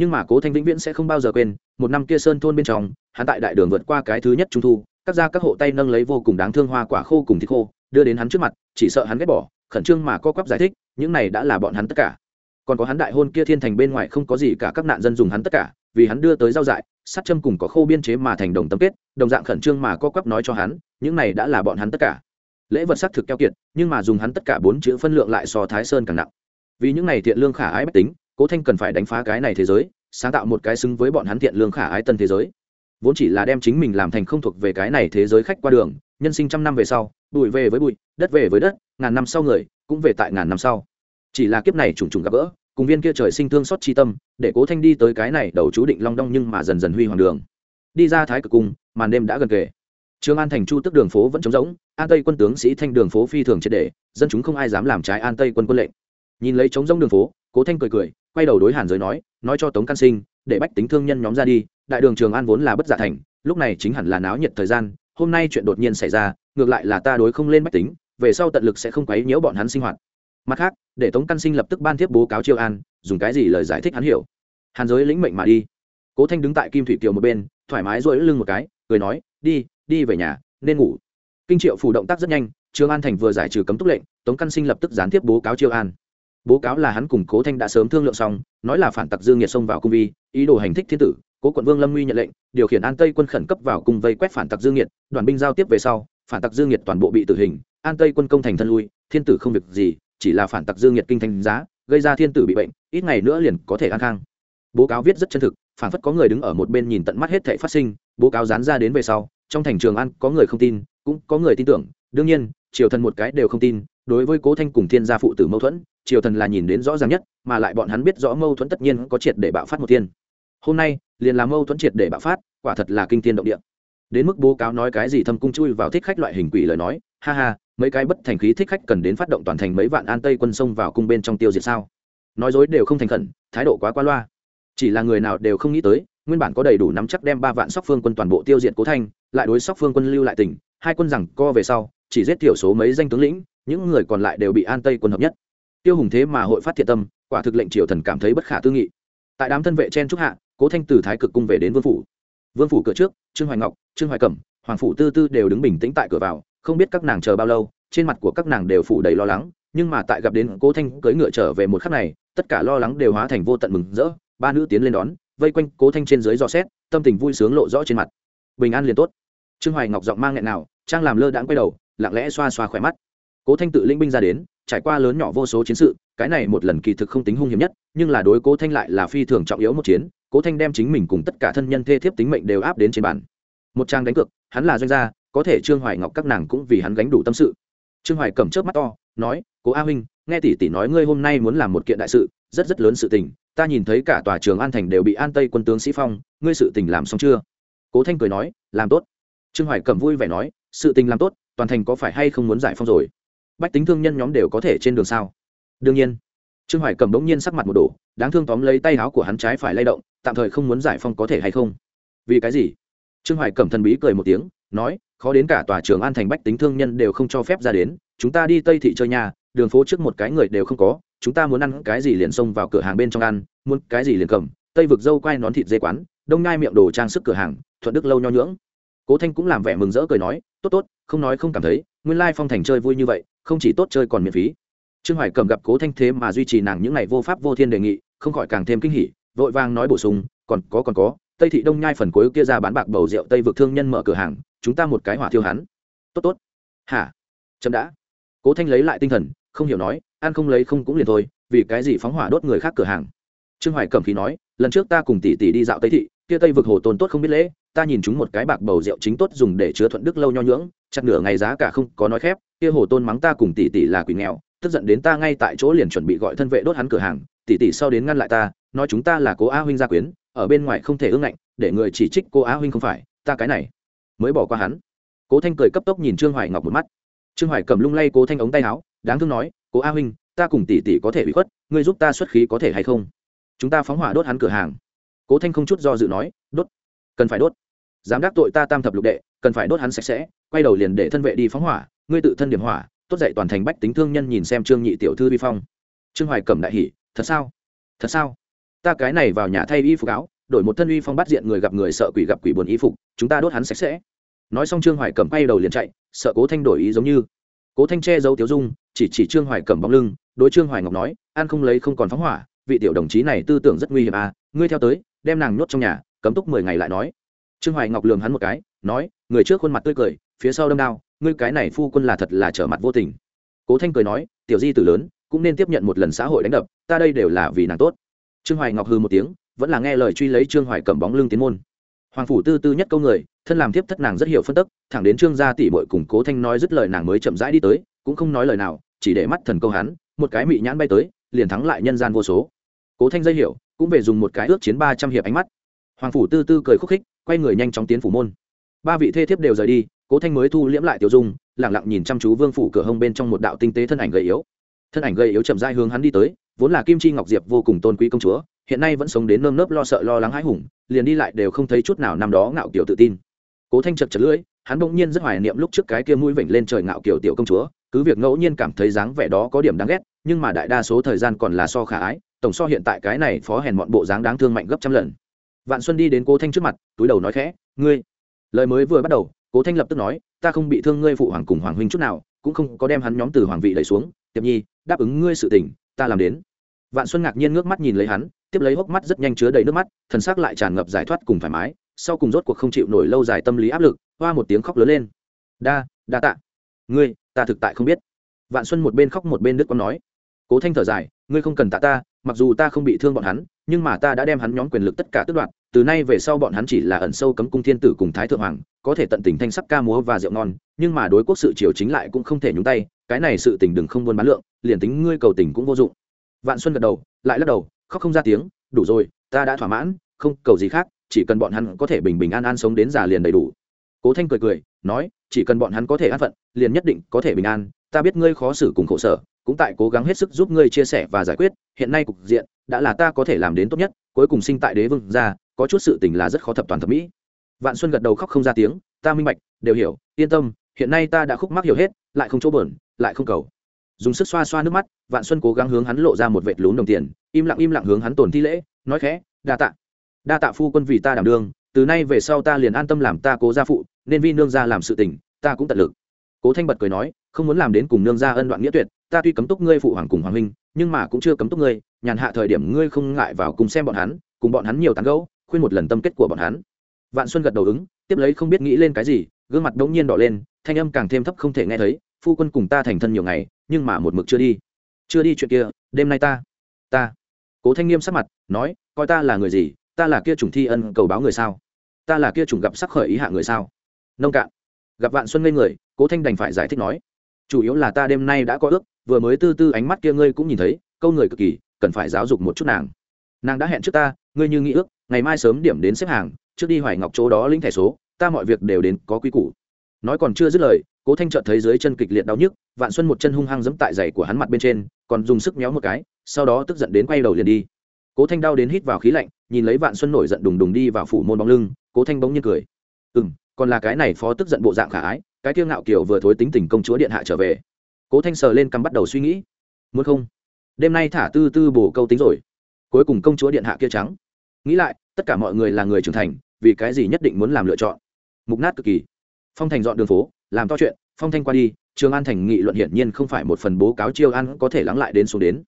nhưng mà cố thanh vĩnh viễn sẽ không bao giờ quên, một năm kia sơn thôn bên trong, hắn tại đại đường vượt qua cái thứ nhất trung thu, các gia các hộ tay nâng lấy vô cùng đáng thương hoa quả khô cùng thịt khô, đưa đến hắn trước mặt, chỉ sợ hắn ghét bỏ, khẩn trương mà co quắp giải thích, những này đã là bọn hắn tất cả. Còn có hắn đại hôn kia thiên thành bên ngoài không có gì cả các nạn dân dùng hắn tất cả, vì hắn đưa tới giao dại, sắt châm cùng có khô biên chế mà thành đồng tâm kết, đồng dạng khẩn trương mà co quắp nói cho hắn, những này đã là bọn hắn tất cả. Lễ vật sắc thực keo kiệt, nhưng mà dùng hắn tất cả bốn chữ phân lượng lại so thái sơn càng nặng. Vì những này thiện lương khả ái bách tính cố thanh cần phải đánh phá cái này thế giới sáng tạo một cái xứng với bọn hắn thiện lương khả ái tân thế giới. Vốn chỉ là đem chính mình làm thành không thuộc về cái này thế giới khách qua đường nhân sinh trăm năm về sau bụi về với bụi đất về với đất ngàn năm sau người cũng về tại ngàn năm sau. Chỉ là kiếp này trùng trùng gặp gỡ cùng viên kia trời sinh thương xót chi tâm để cố thanh đi tới cái này đầu chú định long đong nhưng mà dần dần huy hoàng đường. Đi ra thái cực cung màn đêm đã gần kề. Trường An thành chu tức đường phố vẫn trống rỗng, An Tây quân tướng sĩ thanh đường phố phi thường triệt để, dân chúng không ai dám làm trái An Tây quân quân lệnh. Nhìn lấy trống rỗng đường phố, Cố Thanh cười cười, quay đầu đối Hàn Giới nói, nói cho Tống Can Sinh, để bách tính thương nhân nhóm ra đi, đại đường Trường An vốn là bất giả thành, lúc này chính hẳn là náo nhiệt thời gian, hôm nay chuyện đột nhiên xảy ra, ngược lại là ta đối không lên bách tính, về sau tận lực sẽ không quấy nhiễu bọn hắn sinh hoạt. Mặt khác, để Tống Can Sinh lập tức ban tiếp bố cáo Triều An, dùng cái gì lời giải thích hắn hiểu. Hàn Giới lĩnh mệnh mà đi. Cố Thanh đứng tại Kim Thủy Kiều một bên, thoải mái duỗi lưng một cái, cười nói, đi, đi về nhà nên ngủ kinh triệu phủ động tác rất nhanh trương an thành vừa giải trừ cấm túc lệnh tống căn sinh lập tức gián tiếp bố cáo chiêu an bố cáo là hắn cùng cố thanh đã sớm thương lượng xong, nói là phản tặc dương nhiệt xông vào cung vi, ý đồ hành thích thiên tử, cố quận vương lâm nguy nhận lệnh, điều khiển an tây quân khẩn cấp vào cung vây quét phản tặc dương nhiệt, đoàn binh giao tiếp về sau, phản tặc dương nhiệt toàn bộ bị tử hình, an tây quân công thành thân lui, thiên tử không việc gì, chỉ là phản tặc dương nhiệt kinh thành giá, gây ra thiên tử bị bệnh, ít ngày nữa liền có thể an khang. Bố cáo viết rất chân thực, phản phất có người đứng ở một bên nhìn tận mắt hết thảy phát sinh, bố cáo dán ra đến về sau, trong thành trường an có người không tin, cũng có người tin tưởng, đương nhiên, triều thần một cái đều không tin đối với cố thanh cùng thiên gia phụ tử mâu thuẫn, triều thần là nhìn đến rõ ràng nhất, mà lại bọn hắn biết rõ mâu thuẫn tất nhiên có triệt để bạo phát một tiên hôm nay, liền là mâu thuẫn triệt để bạo phát, quả thật là kinh thiên động địa. Đến mức bố cáo nói cái gì thâm cung chui vào thích khách loại hình quỷ lời nói, ha ha, mấy cái bất thành khí thích khách cần đến phát động toàn thành mấy vạn an tây quân sông vào cung bên trong tiêu diệt sao? Nói dối đều không thành khẩn, thái độ quá qua loa. Chỉ là người nào đều không nghĩ tới, nguyên bản có đầy đủ nắm chắc đem ba vạn sóc phương quân toàn bộ tiêu diệt cố thanh, lại đối sóc phương quân lưu lại tỉnh, hai quân rằng co về sau, chỉ giết thiểu số mấy danh tướng lĩnh những người còn lại đều bị an tây quân hợp nhất tiêu hùng thế mà hội phát thiện tâm quả thực lệnh triều thần cảm thấy bất khả tư nghị tại đám thân vệ chen trúc hạ cố thanh từ thái cực cung về đến vương phủ vương phủ cửa trước trương hoài ngọc trương hoài cẩm hoàng phủ tư tư đều đứng bình tĩnh tại cửa vào không biết các nàng chờ bao lâu trên mặt của các nàng đều phủ đầy lo lắng nhưng mà tại gặp đến cố thanh cưỡi ngựa trở về một khắc này tất cả lo lắng đều hóa thành vô tận mừng rỡ ba nữ tiến lên đón vây quanh cố thanh trên dưới dò xét tâm tình vui sướng lộ rõ trên mặt bình an liền tốt trương hoài ngọc giọng mang nghẹn nào trang làm lơ đãng quay đầu lặng lẽ xoa xoa khỏe mắt cố thanh tự linh binh ra đến, trải qua lớn nhỏ vô số chiến sự, cái này một lần kỳ thực không tính hung hiểm nhất, nhưng là đối cố thanh lại là phi thường trọng yếu một chiến, cố thanh đem chính mình cùng tất cả thân nhân thê thiếp tính mệnh đều áp đến trên bàn. Một trang đánh cược, hắn là doanh gia, có thể trương hoài ngọc các nàng cũng vì hắn gánh đủ tâm sự. Trương hoài cầm chớp mắt to, nói, cố a huynh, nghe tỷ tỷ nói ngươi hôm nay muốn làm một kiện đại sự, rất rất lớn sự tình, ta nhìn thấy cả tòa trường an thành đều bị an tây quân tướng sĩ phong, ngươi sự tình làm xong chưa? Cố thanh cười nói, làm tốt. Trương hoài cầm vui vẻ nói, sự tình làm tốt, toàn thành có phải hay không muốn giải phong rồi? Bách tính thương nhân nhóm đều có thể trên đường sao? Đương nhiên. Trương hoài cầm bỗng nhiên sắc mặt một đổ, đáng thương tóm lấy tay áo của hắn trái phải lay động, tạm thời không muốn giải phong có thể hay không. Vì cái gì? Trương hoài cầm thần bí cười một tiếng, nói, khó đến cả tòa trường an thành bách tính thương nhân đều không cho phép ra đến, chúng ta đi tây thị chơi nhà, đường phố trước một cái người đều không có, chúng ta muốn ăn cái gì liền xông vào cửa hàng bên trong ăn, muốn cái gì liền cầm, tây vực dâu quay nón thịt dê quán, đông ngai miệng đồ trang sức cửa hàng, thuận đức lâu nho nhưỡng cố thanh cũng làm vẻ mừng rỡ cười nói, tốt tốt, không nói không cảm thấy, nguyên lai phong thành chơi vui như vậy, không chỉ tốt chơi còn miễn phí. Trương hoài cầm gặp cố thanh thế mà duy trì nàng những ngày vô pháp vô thiên đề nghị, không khỏi càng thêm kinh hỉ, vội vàng nói bổ sung, còn có còn có, tây thị đông nhai phần cuối kia ra bán bạc bầu rượu tây vực thương nhân mở cửa hàng, chúng ta một cái hỏa thiêu hắn. Tốt tốt. Hả? Chậm đã. Cố thanh lấy lại tinh thần, không hiểu nói, ăn không lấy không cũng liền thôi, vì cái gì phóng hỏa đốt người khác cửa hàng? Trương hoài cầm khí nói, lần trước ta cùng tỷ tỷ đi dạo tây thị, kia tây vực hồ tồn tốt không biết lễ ta nhìn chúng một cái bạc bầu rượu chính tốt dùng để chứa thuận đức lâu nho nhưỡng chặt nửa ngày giá cả không có nói khép, kia hồ tôn mắng ta cùng tỷ tỷ là quỷ nghèo, tức giận đến ta ngay tại chỗ liền chuẩn bị gọi thân vệ đốt hắn cửa hàng, tỷ tỷ sau đến ngăn lại ta, nói chúng ta là cố a huynh gia quyến, ở bên ngoài không thể ưng ngạnh, để người chỉ trích cô a huynh không phải, ta cái này mới bỏ qua hắn. Cố thanh cười cấp tốc nhìn trương hoài ngọc một mắt. Trương hoài cầm lung lay cố thanh ống tay áo, đáng thương nói, cố a huynh, ta cùng tỷ tỷ có thể bị khuất, ngươi giúp ta xuất khí có thể hay không? Chúng ta phóng hỏa đốt hắn cửa hàng. Cố thanh không chút do dự nói, đốt cần phải đốt. Dám đắc tội ta tam thập lục đệ, cần phải đốt hắn sạch sẽ, quay đầu liền để thân vệ đi phóng hỏa, ngươi tự thân điểm hỏa, tốt dậy toàn thành bách tính thương nhân nhìn xem trương nhị tiểu thư vi phong. Trương hoài cẩm đại hỉ, thật sao? Thật sao? Ta cái này vào nhà thay y phục áo, đổi một thân uy phong bắt diện người gặp người sợ quỷ gặp quỷ buồn y phục, chúng ta đốt hắn sạch sẽ. Nói xong trương hoài cẩm quay đầu liền chạy, sợ cố thanh đổi ý giống như. Cố thanh che giấu tiếu dung, chỉ chỉ trương hoài cẩm bóng lưng, đối trương hoài ngọc nói an không lấy không còn phóng hỏa, vị tiểu đồng chí này tư tưởng rất nguy hiểm à ngươi theo tới, đem nàng nhốt trong nhà cấm túc mười ngày lại nói. Trương hoài ngọc lường hắn một cái, nói, người trước khuôn mặt tươi cười, phía sau đâm đao, ngươi cái này phu quân là thật là trở mặt vô tình. Cố thanh cười nói, tiểu di tử lớn, cũng nên tiếp nhận một lần xã hội đánh đập, ta đây đều là vì nàng tốt. Trương hoài ngọc hư một tiếng, vẫn là nghe lời truy lấy trương hoài cầm bóng lưng tiến môn. Hoàng phủ tư tư nhất câu người, thân làm tiếp thất nàng rất hiểu phân tức, thẳng đến trương gia tỷ bội cùng cố thanh nói dứt lời nàng mới chậm rãi đi tới, cũng không nói lời nào, chỉ để mắt thần câu hắn, một cái mị nhãn bay tới, liền thắng lại nhân gian vô số. Cố thanh dây hiểu, cũng về dùng một cái ước chiến ba trăm hiệp ánh mắt hoàng phủ tư tư cười khúc khích, quay người nhanh chóng tiến phủ môn. Ba vị thê thiếp đều rời đi, cố thanh mới thu liễm lại tiểu dung lẳng lặng nhìn chăm chú vương phủ cửa hông bên trong một đạo tinh tế thân ảnh gầy yếu. Thân ảnh gầy yếu chậm dai hướng hắn đi tới, vốn là kim chi ngọc diệp vô cùng tôn quý công chúa, hiện nay vẫn sống đến nơm nớp lo sợ lo lắng hãi hùng, liền đi lại đều không thấy chút nào năm đó ngạo kiểu tự tin. Cố thanh chật chật lưỡi, hắn bỗng nhiên rất hoài niệm lúc trước cái kia mũi vểnh lên trời ngạo kiểu tiểu công chúa, cứ việc ngẫu nhiên cảm thấy dáng vẻ đó có điểm đáng ghét, nhưng mà đại đa số thời gian còn là so khả ái, tổng so hiện tại cái này phó hèn mọn bộ dáng đáng thương mạnh gấp trăm lần vạn xuân đi đến cố thanh trước mặt, túi đầu nói khẽ, ngươi. Lời mới vừa bắt đầu, cố thanh lập tức nói, ta không bị thương ngươi phụ hoàng cùng hoàng huynh chút nào, cũng không có đem hắn nhóm từ hoàng vị đẩy xuống. Tiệp nhi, đáp ứng ngươi sự tình, ta làm đến. Vạn xuân ngạc nhiên ngước mắt nhìn lấy hắn, tiếp lấy hốc mắt rất nhanh chứa đầy nước mắt, thần xác lại tràn ngập giải thoát cùng thoải mái. Sau cùng rốt cuộc không chịu nổi lâu dài tâm lý áp lực, hoa một tiếng khóc lớn lên. Đa đa tạ. Ngươi, ta thực tại không biết. Vạn xuân một bên khóc một bên đức con nói. Cố thanh thở dài, ngươi không cần tạ ta mặc dù ta không bị thương bọn hắn, nhưng mà ta đã đem hắn nhóm quyền lực tất cả tước đoạt, từ nay về sau bọn hắn chỉ là ẩn sâu cấm cung thiên tử cùng thái thượng hoàng, có thể tận tình thanh sắc ca múa và rượu ngon, nhưng mà đối quốc sự triều chính lại cũng không thể nhúng tay, cái này sự tình đừng không buôn bán lượng, liền tính ngươi cầu tình cũng vô dụng. Vạn xuân gật đầu, lại lắc đầu, khóc không ra tiếng, đủ rồi, ta đã thỏa mãn, không cầu gì khác, chỉ cần bọn hắn có thể bình bình an an sống đến già liền đầy đủ. Cố thanh cười cười, nói, chỉ cần bọn hắn có thể an phận, liền nhất định có thể bình an, ta biết ngươi khó xử cùng khổ sở cũng tại cố gắng hết sức giúp ngươi chia sẻ và giải quyết, hiện nay cục diện đã là ta có thể làm đến tốt nhất, cuối cùng sinh tại đế vương ra, có chút sự tình là rất khó thập toàn thẩm mỹ. Vạn xuân gật đầu khóc không ra tiếng, ta minh bạch, đều hiểu, yên tâm, hiện nay ta đã khúc mắc hiểu hết, lại không chỗ bẩn, lại không cầu. Dùng sức xoa xoa nước mắt, vạn xuân cố gắng hướng hắn lộ ra một vệt lún đồng tiền, im lặng im lặng hướng hắn tổn thi lễ, nói khẽ, đa tạ đa tạ phu quân vì ta đảm đương, từ nay về sau ta liền an tâm làm ta cố gia phụ, nên vi nương gia làm sự tình, ta cũng tận lực. Cố thanh bật cười nói, không muốn làm đến cùng nương gia ân đoạn nghĩa tuyệt ta tuy cấm túc ngươi phụ hoàng cùng hoàng huynh, nhưng mà cũng chưa cấm túc ngươi, nhàn hạ thời điểm ngươi không ngại vào cùng xem bọn hắn, cùng bọn hắn nhiều tán gẫu, khuyên một lần tâm kết của bọn hắn. Vạn xuân gật đầu ứng, tiếp lấy không biết nghĩ lên cái gì, gương mặt đống nhiên đỏ lên, thanh âm càng thêm thấp không thể nghe thấy, phu quân cùng ta thành thân nhiều ngày, nhưng mà một mực chưa đi. Chưa đi chuyện kia, đêm nay ta ta. Cố thanh nghiêm sắc mặt, nói, coi ta là người gì, ta là kia chủng thi ân cầu báo người sao? Ta là kia chủng gặp sắc khởi ý hạ người sao? Nông cạn. Gặp vạn xuân ngây người, cố thanh đành phải giải thích nói, chủ yếu là ta đêm nay đã có ước vừa mới tư tư ánh mắt kia ngươi cũng nhìn thấy, câu người cực kỳ, cần phải giáo dục một chút nàng. Nàng đã hẹn trước ta, ngươi như nghĩ ước, ngày mai sớm điểm đến xếp hàng, trước đi hoài ngọc chỗ đó lĩnh thẻ số, ta mọi việc đều đến có quy củ. Nói còn chưa dứt lời, cố thanh trợt thấy dưới chân kịch liệt đau nhức, vạn xuân một chân hung hăng giẫm tại giày của hắn mặt bên trên, còn dùng sức méo một cái, sau đó tức giận đến quay đầu liền đi. Cố thanh đau đến hít vào khí lạnh, nhìn lấy vạn xuân nổi giận đùng đùng đi vào phủ môn bóng lưng, cố thanh bỗng nhiên cười. Ừ m còn là cái này phó tức giận bộ dạng khả ái, cái kiêng ngạo kiều vừa thối tính tình công chúa điện hạ trở về cố thanh sờ lên cằm bắt đầu suy nghĩ. Muốn không? Đêm nay thả tư tư bổ câu tính rồi. Cuối cùng công chúa điện hạ kia trắng. Nghĩ lại, tất cả mọi người là người trưởng thành, vì cái gì nhất định muốn làm lựa chọn? Mục nát cực kỳ. Phong thành dọn đường phố, làm to chuyện, phong thanh qua đi, trường an thành nghị luận hiển nhiên không phải một phần bố cáo chiêu an có thể lắng lại đến xuống đến.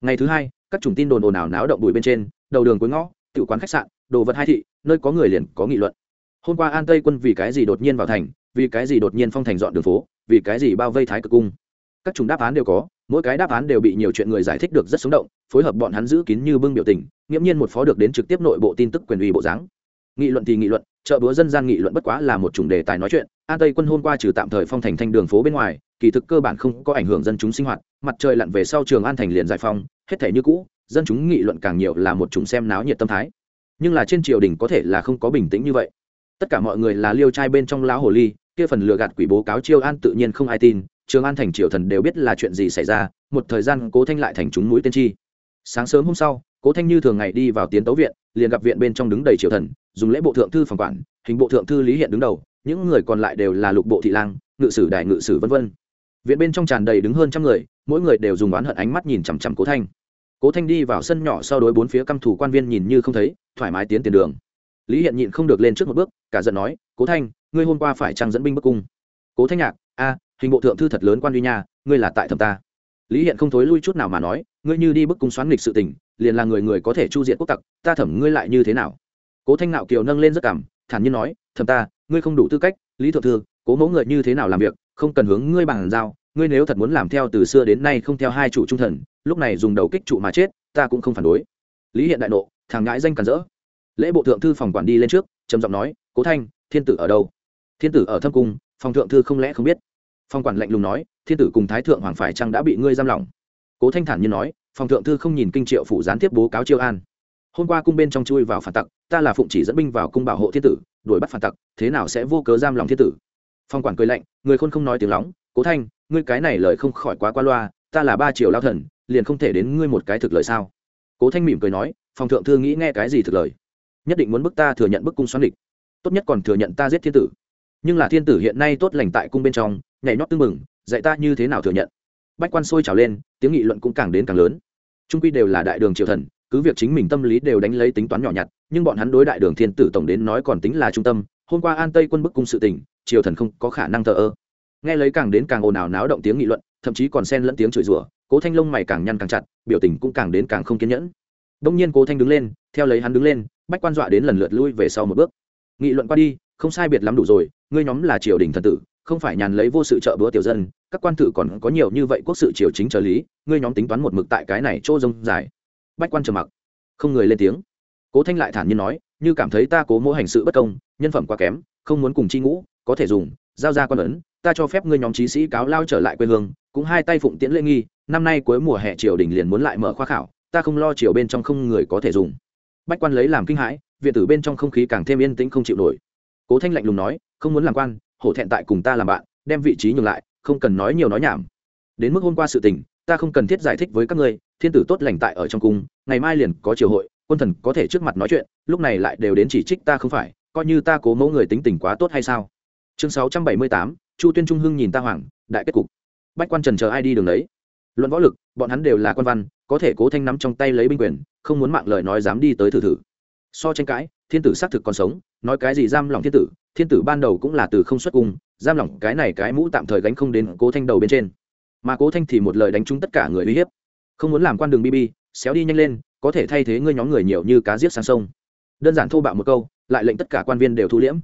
Ngày thứ hai, các chủng tin đồn ồn ào náo động bụi bên trên, đầu đường cuối ngõ tự quán khách sạn, đồ vật hai thị, nơi có người liền có nghị luận. Hôm qua an tây quân vì cái gì đột nhiên vào thành, vì cái gì đột nhiên phong thành dọn đường phố, vì cái gì bao vây thái cực cung? Các chủng đáp án đều có, mỗi cái đáp án đều bị nhiều chuyện người giải thích được rất sống động, phối hợp bọn hắn giữ kín như bưng biểu tình, nghiễm nhiên một phó được đến trực tiếp nội bộ tin tức quyền ủy bộ dáng. Nghị luận thì nghị luận, chợ búa dân gian nghị luận bất quá là một chủng đề tài nói chuyện, an tây quân hôm qua trừ tạm thời phong thành thanh đường phố bên ngoài, kỳ thực cơ bản không có ảnh hưởng dân chúng sinh hoạt, mặt trời lặn về sau trường an thành liền giải phong hết thể như cũ, dân chúng nghị luận càng nhiều là một chủng xem náo nhiệt tâm thái. Nhưng là trên triều đình có thể là không có bình tĩnh như vậy. Tất cả mọi người là liêu trai bên trong lão hồ ly, kia phần lừa gạt quỷ bố cáo chiêu an tự nhiên không ai tin trường an thành triều thần đều biết là chuyện gì xảy ra, một thời gian cố thanh lại thành chúng mũi tiên tri sáng sớm hôm sau, cố thanh như thường ngày đi vào tiến tấu viện, liền gặp viện bên trong đứng đầy triều thần, dùng lễ bộ thượng thư phòng quản, hình bộ thượng thư lý hiện đứng đầu, những người còn lại đều là lục bộ thị lang, ngự sử đại ngự sử vân vân. Viện bên trong tràn đầy đứng hơn trăm người, mỗi người đều dùng oán hận ánh mắt nhìn chằm chằm cố thanh. Cố thanh đi vào sân nhỏ sau đối bốn phía căm thủ quan viên nhìn như không thấy, thoải mái tiến tiền đường. Lý hiện nhịn không được lên trước một bước, cả giận nói, cố thanh, ngươi hôm qua phải trang dẫn binh bức cung. Cố thanh nhạc, a hình bộ thượng thư thật lớn quan uy nha, ngươi là tại thầm ta. Lý hiện không thối lui chút nào mà nói, ngươi như đi bức cung xoắn nghịch sự tình, liền là người người có thể chu diện quốc tặc, ta thẩm ngươi lại như thế nào? Cố thanh nạo kiều nâng lên rất cảm, thản nhiên nói thầm ta, ngươi không đủ tư cách, lý thượng thư, cố mẫu người như thế nào làm việc, không cần hướng ngươi bằng giao, ngươi nếu thật muốn làm theo từ xưa đến nay không theo hai chủ trung thần, lúc này dùng đầu kích trụ mà chết, ta cũng không phản đối. Lý hiện đại nộ, thằng ngãi danh cản rỡ. Lễ bộ thượng thư phòng quản đi lên trước, trầm giọng nói, cố thanh, thiên tử ở đâu? Thiên tử ở thâm cung, phòng thượng thư không lẽ không biết? Phòng quản lạnh lùng nói, thiên tử cùng thái thượng hoàng phải chăng đã bị ngươi giam lỏng? Cố thanh thản như nói, phòng thượng thư không nhìn kinh triệu phủ gián tiếp bố cáo chiêu an. Hôm qua cung bên trong chui vào phản tặc, ta là phụng chỉ dẫn binh vào cung bảo hộ thiên tử, đuổi bắt phản tặc, thế nào sẽ vô cớ giam lòng thiên tử? Phong quản cười lạnh, người khôn không nói tiếng lóng, cố thanh, ngươi cái này lời không khỏi quá qua loa, ta là ba triều lao thần, liền không thể đến ngươi một cái thực lời sao? Cố thanh mỉm cười nói, phòng thượng thư nghĩ nghe cái gì thực lời? Nhất định muốn bức ta thừa nhận bức cung xoắn địch. Tốt nhất còn thừa nhận ta giết thiên tử. Nhưng là thiên tử hiện nay tốt lành tại cung bên trong nhảy nhót tưng mừng dạy ta như thế nào thừa nhận. Bách quan sôi trào lên, tiếng nghị luận cũng càng đến càng lớn. Trung quy đều là đại đường triều thần, cứ việc chính mình tâm lý đều đánh lấy tính toán nhỏ nhặt, nhưng bọn hắn đối đại đường thiên tử tổng đến nói còn tính là trung tâm, hôm qua an tây quân bức cung sự tình, triều thần không có khả năng thờ ơ. Nghe lấy càng đến càng ồn ào náo động tiếng nghị luận, thậm chí còn xen lẫn tiếng chửi rủa, cố thanh lông mày càng nhăn càng chặt, biểu tình cũng càng đến càng không kiên nhẫn. Đông nhiên cố thanh đứng lên, theo lấy hắn đứng lên, bách quan dọa đến lần lượt lui về sau một bước. Nghị luận qua đi, không sai biệt lắm đủ rồi, ngươi nhóm là triều đình thần tử không phải nhàn lấy vô sự trợ bữa tiểu dân, các quan tử còn có nhiều như vậy quốc sự triều chính trợ lý, ngươi nhóm tính toán một mực tại cái này chỗ rông dài. Bách quan trầm mặc, không người lên tiếng. Cố thanh lại thản nhiên nói, như cảm thấy ta cố mỗi hành sự bất công, nhân phẩm quá kém, không muốn cùng chi ngũ, có thể dùng, giao ra quan ấn, ta cho phép ngươi nhóm trí sĩ cáo lao trở lại quê hương, cũng hai tay phụng tiễn lễ nghi, năm nay cuối mùa hè triều đình liền muốn lại mở khoa khảo, ta không lo triều bên trong không người có thể dùng. Bách quan lấy làm kinh hãi, viện tử bên trong không khí càng thêm yên tĩnh không chịu nổi. Cố thanh lạnh lùng nói, không muốn làm quan hổ thẹn tại cùng ta làm bạn, đem vị trí nhường lại, không cần nói nhiều nói nhảm. Đến mức hôm qua sự tình, ta không cần thiết giải thích với các ngươi, thiên tử tốt lành tại ở trong cung, ngày mai liền có triều hội, quân thần có thể trước mặt nói chuyện, lúc này lại đều đến chỉ trích ta không phải, coi như ta cố mẫu người tính tình quá tốt hay sao? Chương sáu trăm bảy mươi tám, chu tuyên trung hưng nhìn ta hoàng đại kết cục. Bách quan trần chờ ai đi đường đấy? Luận võ lực, bọn hắn đều là quan văn, có thể cố thanh nắm trong tay lấy binh quyền, không muốn mạng lời nói dám đi tới thử thử. So tranh cãi, thiên tử xác thực còn sống, nói cái gì giam lòng thiên tử thiên tử ban đầu cũng là từ không xuất cung, giam lỏng cái này cái mũ tạm thời gánh không đến cố thanh đầu bên trên. Mà cố thanh thì một lời đánh trúng tất cả người uy hiếp. Không muốn làm quan đường bb xéo đi nhanh lên, có thể thay thế ngươi nhóm người nhiều như cá giết sang sông. Đơn giản thô bạo một câu, lại lệnh tất cả quan viên đều thu liễm.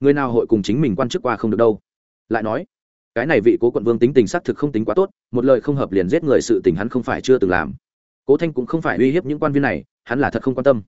Người nào hội cùng chính mình quan chức qua không được đâu. Lại nói, cái này vị cố quận vương tính tình xác thực không tính quá tốt, một lời không hợp liền giết người sự tình hắn không phải chưa từng làm. Cố thanh cũng không phải uy hiếp những quan viên này, hắn là thật không quan tâm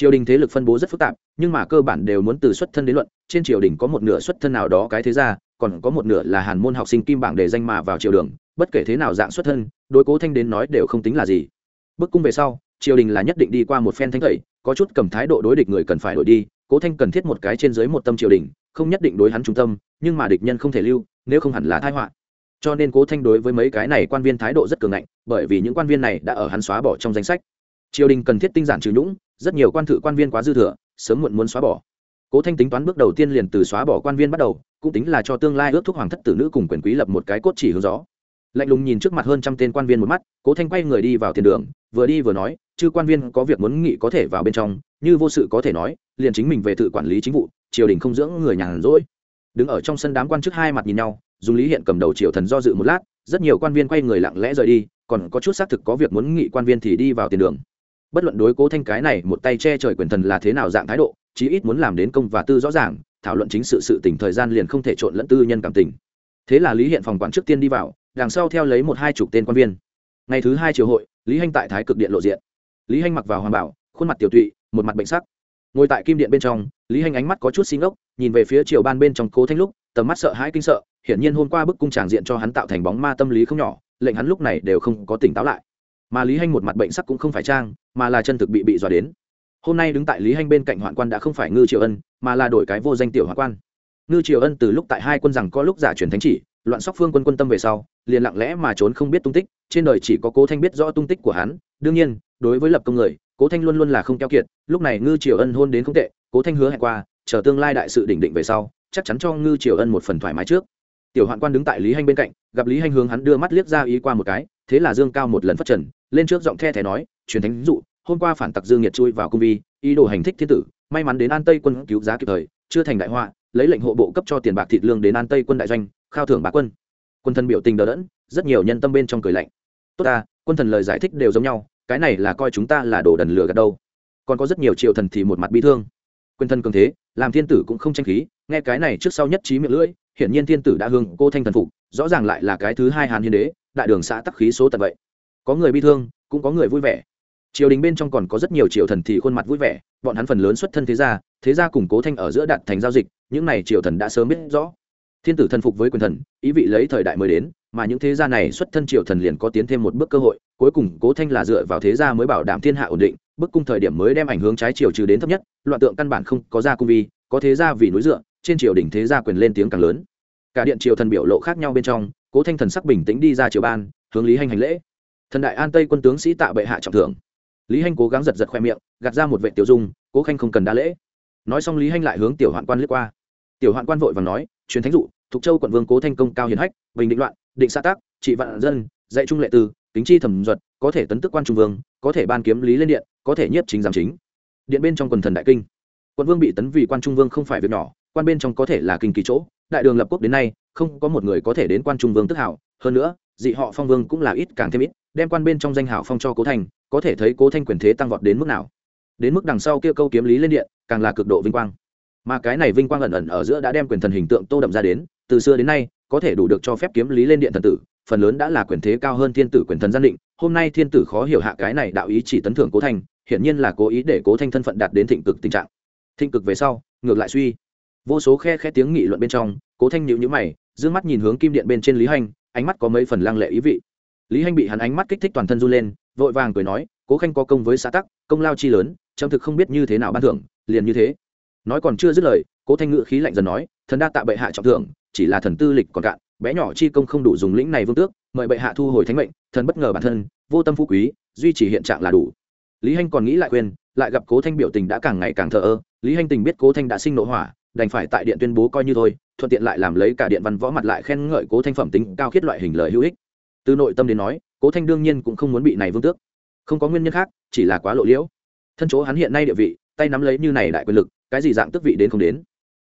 triều đình thế lực phân bố rất phức tạp, nhưng mà cơ bản đều muốn từ xuất thân đến luận, trên triều đình có một nửa xuất thân nào đó cái thế ra còn có một nửa là hàn môn học sinh kim bảng để danh mà vào triều đường, bất kể thế nào dạng xuất thân, đối cố thanh đến nói đều không tính là gì. Bức cung về sau, triều đình là nhất định đi qua một phen thanh thầy có chút cầm thái độ đối địch người cần phải đổi đi, cố thanh cần thiết một cái trên dưới một tâm triều đình, không nhất định đối hắn trung tâm, nhưng mà địch nhân không thể lưu, nếu không hẳn là thái họa. Cho nên cố thanh đối với mấy cái này quan viên thái độ rất cường ngạnh, bởi vì những quan viên này đã ở hắn xóa bỏ trong danh sách triều đình cần thiết tinh giản trừ nhũng, rất nhiều quan thự quan viên quá dư thừa, sớm muộn muốn xóa bỏ. Cố thanh tính toán bước đầu tiên liền từ xóa bỏ quan viên bắt đầu, cũng tính là cho tương lai ước thúc hoàng thất tử nữ cùng quyền quý lập một cái cốt chỉ hướng gió. Lạnh lùng nhìn trước mặt hơn trăm tên quan viên một mắt, cố thanh quay người đi vào tiền đường, vừa đi vừa nói chứ quan viên, có việc muốn nghị có thể vào bên trong, như vô sự có thể nói, liền chính mình về tự quản lý chính vụ, triều đình không dưỡng người nhàn rỗi. Đứng ở trong sân đám quan chức hai mặt nhìn nhau dùng lý hiện cầm đầu triều thần do dự một lát, rất nhiều quan viên quay người lặng lẽ rời đi, còn có chút xác thực có việc muốn nghị quan viên thì đi vào tiền đường bất luận đối cố thanh cái này một tay che trời quyền thần là thế nào dạng thái độ, chí ít muốn làm đến công và tư rõ ràng, thảo luận chính sự sự tỉnh thời gian liền không thể trộn lẫn tư nhân cảm tình. Thế là lý hiện phòng quản trước tiên đi vào, đằng sau theo lấy một hai chục tên quan viên. Ngày thứ hai triều hội, lý hanh tại thái cực điện lộ diện. Lý hanh mặc vào hoàng bảo, khuôn mặt tiểu tụy, một mặt bệnh sắc. Ngồi tại kim điện bên trong, lý hanh ánh mắt có chút xin ốc nhìn về phía triều ban bên trong cố thanh lúc, tầm mắt sợ hãi kinh sợ, hiển nhiên hôm qua bức cung tràng diện cho hắn tạo thành bóng ma tâm lý không nhỏ, lệnh hắn lúc này đều không có tỉnh táo lại mà lý hanh một mặt bệnh sắc cũng không phải trang mà là chân thực bị bị dọa đến hôm nay đứng tại lý hanh bên cạnh hoạn quan đã không phải ngư triều ân mà là đổi cái vô danh tiểu hoạn quan ngư triều ân từ lúc tại hai quân rằng có lúc giả truyền thánh chỉ loạn sóc phương quân quân tâm về sau liền lặng lẽ mà trốn không biết tung tích trên đời chỉ có cố thanh biết rõ tung tích của hắn đương nhiên đối với lập công người cố thanh luôn luôn là không keo kiệt lúc này ngư triều ân hôn đến không tệ cố thanh hứa hẹn qua chờ tương lai đại sự đỉnh định về sau chắc chắn cho ngư triều ân một phần thoải mái trước tiểu hoạn quan đứng tại lý hanh bên cạnh gặp lý hanh hướng hắn đưa mắt liếc ra ý qua một cái thế là dương cao một lần phát trần lên trước giọng the thé nói, truyền thánh dụ, hôm qua phản tặc dương nhiệt chui vào cung vi, ý đồ hành thích thiên tử, may mắn đến an tây quân cứu giá kịp thời, chưa thành đại họa, lấy lệnh hộ bộ cấp cho tiền bạc thịt lương đến an tây quân đại doanh, khao thưởng bá quân. Quân thần biểu tình đờ đẫn, rất nhiều nhân tâm bên trong cười lạnh. Tốt ta, quân thần lời giải thích đều giống nhau, cái này là coi chúng ta là đồ đần lừa gạt đâu. Còn có rất nhiều triều thần thì một mặt bi thương. Quân thần cường thế, làm thiên tử cũng không tranh khí, nghe cái này trước sau nhất trí miệng lưỡi, hiển nhiên thiên tử đã hương cô thanh thần phục, rõ ràng lại là cái thứ hai hàn hiên đế, đại đường xã tắc khí số tận vậy có người bi thương, cũng có người vui vẻ. Triều đình bên trong còn có rất nhiều triều thần thì khuôn mặt vui vẻ, bọn hắn phần lớn xuất thân thế gia thế gia củng cố thanh ở giữa đạt thành giao dịch, những này triều thần đã sớm biết rõ. Thiên tử thần phục với quyền thần, ý vị lấy thời đại mới đến, mà những thế gia này xuất thân triều thần liền có tiến thêm một bước cơ hội, cuối cùng cố thanh là dựa vào thế gia mới bảo đảm thiên hạ ổn định, bức cung thời điểm mới đem ảnh hướng trái triều trừ đến thấp nhất, loạn tượng căn bản không có gia cung vi, có thế gia vì núi dựa, trên triều đỉnh thế gia quyền lên tiếng càng lớn. Cả điện triều thần biểu lộ khác nhau bên trong, cố thanh thần sắc bình tĩnh đi ra triều ban, hướng lý hành hành lễ thần đại an tây quân tướng sĩ tạ bệ hạ trọng thưởng. Lý hanh cố gắng giật giật khoe miệng, gạt ra một vệ tiểu dung, cố khanh không cần đa lễ. Nói xong lý hanh lại hướng tiểu hoạn quan lướt qua. Tiểu hoạn quan vội và nói, truyền thánh dụ, thục châu quận vương cố thanh công cao hiền hách, bình định loạn, định xã tác, trị vạn dân, dạy trung lệ tư kính chi thẩm duật, có thể tấn tức quan trung vương, có thể ban kiếm lý lên điện, có thể nhiếp chính giám chính. Điện bên trong quần thần đại kinh. Quận vương bị tấn vì quan trung vương không phải việc nhỏ, quan bên trong có thể là kinh kỳ chỗ. Đại đường lập quốc đến nay, không có một người có thể đến quan trung vương tức hảo. Hơn nữa, dị họ phong vương cũng là ít càng thêm ít đem quan bên trong danh hảo phong cho cố thành, có thể thấy cố thanh quyền thế tăng vọt đến mức nào. Đến mức đằng sau kia câu kiếm lý lên điện, càng là cực độ vinh quang. Mà cái này vinh quang ẩn ẩn ở giữa đã đem quyền thần hình tượng tô đậm ra đến, từ xưa đến nay, có thể đủ được cho phép kiếm lý lên điện thần tử, phần lớn đã là quyền thế cao hơn thiên tử quyền thần gian định. Hôm nay thiên tử khó hiểu hạ cái này đạo ý chỉ tấn thưởng cố thanh, hiển nhiên là cố ý để cố thanh thân phận đạt đến thịnh cực tình trạng. Thịnh cực về sau, ngược lại suy. Vô số khe khe tiếng nghị luận bên trong, cố thanh nhịu nhữ mày d mắt nhìn hướng kim điện bên trên lý hành, ánh mắt có mấy phần lăng lệ ý vị lý hanh bị hắn ánh mắt kích thích toàn thân run lên, vội vàng cười nói, cố khanh có công với xã tắc, công lao chi lớn trâm thực không biết như thế nào ban thưởng, liền như thế. Nói còn chưa dứt lời, cố thanh ngự khí lạnh dần nói, thần đa tạ bệ hạ trọng thưởng, chỉ là thần tư lịch còn cạn, bé nhỏ chi công không đủ dùng lĩnh này vương tước, mời bệ hạ thu hồi thánh mệnh, thần bất ngờ bản thân, vô tâm phú quý, duy trì hiện trạng là đủ. Lý hanh còn nghĩ lại quên lại gặp cố thanh biểu tình đã càng ngày càng thờ ơ, lý hanh tình biết cố thanh đã sinh nội hỏa, đành phải tại điện tuyên bố coi như thôi, thuận tiện lại làm lấy cả điện văn võ mặt lại khen ngợi cố thanh phẩm tính cao khiết loại hình lời hữu ích từ nội tâm đến nói, cố thanh đương nhiên cũng không muốn bị này vương tước. Không có nguyên nhân khác, chỉ là quá lộ liễu. Thân chỗ hắn hiện nay địa vị, tay nắm lấy như này đại quyền lực, cái gì dạng tước vị đến không đến.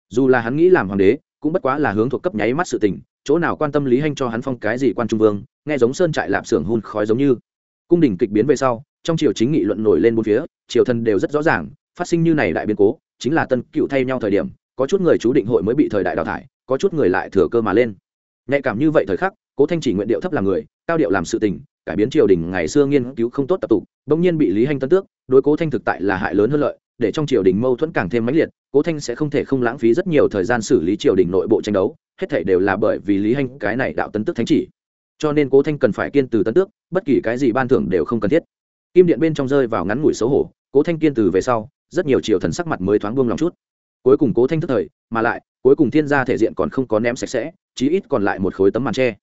Dù là hắn nghĩ làm hoàng đế, cũng bất quá là hướng thuộc cấp nháy mắt sự tình, chỗ nào quan tâm lý hanh cho hắn phong cái gì quan trung vương, nghe giống sơn trại lạp xưởng hun khói giống như. Cung đình kịch biến về sau, trong triều chính nghị luận nổi lên bốn phía, triều thân đều rất rõ ràng, phát sinh như này đại biến cố, chính là tân cựu thay nhau thời điểm, có chút người chú định hội mới bị thời đại đào thải, có chút người lại thừa cơ mà lên. Nhạy cảm như vậy thời khắc cố thanh chỉ nguyện điệu thấp làm người, cao điệu làm sự tình, cải biến triều đình ngày xưa nghiên cứu không tốt tập tục, bỗng nhiên bị lý hanh tân tước, đối cố thanh thực tại là hại lớn hơn lợi, để trong triều đình mâu thuẫn càng thêm mãnh liệt, cố thanh sẽ không thể không lãng phí rất nhiều thời gian xử lý triều đình nội bộ tranh đấu, hết thể đều là bởi vì lý hanh cái này đạo tân tước thánh chỉ. Cho nên cố thanh cần phải kiên từ tân tước, bất kỳ cái gì ban thưởng đều không cần thiết. Kim điện bên trong rơi vào ngắn ngủi xấu hổ, cố thanh kiên từ về sau, rất nhiều triều thần sắc mặt mới thoáng buông lòng chút. Cuối cùng cố thanh thức thời, mà lại, cuối cùng thiên gia thể diện còn không có ném sạch sẽ, chí ít còn lại một khối tấm màn tre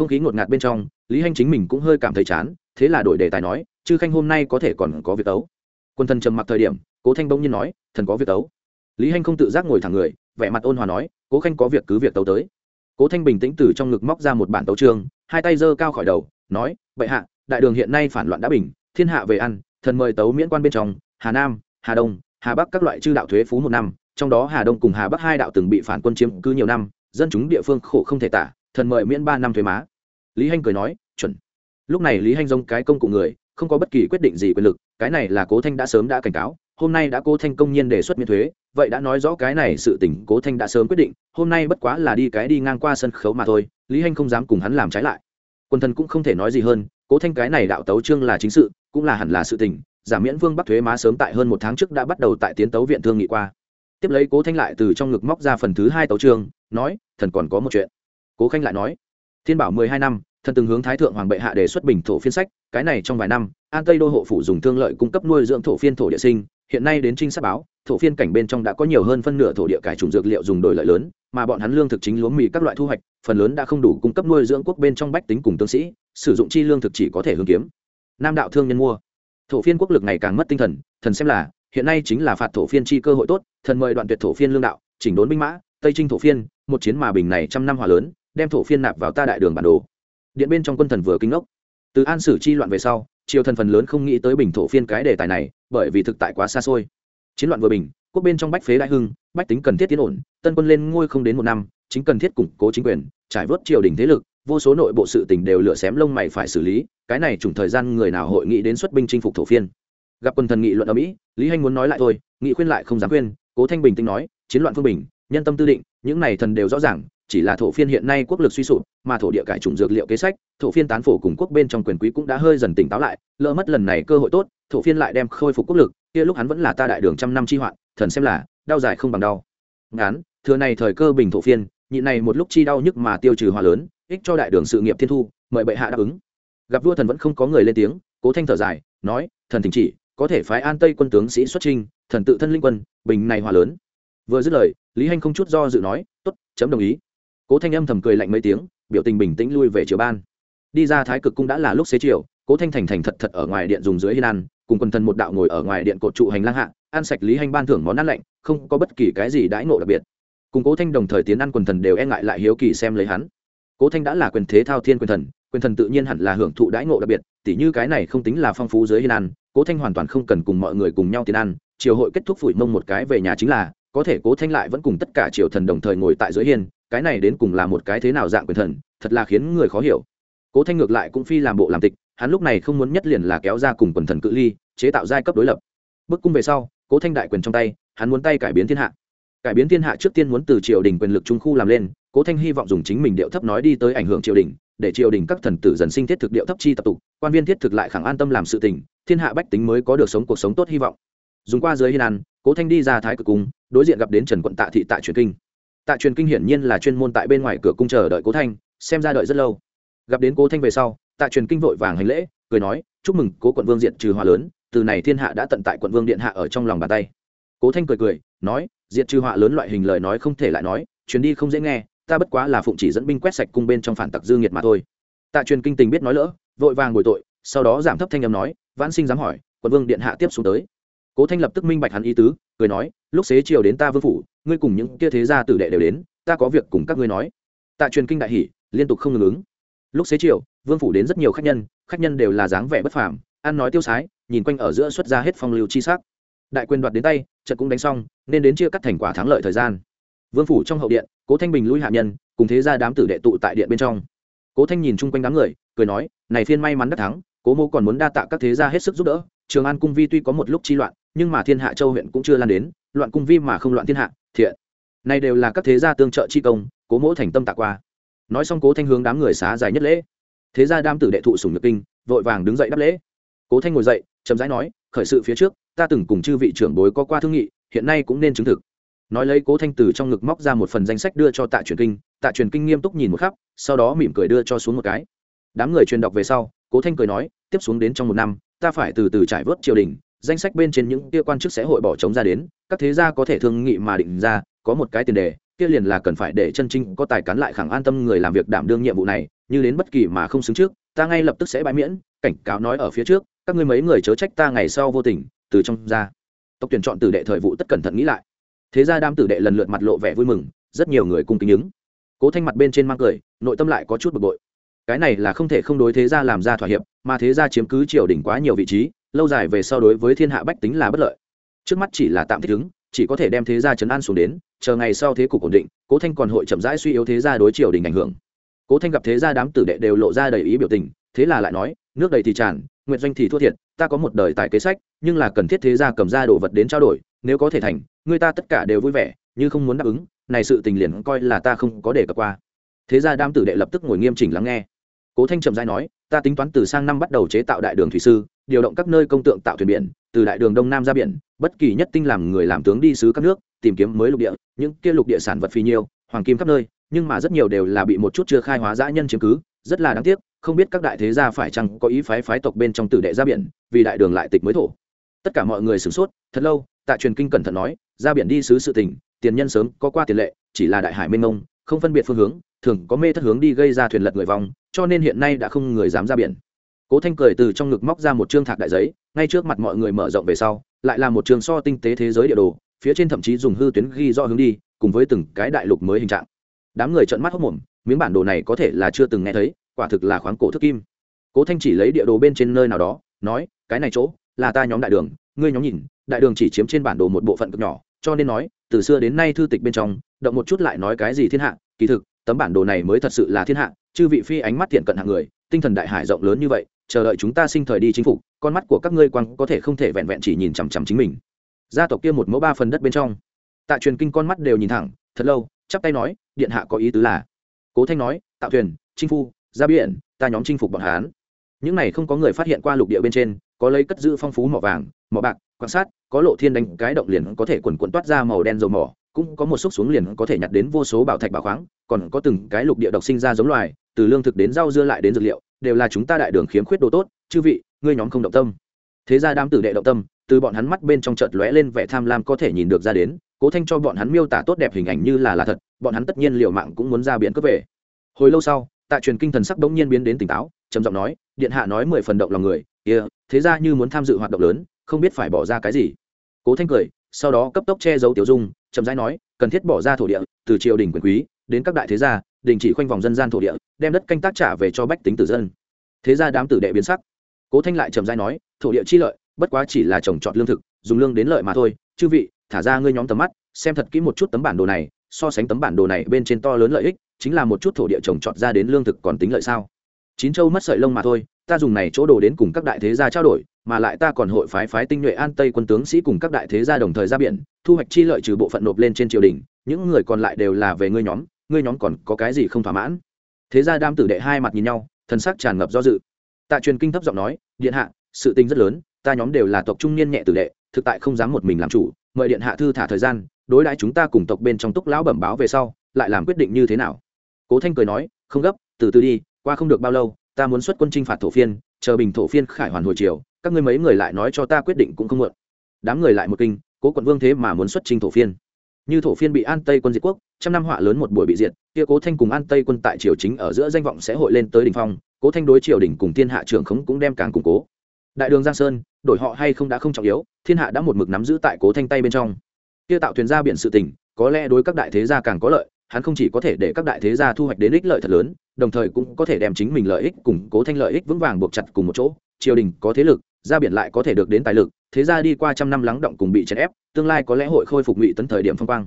không khí ngột ngạt bên trong, lý hanh chính mình cũng hơi cảm thấy chán, thế là đổi đề tài nói, chư khanh hôm nay có thể còn có việc tấu quân thần trầm mặc thời điểm, cố thanh bỗng nhiên nói, thần có việc tấu lý hanh không tự giác ngồi thẳng người, vẻ mặt ôn hòa nói, cố khanh có việc cứ việc tấu tới. Cố thanh bình tĩnh từ trong ngực móc ra một bản tấu trương hai tay giơ cao khỏi đầu, nói, bệ hạ, đại đường hiện nay phản loạn đã bình, thiên hạ về ăn, thần mời tấu miễn quan bên trong, hà nam, hà đông, hà bắc các loại chư đạo thuế phú một năm, trong đó hà đông cùng hà bắc hai đạo từng bị phản quân chiếm cứ nhiều năm, dân chúng địa phương khổ không thể tả, thần mời miễn ba năm thuế má lý hanh cười nói, chuẩn. Lúc này lý hanh giống cái công cụ người, không có bất kỳ quyết định gì quyền lực, cái này là cố thanh đã sớm đã cảnh cáo, hôm nay đã cố thanh công nhiên đề xuất miễn thuế, vậy đã nói rõ cái này sự tỉnh cố thanh đã sớm quyết định, hôm nay bất quá là đi cái đi ngang qua sân khấu mà thôi, lý hanh không dám cùng hắn làm trái lại. Quân thần cũng không thể nói gì hơn, cố thanh cái này đạo tấu trương là chính sự, cũng là hẳn là sự tỉnh giảm miễn vương bắc thuế má sớm tại hơn một tháng trước đã bắt đầu tại tiến tấu viện thương nghị qua. Tiếp lấy cố thanh lại từ trong ngực móc ra phần thứ hai tấu trương nói, thần còn có một chuyện. Cố khanh lại nói, thiên bảo mười hai năm thần từng hướng thái thượng hoàng bệ hạ đề xuất bình thổ phiên sách, cái này trong vài năm, an tây đô hộ phủ dùng thương lợi cung cấp nuôi dưỡng thổ phiên thổ địa sinh, hiện nay đến trinh sát báo, thổ phiên cảnh bên trong đã có nhiều hơn phân nửa thổ địa cải trùng dược liệu dùng đổi lợi lớn, mà bọn hắn lương thực chính lúa mì các loại thu hoạch, phần lớn đã không đủ cung cấp nuôi dưỡng quốc bên trong bách tính cùng tướng sĩ, sử dụng chi lương thực chỉ có thể hướng kiếm. Nam đạo thương nhân mua. Thổ phiên quốc lực ngày càng mất tinh thần thần xem là, hiện nay chính là phạt thổ phiên chi cơ hội tốt, thần mời đoạn tuyệt thổ phiên lương đạo, chỉnh đốn binh mã, tây trinh thổ phiên, một chiến mà bình này trăm năm hòa lớn, đem thổ phiên nạp vào ta đại đường bản đồ điện bên trong quân thần vừa kinh ngốc. Từ an sử chi loạn về sau, triều thần phần lớn không nghĩ tới bình thổ phiên cái đề tài này, bởi vì thực tại quá xa xôi. Chiến loạn vừa bình, quốc bên trong bách phế đại hưng, bách tính cần thiết tiến ổn, tân quân lên ngôi không đến một năm, chính cần thiết củng cố chính quyền, trải vớt triều đình thế lực, vô số nội bộ sự tình đều lựa xém lông mày phải xử lý, cái này chủng thời gian người nào hội nghị đến xuất binh chinh phục thổ phiên. Gặp quân thần nghị luận ở mỹ, lý hanh muốn nói lại thôi, nghị khuyên lại không dám khuyên, cố thanh bình tĩnh nói, chiến loạn phương bình, nhân tâm tư định, những này thần đều rõ ràng chỉ là thổ phiên hiện nay quốc lực suy sụp, mà thổ địa cải chủng dược liệu kế sách, thổ phiên tán phổ cùng quốc bên trong quyền quý cũng đã hơi dần tỉnh táo lại, lỡ mất lần này cơ hội tốt, thổ phiên lại đem khôi phục quốc lực, kia lúc hắn vẫn là ta đại đường trăm năm chi hoạn, thần xem là, đau dài không bằng đau. Ngán, thừa này thời cơ bình thổ phiên, nhị này một lúc chi đau nhức mà tiêu trừ hòa lớn, ích cho đại đường sự nghiệp thiên thu, mời bệ hạ đáp ứng. Gặp vua thần vẫn không có người lên tiếng, cố thanh thở dài, nói, thần thỉnh chỉ, có thể phái an tây quân tướng sĩ xuất trinh thần tự thân linh quân, bình này hòa lớn. Vừa dứt lời, lý hanh không chút do dự nói, tốt, chấm đồng ý cố thanh âm thầm cười lạnh mấy tiếng, biểu tình bình tĩnh lui về chiều ban. Đi ra thái cực cung đã là lúc xế chiều, cố thanh thành thành thật thật ở ngoài điện dùng dưới hiên ăn, cùng quần thần một đạo ngồi ở ngoài điện cột trụ hành lang hạ, ăn sạch lý Hành ban thưởng món ăn lạnh, không có bất kỳ cái gì đãi ngộ đặc biệt. Cùng cố thanh đồng thời tiến ăn quần thần đều e ngại lại hiếu kỳ xem lấy hắn. Cố thanh đã là quyền thế thao thiên quyền thần quyền thần tự nhiên hẳn là hưởng thụ đãi ngộ đặc biệt, tỉ như cái này không tính là phong phú dưới hiên ăn, cố thanh hoàn toàn không cần cùng mọi người cùng nhau tiến ăn chiều hội kết thúc phủi mông một cái về nhà chính là, có thể cố thanh lại vẫn cùng tất cả triều thần đồng thời ngồi tại dưới hiên cái này đến cùng là một cái thế nào dạng quyền thần, thật là khiến người khó hiểu. Cố thanh ngược lại cũng phi làm bộ làm tịch, hắn lúc này không muốn nhất liền là kéo ra cùng quần thần cự ly, chế tạo giai cấp đối lập. Bức cung về sau, cố thanh đại quyền trong tay, hắn muốn tay cải biến thiên hạ. Cải biến thiên hạ trước tiên muốn từ triều đình quyền lực trung khu làm lên, cố thanh hy vọng dùng chính mình điệu thấp nói đi tới ảnh hưởng triều đình, để triều đình các thần tử dần sinh thiết thực điệu thấp chi tập tục, quan viên thiết thực lại khẳng an tâm làm sự tình, thiên hạ bách tính mới có được sống cuộc sống tốt hy vọng. Dùng qua dưới hiên an, cố thanh đi ra thái cực cung, đối diện gặp đến trần quận tạ thị tại truyền kinh tạ truyền kinh hiển nhiên là chuyên môn tại bên ngoài cửa cung chờ đợi cố thanh, xem ra đợi rất lâu. Gặp đến cố thanh về sau, tạ truyền kinh vội vàng hành lễ, cười nói, chúc mừng, cố quận vương diện trừ họa lớn, từ này thiên hạ đã tận tại quận vương điện hạ ở trong lòng bàn tay. Cố thanh cười cười, nói diện trừ họa lớn loại hình lời nói không thể lại nói chuyến đi không dễ nghe, ta bất quá là phụng chỉ dẫn binh quét sạch cung bên trong phản tặc dư nghiệt mà thôi. Tạ truyền kinh tình biết nói lỡ, vội vàng bồi tội, sau đó giảm thấp thanh âm nói, vãn sinh dám hỏi, quận vương điện hạ tiếp xuống tới. Cố thanh lập tức minh bạch hắn ý tứ, cười nói, lúc xế chiều đến ta vương phủ ngươi cùng những kia thế gia tử đệ đều đến, ta có việc cùng các ngươi nói. Tạ truyền kinh đại hỷ liên tục không ngừng ứng. Lúc xế chiều, vương phủ đến rất nhiều khách nhân khách nhân đều là dáng vẻ bất phàm, ăn nói tiêu sái, nhìn quanh ở giữa xuất ra hết phong lưu chi sắc. Đại quyền đoạt đến tay, trận cũng đánh xong, nên đến chia cắt thành quả thắng lợi thời gian. Vương phủ trong hậu điện, cố thanh bình lui hạ nhân, cùng thế ra đám tử đệ tụ tại điện bên trong. Cố thanh nhìn chung quanh đám người, cười nói, này phiên may mắn đắc thắng, cố mô còn muốn đa tạ các thế gia hết sức giúp đỡ, trường an cung vi tuy có một lúc chi loạn, nhưng mà thiên hạ châu huyện cũng chưa lan đến, loạn cung vi mà không loạn thiên hạ thiện. Này đều là các thế gia tương trợ chi công, cố mỗ thành tâm tạ qua. Nói xong cố thanh hướng đám người xá dài nhất lễ. Thế gia đam tử đệ thụ sùng nhược kinh, vội vàng đứng dậy đáp lễ. Cố thanh ngồi dậy, chậm rãi nói, khởi sự phía trước, ta từng cùng chư vị trưởng bối có qua thương nghị, hiện nay cũng nên chứng thực. Nói lấy cố thanh từ trong ngực móc ra một phần danh sách đưa cho tạ truyền kinh, tạ truyền kinh nghiêm túc nhìn một khắp, sau đó mỉm cười đưa cho xuống một cái. Đám người truyền đọc về sau, cố thanh cười nói, tiếp xuống đến trong một năm, ta phải từ từ trải vớt triều đình, danh sách bên trên những kia quan chức sẽ hội bỏ trống ra đến các thế gia có thể thương nghị mà định ra, có một cái tiền đề, kia liền là cần phải để chân chính có tài cán lại khẳng an tâm người làm việc đảm đương nhiệm vụ này, như đến bất kỳ mà không xứng trước, ta ngay lập tức sẽ bãi miễn, cảnh cáo nói ở phía trước, các ngươi mấy người chớ trách ta ngày sau vô tình, từ trong ra. Tộc tuyển chọn tử đệ thời vụ tất cẩn thận nghĩ lại. Thế ra đám tử đệ lần lượt mặt lộ vẻ vui mừng, rất nhiều người cung kính ứng. Cố thanh mặt bên trên mang cười, nội tâm lại có chút bực bội. Cái này là không thể không đối thế gia làm ra thỏa hiệp, mà thế gia chiếm cứ triều đỉnh quá nhiều vị trí, lâu dài về sau đối với thiên hạ bách tính là bất lợi trước mắt chỉ là tạm thích ứng, chỉ có thể đem thế gia chấn an xuống đến, chờ ngày sau thế cục ổn định, cố thanh còn hội chậm rãi suy yếu thế gia đối triều đình ảnh hưởng. Cố thanh gặp thế gia đám tử đệ đều lộ ra đầy ý biểu tình, thế là lại nói, nước đầy thì tràn, nguyện doanh thì thua thiệt, ta có một đời tài kế sách, nhưng là cần thiết thế gia cầm ra đồ vật đến trao đổi, nếu có thể thành, người ta tất cả đều vui vẻ, như không muốn đáp ứng, này sự tình liền coi là ta không có để cập qua. Thế gia đám tử đệ lập tức ngồi nghiêm chỉnh lắng nghe. Cố thanh trầm dai nói, ta tính toán từ sang năm bắt đầu chế tạo đại đường thủy sư điều động các nơi công tượng tạo thuyền biển, từ đại đường đông nam ra biển, bất kỳ nhất tinh làm người làm tướng đi sứ các nước, tìm kiếm mới lục địa, những kia lục địa sản vật phi nhiêu hoàng kim khắp nơi, nhưng mà rất nhiều đều là bị một chút chưa khai hóa dã nhân chiếm cứ, rất là đáng tiếc, không biết các đại thế gia phải chăng có ý phái phái tộc bên trong tử đệ ra biển, vì đại đường lại tịch mới thổ. Tất cả mọi người sửng sốt, thật lâu tại truyền kinh cẩn thận nói, ra biển đi sứ sự tình, tiền nhân sớm có qua tiền lệ, chỉ là đại hải mênh mông, không phân biệt phương hướng, thường có mê thất hướng đi gây ra thuyền lật người vòng cho nên hiện nay đã không người dám ra biển cố thanh cười từ trong ngực móc ra một chương thạc đại giấy, ngay trước mặt mọi người mở rộng về sau, lại là một trường so tinh tế thế giới địa đồ, phía trên thậm chí dùng hư tuyến ghi rõ hướng đi, cùng với từng cái đại lục mới hình trạng. Đám người trợn mắt hốc mồm miếng bản đồ này có thể là chưa từng nghe thấy, quả thực là khoáng cổ thức kim. Cố thanh chỉ lấy địa đồ bên trên nơi nào đó, nói, cái này chỗ là ta nhóm đại đường, ngươi nhóm nhìn, đại đường chỉ chiếm trên bản đồ một bộ phận cực nhỏ, cho nên nói, từ xưa đến nay thư tịch bên trong, động một chút lại nói cái gì thiên hạ, kỳ thực, tấm bản đồ này mới thật sự là thiên hạ, chư vị phi ánh mắt thiện cận hạng người, tinh thần đại hải rộng lớn như vậy chờ đợi chúng ta sinh thời đi chinh phục, con mắt của các ngươi quang có thể không thể vẹn vẹn chỉ nhìn chằm chằm chính mình. Gia tộc kia một mẫu ba phần đất bên trong. Tạ truyền kinh con mắt đều nhìn thẳng, thật lâu, chắp tay nói, điện hạ có ý tứ là. Cố thanh nói, tạo thuyền, chinh phu, ra biển, ta nhóm chinh phục bọn hán những này không có người phát hiện qua lục địa bên trên, có lấy cất giữ phong phú mỏ vàng, mỏ bạc, quan sát, có lộ thiên đánh cái động liền có thể quần quần toát ra màu đen dầu mỏ, cũng có một xúc xuống liền có thể nhặt đến vô số bảo thạch bảo khoáng, còn có từng cái lục địa độc sinh ra giống loài, từ lương thực đến rau dưa lại đến dược liệu đều là chúng ta đại đường khiếm khuyết đồ tốt chư vị ngươi nhóm không động tâm. Thế ra đám tử đệ động tâm từ bọn hắn mắt bên trong chợt lóe lên vẻ tham lam có thể nhìn được ra đến cố thanh cho bọn hắn miêu tả tốt đẹp hình ảnh như là là thật bọn hắn tất nhiên liều mạng cũng muốn ra biển cướp về. Hồi lâu sau tạ truyền kinh thần sắc đống nhiên biến đến tỉnh táo trầm giọng nói điện hạ nói mười phần động lòng người kia、yeah, thế ra như muốn tham dự hoạt động lớn không biết phải bỏ ra cái gì. Cố thanh cười sau đó cấp tốc che giấu tiểu dung chậm rãi nói cần thiết bỏ ra thổ địa từ triều đình quyền quý đến các đại thế gia đình chỉ khoanh vòng dân gian thổ địa, đem đất canh tác trả về cho bách tính tử dân. Thế gia đám tử đệ biến sắc. Cố thanh lại trầm dai nói, thổ địa chi lợi, bất quá chỉ là trồng trọt lương thực, dùng lương đến lợi mà thôi. Chư vị, thả ra ngươi nhóm tầm mắt, xem thật kỹ một chút tấm bản đồ này, so sánh tấm bản đồ này bên trên to lớn lợi ích, chính là một chút thổ địa trồng trọt ra đến lương thực còn tính lợi sao? Chín châu mất sợi lông mà thôi, ta dùng này chỗ đồ đến cùng các đại thế gia trao đổi, mà lại ta còn hội phái phái tinh nhuệ an tây quân tướng sĩ cùng các đại thế gia đồng thời ra biển, thu hoạch chi lợi trừ bộ phận nộp lên trên triều đình, những người còn lại đều là về ngươi nhóm ngươi nhóm còn có cái gì không thỏa mãn? Thế gia đam tử đệ hai mặt nhìn nhau thân sắc tràn ngập do dự. Tạ truyền kinh thấp giọng nói, điện hạ, sự tình rất lớn, ta nhóm đều là tộc trung niên nhẹ tử đệ, thực tại không dám một mình làm chủ, mời điện hạ thư thả thời gian, đối đãi chúng ta cùng tộc bên trong túc lão bẩm báo về sau, lại làm quyết định như thế nào? Cố thanh cười nói, không gấp, từ từ đi, qua không được bao lâu, ta muốn xuất quân chinh phạt thổ phiên, chờ bình thổ phiên khải hoàn hồi chiều các ngươi mấy người lại nói cho ta quyết định cũng không muộn. Đám người lại một kinh, cố quận vương thế mà muốn xuất chinh thổ phiên như thổ phiên bị an tây quân diệt quốc, trăm năm họa lớn một buổi bị diệt, kia cố thanh cùng an tây quân tại triều chính ở giữa danh vọng sẽ hội lên tới đỉnh phong, cố thanh đối triều đình cùng thiên hạ trưởng khống cũng đem càng củng cố. Đại đường giang sơn, đổi họ hay không đã không trọng yếu, thiên hạ đã một mực nắm giữ tại cố thanh tay bên trong. Kia tạo thuyền ra biển sự tình có lẽ đối các đại thế gia càng có lợi, hắn không chỉ có thể để các đại thế gia thu hoạch đến ích lợi thật lớn, đồng thời cũng có thể đem chính mình lợi ích củng cố thanh lợi ích vững vàng buộc chặt cùng một chỗ, triều đình có thế lực, ra biển lại có thể được đến tài lực thế gia đi qua trăm năm lắng động cùng bị chèn ép, tương lai có lẽ hội khôi phục ngụy tấn thời điểm phong quang.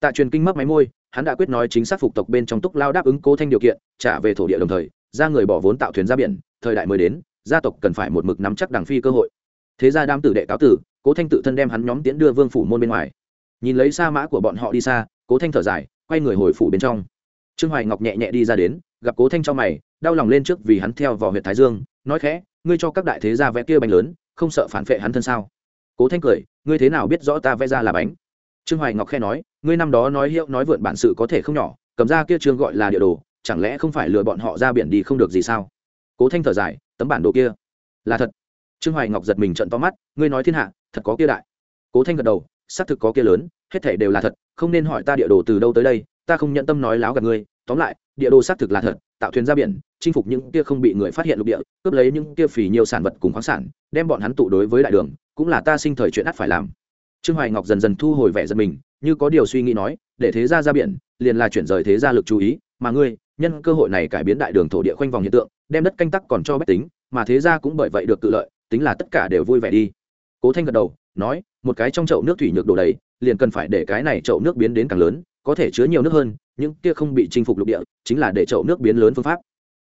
Tạ truyền kinh mất máy môi, hắn đã quyết nói chính xác phục tộc bên trong túc lao đáp ứng cố thanh điều kiện, trả về thổ địa đồng thời, ra người bỏ vốn tạo thuyền ra biển, thời đại mới đến, gia tộc cần phải một mực nắm chắc đằng phi cơ hội. Thế gia đam tử đệ cáo tử, cố thanh tự thân đem hắn nhóm tiễn đưa vương phủ môn bên ngoài. Nhìn lấy xa mã của bọn họ đi xa, cố thanh thở dài, quay người hồi phủ bên trong. Trương hoài ngọc nhẹ nhẹ đi ra đến, gặp cố thanh trong mày, đau lòng lên trước vì hắn theo vào huyện thái dương, nói khẽ, ngươi cho các đại thế gia vẽ kia bánh lớn không sợ phản vệ hắn thân sao? Cố thanh cười, ngươi thế nào biết rõ ta vẽ ra là bánh? Trương hoài ngọc khe nói, ngươi năm đó nói hiệu nói vượn bản sự có thể không nhỏ, cầm ra kia trương gọi là địa đồ, chẳng lẽ không phải lừa bọn họ ra biển đi không được gì sao? Cố thanh thở dài, tấm bản đồ kia là thật. Trương hoài ngọc giật mình trận to mắt, ngươi nói thiên hạ, thật có kia đại. Cố thanh gật đầu, xác thực có kia lớn, hết thể đều là thật, không nên hỏi ta địa đồ từ đâu tới đây, ta không nhận tâm nói láo gạt ngươi. Tóm lại, địa đồ xác thực là thật, tạo thuyền ra biển chinh phục những kia không bị người phát hiện lục địa, cướp lấy những kia phì nhiều sản vật cùng khoáng sản, đem bọn hắn tụ đối với đại đường, cũng là ta sinh thời chuyện ắt phải làm. Trương hoài ngọc dần dần thu hồi vẻ giật mình, như có điều suy nghĩ nói, để thế gia ra biển, liền là chuyển rời thế gia lực chú ý, mà ngươi, nhân cơ hội này cải biến đại đường thổ địa khoanh vòng hiện tượng, đem đất canh tắc còn cho bách tính, mà thế gia cũng bởi vậy được tự lợi, tính là tất cả đều vui vẻ đi. Cố thanh gật đầu, nói, một cái trong chậu nước thủy nhược đổ đầy, liền cần phải để cái này chậu nước biến đến càng lớn, có thể chứa nhiều nước hơn, những kia không bị chinh phục lục địa, chính là để chậu nước biến lớn phương pháp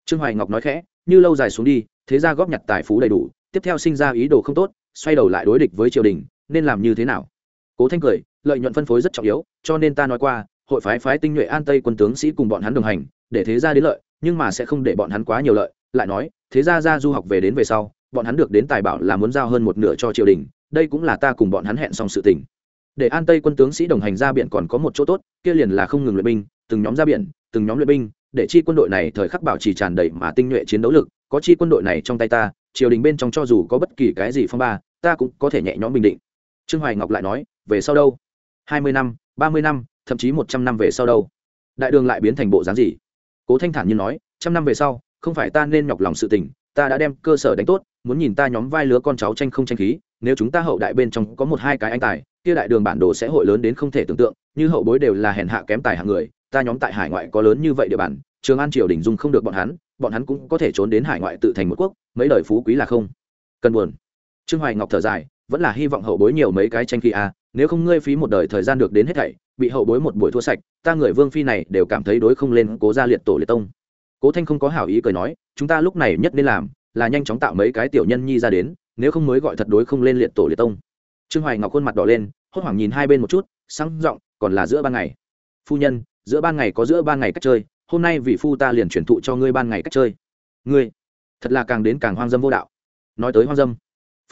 trương hoài ngọc nói khẽ, như lâu dài xuống đi, thế gia góp nhặt tài phú đầy đủ, tiếp theo sinh ra ý đồ không tốt, xoay đầu lại đối địch với triều đình, nên làm như thế nào? Cố thanh cười, lợi nhuận phân phối rất trọng yếu, cho nên ta nói qua, hội phái phái tinh nhuệ an tây quân tướng sĩ cùng bọn hắn đồng hành, để thế gia đến lợi, nhưng mà sẽ không để bọn hắn quá nhiều lợi. Lại nói, thế gia ra du học về đến về sau, bọn hắn được đến tài bảo là muốn giao hơn một nửa cho triều đình, đây cũng là ta cùng bọn hắn hẹn xong sự tình. Để an tây quân tướng sĩ đồng hành ra biển còn có một chỗ tốt, kia liền là không ngừng luyện binh, từng nhóm ra biển, từng nhóm luyện binh để chi quân đội này thời khắc bảo trì tràn đầy mà tinh nhuệ chiến đấu lực, có chi quân đội này trong tay ta, triều đình bên trong cho dù có bất kỳ cái gì phong ba, ta cũng có thể nhẹ nhõm bình định. Trương hoài ngọc lại nói, về sau đâu? Hai mươi năm, ba mươi năm, thậm chí một trăm năm về sau đâu? Đại đường lại biến thành bộ dáng gì? Cố thanh thản như nói, trăm năm về sau, không phải ta nên nhọc lòng sự tình, ta đã đem cơ sở đánh tốt, muốn nhìn ta nhóm vai lứa con cháu tranh không tranh khí, nếu chúng ta hậu đại bên trong có một hai cái anh tài, kia đại đường bản đồ sẽ hội lớn đến không thể tưởng tượng, như hậu bối đều là hèn hạ kém tài hạng người ta nhóm tại hải ngoại có lớn như vậy địa bàn, trường an triều đình dung không được bọn hắn bọn hắn cũng có thể trốn đến hải ngoại tự thành một quốc, mấy đời phú quý là không. Cần buồn. Trương hoài ngọc thở dài, vẫn là hy vọng hậu bối nhiều mấy cái tranh khí à nếu không ngươi phí một đời thời gian được đến hết thảy, bị hậu bối một buổi thua sạch, ta người vương phi này đều cảm thấy đối không lên cố gia liệt tổ liệt tông. Cố thanh không có hảo ý cười nói, chúng ta lúc này nhất nên làm, là nhanh chóng tạo mấy cái tiểu nhân nhi ra đến, nếu không mới gọi thật đối không lên liệt tổ liệt tông. Trương hoài ngọc khuôn mặt đỏ lên, hốt hoảng nhìn hai bên một chút, sáng giọng, còn là giữa ban ngày. Phu nhân giữa ban ngày có giữa ban ngày cách chơi, hôm nay vị phu ta liền chuyển thụ cho ngươi ban ngày cách chơi. Ngươi, thật là càng đến càng hoang dâm vô đạo. Nói tới hoang dâm,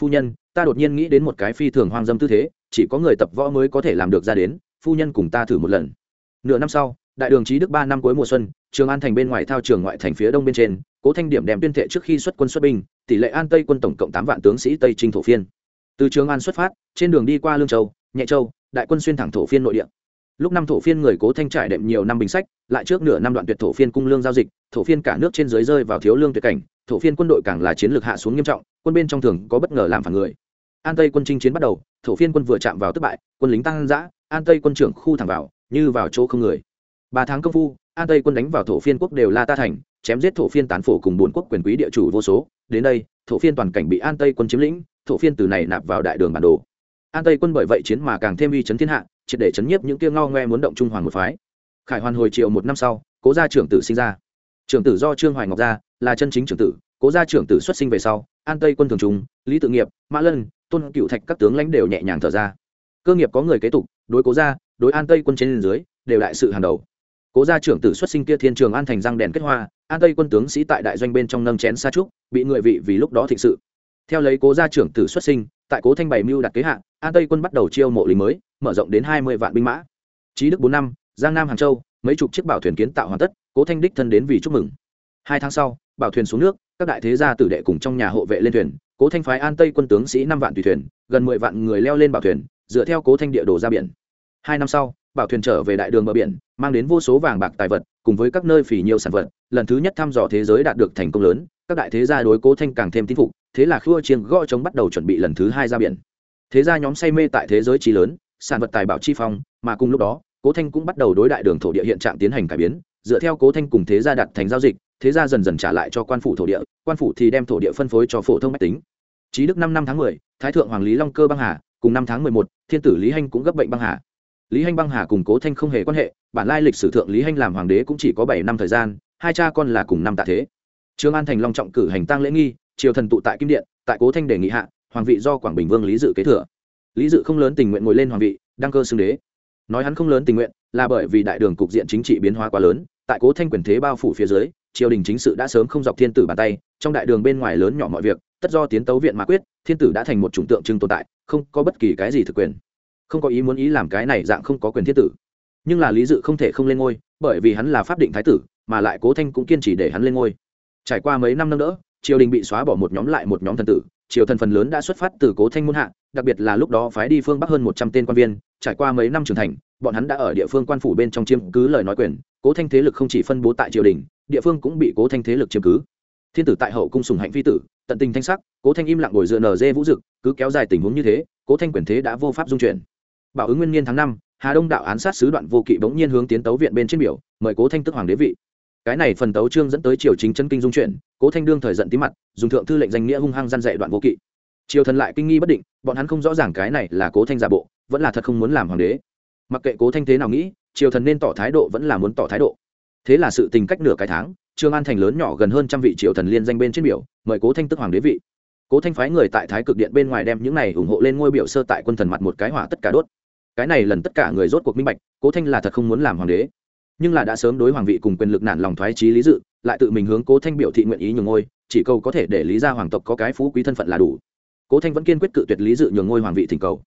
phu nhân, ta đột nhiên nghĩ đến một cái phi thường hoang dâm tư thế, chỉ có người tập võ mới có thể làm được ra đến, phu nhân cùng ta thử một lần. Nửa năm sau, đại đường trí đức ba năm cuối mùa xuân, trường an thành bên ngoài thao trường ngoại thành phía đông bên trên, cố thanh điểm đem tuyên thệ trước khi xuất quân xuất binh, tỷ lệ an tây quân tổng cộng tám vạn tướng sĩ tây trinh thổ phiên. Từ trường an xuất phát, trên đường đi qua lương châu, nhẹ châu, đại quân xuyên thẳng thổ phiên nội địa lúc năm thổ phiên người cố thanh trải đệm nhiều năm bình sách, lại trước nửa năm đoạn tuyệt thổ phiên cung lương giao dịch, thổ phiên cả nước trên dưới rơi vào thiếu lương tuyệt cảnh, thổ phiên quân đội càng là chiến lược hạ xuống nghiêm trọng, quân bên trong thường có bất ngờ làm phản người. An tây quân chinh chiến bắt đầu, thổ phiên quân vừa chạm vào thất bại, quân lính tăng giã an tây quân trưởng khu thẳng vào, như vào chỗ không người. Ba tháng công phu, an tây quân đánh vào thổ phiên quốc đều la ta thành, chém giết thổ phiên tán phổ cùng bốn quốc quyền quý địa chủ vô số. Đến đây, thổ phiên toàn cảnh bị an tây quân chiếm lĩnh, thổ phiên từ này nạp vào đại đường bản đồ an tây quân bởi vậy chiến mà càng thêm uy chấn thiên hạ, triệt để chấn nhiếp những kia ngao ngoe muốn động trung hoàng một phái. Khải hoàn hồi triệu một năm sau, cố gia trưởng tử sinh ra. Trưởng tử do trương hoài ngọc gia là chân chính trưởng tử, cố gia trưởng tử xuất sinh về sau, an tây quân thường trung lý tự nghiệp, mã lân, tôn cựu thạch các tướng lãnh đều nhẹ nhàng thở ra. Cơ nghiệp có người kế tục, đối cố gia, đối an tây quân trên dưới, đều đại sự hàng đầu. Cố gia trưởng tử xuất sinh kia thiên trường an thành răng đèn kết hoa, an tây quân tướng sĩ tại đại doanh bên trong nâng chén xa trúc, bị người vị vì lúc đó thịnh sự. Theo lấy cố gia trưởng tử xuất sinh tại cố thanh bày mưu đặt kế hạn an tây quân bắt đầu chiêu mộ lính mới, mở rộng đến hai mươi vạn binh mã. Trí đức bốn năm, giang nam hàng châu, mấy chục chiếc bảo thuyền kiến tạo hoàn tất, cố thanh đích thân đến vì chúc mừng. Hai tháng sau, bảo thuyền xuống nước, các đại thế gia tử đệ cùng trong nhà hộ vệ lên thuyền, cố thanh phái an tây quân tướng sĩ năm vạn tùy thuyền, gần mười vạn người leo lên bảo thuyền, dựa theo cố thanh địa đồ ra biển. Hai năm sau, bảo thuyền trở về đại đường bờ biển, mang đến vô số vàng bạc tài vật, cùng với các nơi phỉ nhiều sản vật, lần thứ nhất thăm dò thế giới đạt được thành công lớn, các đại thế gia đối cố thanh càng thêm tín phục thế là khua chiêng gõ chống bắt đầu chuẩn bị lần thứ hai ra biển. Thế gia nhóm say mê tại thế giới trí lớn, sản vật tài bảo chi phong, mà cùng lúc đó, cố thanh cũng bắt đầu đối đại đường thổ địa hiện trạng tiến hành cải biến, dựa theo cố thanh cùng thế gia đặt thành giao dịch, thế gia dần dần trả lại cho quan phủ thổ địa, quan phủ thì đem thổ địa phân phối cho phổ thông mách tính. Trí đức năm năm tháng mười, thái thượng hoàng lý long cơ băng hà, cùng năm tháng mười một, thiên tử lý hanh cũng gấp bệnh băng hà. Lý hanh băng hà cùng cố thanh không hề quan hệ, bản lai lịch sử thượng lý hanh làm hoàng đế cũng chỉ có bảy năm thời gian, hai cha con là cùng năm tạ thế. Trương an thành long trọng cử hành tăng lễ nghi triều thần tụ tại kim điện, tại cố thanh đề nghị hạ, hoàng vị do quảng bình vương lý dự kế thừa. Lý dự không lớn tình nguyện ngồi lên hoàng vị, đăng cơ xưng đế. Nói hắn không lớn tình nguyện, là bởi vì đại đường cục diện chính trị biến hóa quá lớn, tại cố thanh quyền thế bao phủ phía dưới, triều đình chính sự đã sớm không dọc thiên tử bàn tay, trong đại đường bên ngoài lớn nhỏ mọi việc, tất do tiến tấu viện mà quyết, thiên tử đã thành một chủng tượng trưng tồn tại, không có bất kỳ cái gì thực quyền. Không có ý muốn ý làm cái này dạng không có quyền thiên tử. Nhưng là lý dự không thể không lên ngôi, bởi vì hắn là pháp định thái tử, mà lại cố thanh cũng kiên trì để hắn lên ngôi. Trải qua mấy năm nâng đỡ triều đình bị xóa bỏ một nhóm lại một nhóm thần tử, triều thần phần lớn đã xuất phát từ cố thanh muôn hạ, đặc biệt là lúc đó phái đi phương bắc hơn một trăm tên quan viên, trải qua mấy năm trưởng thành, bọn hắn đã ở địa phương quan phủ bên trong chiếm cứ lời nói quyền, cố thanh thế lực không chỉ phân bố tại triều đình, địa phương cũng bị cố thanh thế lực chiếm cứ. Thiên tử tại hậu cung sùng hạnh phi tử, tận tình thanh sắc, cố thanh im lặng ngồi dựa nở dê vũ dực, cứ kéo dài tình huống như thế, cố thanh quyền thế đã vô pháp dung chuyển. Bảo ứng nguyên niên tháng năm, hà đông đạo án sát sứ đoạn vô kỵ bỗng nhiên hướng tiến tấu viện bên trên biểu, mời cố thanh tức hoàng đế vị. Cái này phần tấu trương dẫn tới triều chính chân kinh dung chuyển cố thanh đương thời giận tí mặt, dùng thượng thư lệnh danh nghĩa hung hăng gian dạy đoạn vô kỵ. Triều thần lại kinh nghi bất định, bọn hắn không rõ ràng cái này là cố thanh giả bộ, vẫn là thật không muốn làm hoàng đế. Mặc kệ cố thanh thế nào nghĩ, triều thần nên tỏ thái độ vẫn là muốn tỏ thái độ. Thế là sự tình cách nửa cái tháng, trương an thành lớn nhỏ gần hơn trăm vị triều thần liên danh bên trên biểu, mời cố thanh tức hoàng đế vị. Cố thanh phái người tại thái cực điện bên ngoài đem những này ủng hộ lên ngôi biểu sơ tại quân thần mặt một cái hỏa tất cả đốt. Cái này lần tất cả người rốt cuộc minh bạch, cố thanh là thật không muốn làm hoàng đế. Nhưng là đã sớm đối hoàng vị cùng quyền lực nản lòng thoái trí lý dự lại tự mình hướng cố thanh biểu thị nguyện ý nhường ngôi, chỉ cầu có thể để lý gia hoàng tộc có cái phú quý thân phận là đủ. Cố thanh vẫn kiên quyết cự tuyệt lý dự nhường ngôi hoàng vị thỉnh cầu.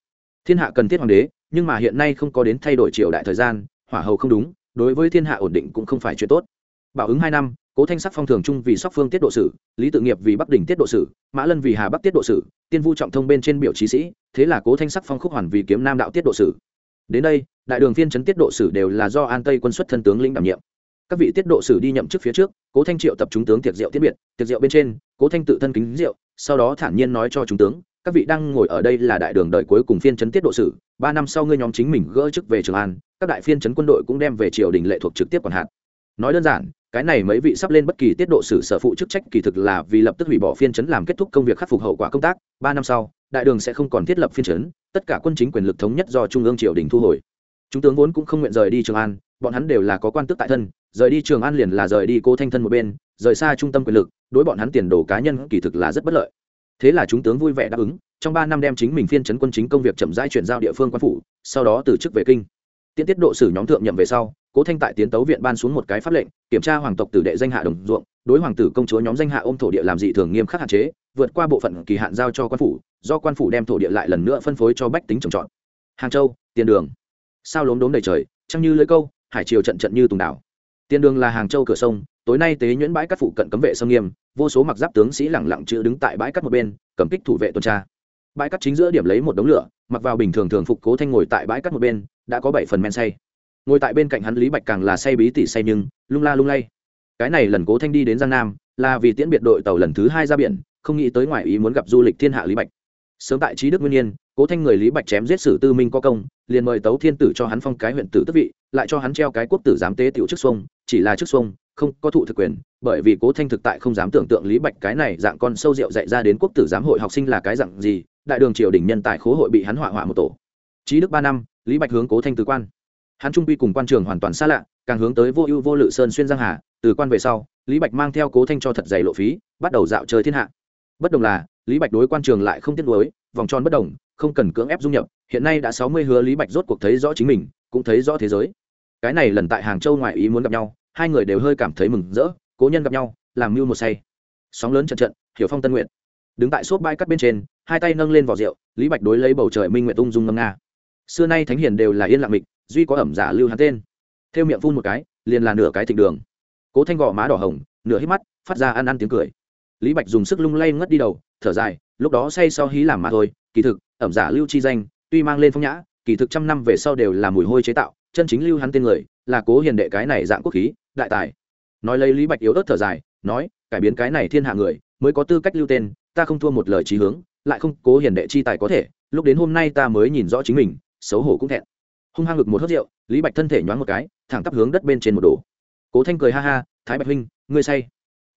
Thiên hạ cần thiết hoàng đế, nhưng mà hiện nay không có đến thay đổi triều đại thời gian, hỏa hầu không đúng, đối với thiên hạ ổn định cũng không phải chuyện tốt. Bảo ứng hai năm, cố thanh sắc phong thường trung vì sóc phương tiết độ sử, lý tự nghiệp vì bắc đình tiết độ sử, mã lân vì hà bắc tiết độ sử, tiên vu trọng thông bên trên biểu trí sĩ, thế là cố thanh sắc phong khúc hoàn vì kiếm nam đạo tiết độ sử. Đến đây, đại đường phiên chấn tiết độ sử đều là do an tây quân xuất thân tướng lĩnh đảm nhiệm các vị tiết độ sử đi nhậm chức phía trước, cố thanh triệu tập chúng tướng tiệc rượu tiết biệt, tiệc rượu bên trên, cố thanh tự thân kính rượu, sau đó thản nhiên nói cho chúng tướng, các vị đang ngồi ở đây là đại đường đợi cuối cùng phiên chấn tiết độ sử, ba năm sau ngươi nhóm chính mình gỡ chức về trường an, các đại phiên chấn quân đội cũng đem về triều đình lệ thuộc trực tiếp quản hạt. Nói đơn giản, cái này mấy vị sắp lên bất kỳ tiết độ sử sở phụ chức trách kỳ thực là vì lập tức hủy bỏ phiên chấn làm kết thúc công việc khắc phục hậu quả công tác, ba năm sau, đại đường sẽ không còn thiết lập phiên chấn, tất cả quân chính quyền lực thống nhất do trung ương triều đình thu hồi chúng tướng vốn cũng không nguyện rời đi trường an, bọn hắn đều là có quan tước tại thân, rời đi trường an liền là rời đi cô thanh thân một bên, rời xa trung tâm quyền lực, đối bọn hắn tiền đồ cá nhân kỳ thực là rất bất lợi. Thế là chúng tướng vui vẻ đáp ứng, trong ba năm đem chính mình phiên chấn quân chính công việc chậm rãi chuyển giao địa phương quan phủ, sau đó từ chức về kinh. Tiễn tiết độ sử nhóm thượng nhậm về sau, cố thanh tại tiến tấu viện ban xuống một cái pháp lệnh, kiểm tra hoàng tộc tử đệ danh hạ đồng ruộng, đối hoàng tử công chúa nhóm danh hạ ôm thổ địa làm dị thường nghiêm khắc hạn chế, vượt qua bộ phận kỳ hạn giao cho quan phủ, do quan phủ đem thổ địa lại lần nữa phân phối cho bách tính trồng trọt. Hàng châu, tiền đường sao lốm đốm đầy trời, trăng như lưới câu, hải triều trận trận như tùng đảo. Tiền đường là hàng châu cửa sông, tối nay tế nhuyễn bãi cắt phụ cận cấm vệ sông nghiêm, vô số mặc giáp tướng sĩ lẳng lặng chữ đứng tại bãi cắt một bên, cầm kích thủ vệ tuần tra. Bãi cắt chính giữa điểm lấy một đống lửa, mặc vào bình thường thường phục cố thanh ngồi tại bãi cắt một bên, đã có bảy phần men say. Ngồi tại bên cạnh hắn lý bạch càng là say bí tỉ say nhưng, lung la lung lay. Cái này lần cố thanh đi đến giang nam, là vì tiễn biệt đội tàu lần thứ hai ra biển, không nghĩ tới ngoài ý muốn gặp du lịch thiên hạ lý bạch. Sớm tại trí đức nguyên nhiên cố thanh người lý bạch chém giết sử tư minh có công, liền mời tấu thiên tử cho hắn phong cái huyện tử tức vị, lại cho hắn treo cái quốc tử giám tế tiểu chức xuông, chỉ là chức xuông, không có thụ thực quyền, bởi vì cố thanh thực tại không dám tưởng tượng lý bạch cái này dạng con sâu rượu dạy ra đến quốc tử giám hội học sinh là cái dạng gì, đại đường triều đình nhân tài khố hội bị hắn hỏa hỏa một tổ. Trí đức ba năm, lý bạch hướng cố thanh tứ quan. Hắn trung quy cùng quan trường hoàn toàn xa lạ, càng hướng tới vô ưu vô lự sơn xuyên giang hà, từ quan về sau, lý bạch mang theo cố thanh cho thật dày lộ phí, bắt đầu dạo chơi thiên hạ. Bất đồng là, lý bạch đối quan trường lại không tiếc nuối vòng tròn bất đồng, không cần cưỡng ép dung nhập, hiện nay đã sáu mươi hứa lý bạch rốt cuộc thấy rõ chính mình, cũng thấy rõ thế giới. Cái này lần tại hàng châu ngoại ý muốn gặp nhau, hai người đều hơi cảm thấy mừng rỡ, cố nhân gặp nhau, làm mưu một say. Sóng lớn trận trận, hiểu phong tân nguyện đứng tại xốp bãi cắt bên trên, hai tay nâng lên vỏ rượu, lý bạch đối lấy bầu trời minh nguyện tung dung ngâm nga. Xưa nay thánh hiền đều là yên lặng mịch, duy có ẩm giả lưu hắn tên. Theo miệng phun một cái, liền là nửa cái thịnh đường. Cố thanh gò má đỏ hồng, nửa hít mắt, phát ra ăn ăn tiếng cười lý bạch dùng sức lung lay ngất đi đầu, thở dài, lúc đó say so hí làm mà thôi, kỳ thực, ẩm giả lưu chi danh, tuy mang lên phong nhã, kỳ thực trăm năm về sau đều là mùi hôi chế tạo, chân chính lưu hắn tên người, là cố hiền đệ cái này dạng quốc khí, đại tài. Nói lấy lý bạch yếu ớt thở dài, nói, cải biến cái này thiên hạ người, mới có tư cách lưu tên, ta không thua một lời trí hướng, lại không cố hiền đệ chi tài có thể, lúc đến hôm nay ta mới nhìn rõ chính mình, xấu hổ cũng thẹn. Hung hăng ngực một hớt rượu, lý bạch thân thể nhoáng một cái, thẳng tắp hướng đất bên trên một đổ. Cố thanh cười ha ha, thái bạch huynh, ngươi say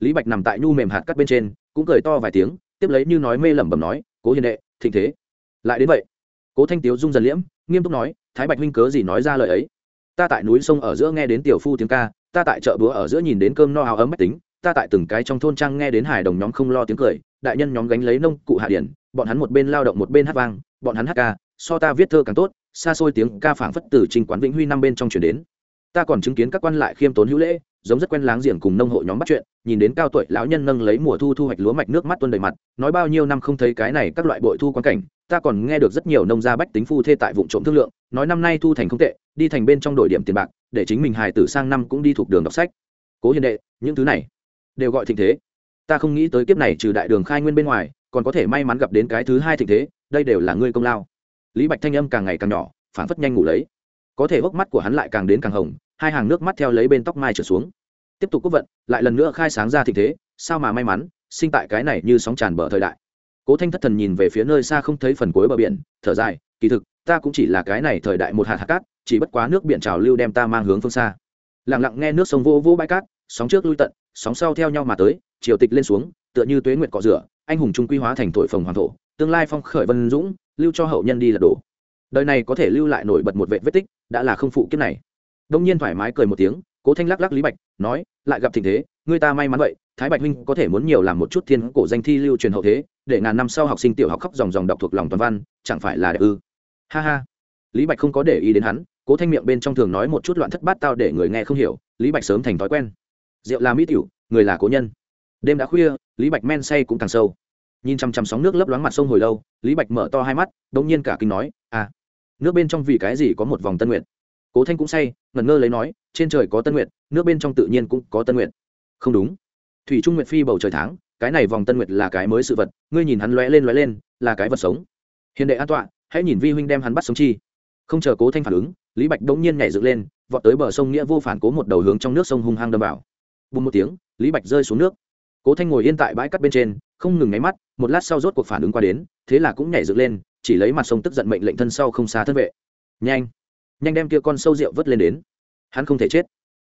lý bạch nằm tại nhu mềm hạt cắt bên trên, cũng cười to vài tiếng, tiếp lấy như nói mê lẩm bẩm nói, cố hiền đệ, thịnh thế. Lại đến vậy, cố thanh tiếu dung dần liễm, nghiêm túc nói, thái bạch huynh cớ gì nói ra lời ấy? Ta tại núi sông ở giữa nghe đến tiểu phu tiếng ca, ta tại chợ búa ở giữa nhìn đến cơm no áo ấm mách tính, ta tại từng cái trong thôn trang nghe đến hải đồng nhóm không lo tiếng cười, đại nhân nhóm gánh lấy nông cụ hạ điển, bọn hắn một bên lao động một bên hát vang, bọn hắn hát ca, so ta viết thơ càng tốt, xa xôi tiếng ca phảng phất từ trình quán vĩnh huy năm bên trong chuyển đến ta còn chứng kiến các quan lại khiêm tốn hữu lễ, giống rất quen láng giềng cùng nông hộ nhóm bắt chuyện, nhìn đến cao tuổi lão nhân nâng lấy mùa thu thu hoạch lúa mạch nước mắt tuôn đầy mặt, nói bao nhiêu năm không thấy cái này các loại bội thu quan cảnh, ta còn nghe được rất nhiều nông gia bách tính phu thê tại vụ trộm thương lượng, nói năm nay thu thành không tệ, đi thành bên trong đổi điểm tiền bạc, để chính mình hài tử sang năm cũng đi thuộc đường đọc sách. Cố hiền đệ, những thứ này đều gọi thịnh thế. Ta không nghĩ tới kiếp này trừ đại đường khai nguyên bên ngoài, còn có thể may mắn gặp đến cái thứ hai thịnh thế, đây đều là ngươi công lao. Lý bạch thanh âm càng ngày càng nhỏ phản phất nhanh ngủ lấy. Có thể hốc mắt của hắn lại càng đến càng hồng hai hàng nước mắt theo lấy bên tóc mai trở xuống. Tiếp tục quốc vận, lại lần nữa khai sáng ra thịnh thế, sao mà may mắn, sinh tại cái này như sóng tràn bờ thời đại. Cố thanh thất thần nhìn về phía nơi xa không thấy phần cuối bờ biển, thở dài, kỳ thực, ta cũng chỉ là cái này thời đại một hạt hạt cát, chỉ bất quá nước biển trào lưu đem ta mang hướng phương xa. Lặng lặng nghe nước sông vô vô bãi cát, sóng trước lui tận, sóng sau theo nhau mà tới chiều tịch lên xuống, tựa như tuế nguyệt cọ rửa, anh hùng trung quy hóa thành thổi phồng hoàng thổ, tương lai phong khởi vân dũng, lưu cho hậu nhân đi lật đổ. Đời này có thể lưu lại nổi bật một vệ vết tích, đã là không phụ kiếp này đông nhiên thoải mái cười một tiếng, cố thanh lắc lắc lý bạch, nói, lại gặp tình thế người ta may mắn vậy, thái bạch huynh có thể muốn nhiều làm một chút thiên cổ danh thi lưu truyền hậu thế, để ngàn năm sau học sinh tiểu học khóc dòng dòng đọc thuộc lòng toàn văn, chẳng phải là đẹp ư? Ha ha. Lý bạch không có để ý đến hắn, cố thanh miệng bên trong thường nói một chút loạn thất bát tao để người nghe không hiểu, lý bạch sớm thành thói quen. Rượu là mỹ tiểu, người là cố nhân. Đêm đã khuya, lý bạch men say cũng càng sâu. Nhìn chằm chằm sóng nước lấp loáng mặt sông hồi lâu, lý bạch mở to hai mắt đ ỗ n g nhiên cả kinh nói à nước bên trong vì cái gì có một vòng tân nguyện cố thanh cũng say, ngẩn ngơ lấy nói, trên trời có tân nguyện nước bên trong tự nhiên cũng có tân nguyện không đúng. Thủy trung nguyện phi bầu trời tháng, cái này vòng tân nguyệt là cái mới sự vật, ngươi nhìn hắn lóe lên lóe lên, là cái vật sống. Hiền đệ an tọa, hãy nhìn vi huynh đem hắn bắt sống chi. Không chờ cố thanh phản ứng, lý bạch đống nhiên nhảy dựng lên, vọt tới bờ sông nghĩa vô phản cố một đầu hướng trong nước sông hung hăng đâm vào. Bùm một tiếng, lý bạch rơi xuống nước. Cố thanh ngồi yên tại bãi cắt bên trên, không ngừng nháy mắt, một lát sau rốt cuộc phản ứng qua đến, thế là cũng nhảy dựng lên, chỉ lấy mặt sông tức giận mệnh lệnh thân sau không xa thân vệ. Nhanh! Nhanh đem kia con sâu rượu vớt lên đến. Hắn không thể chết.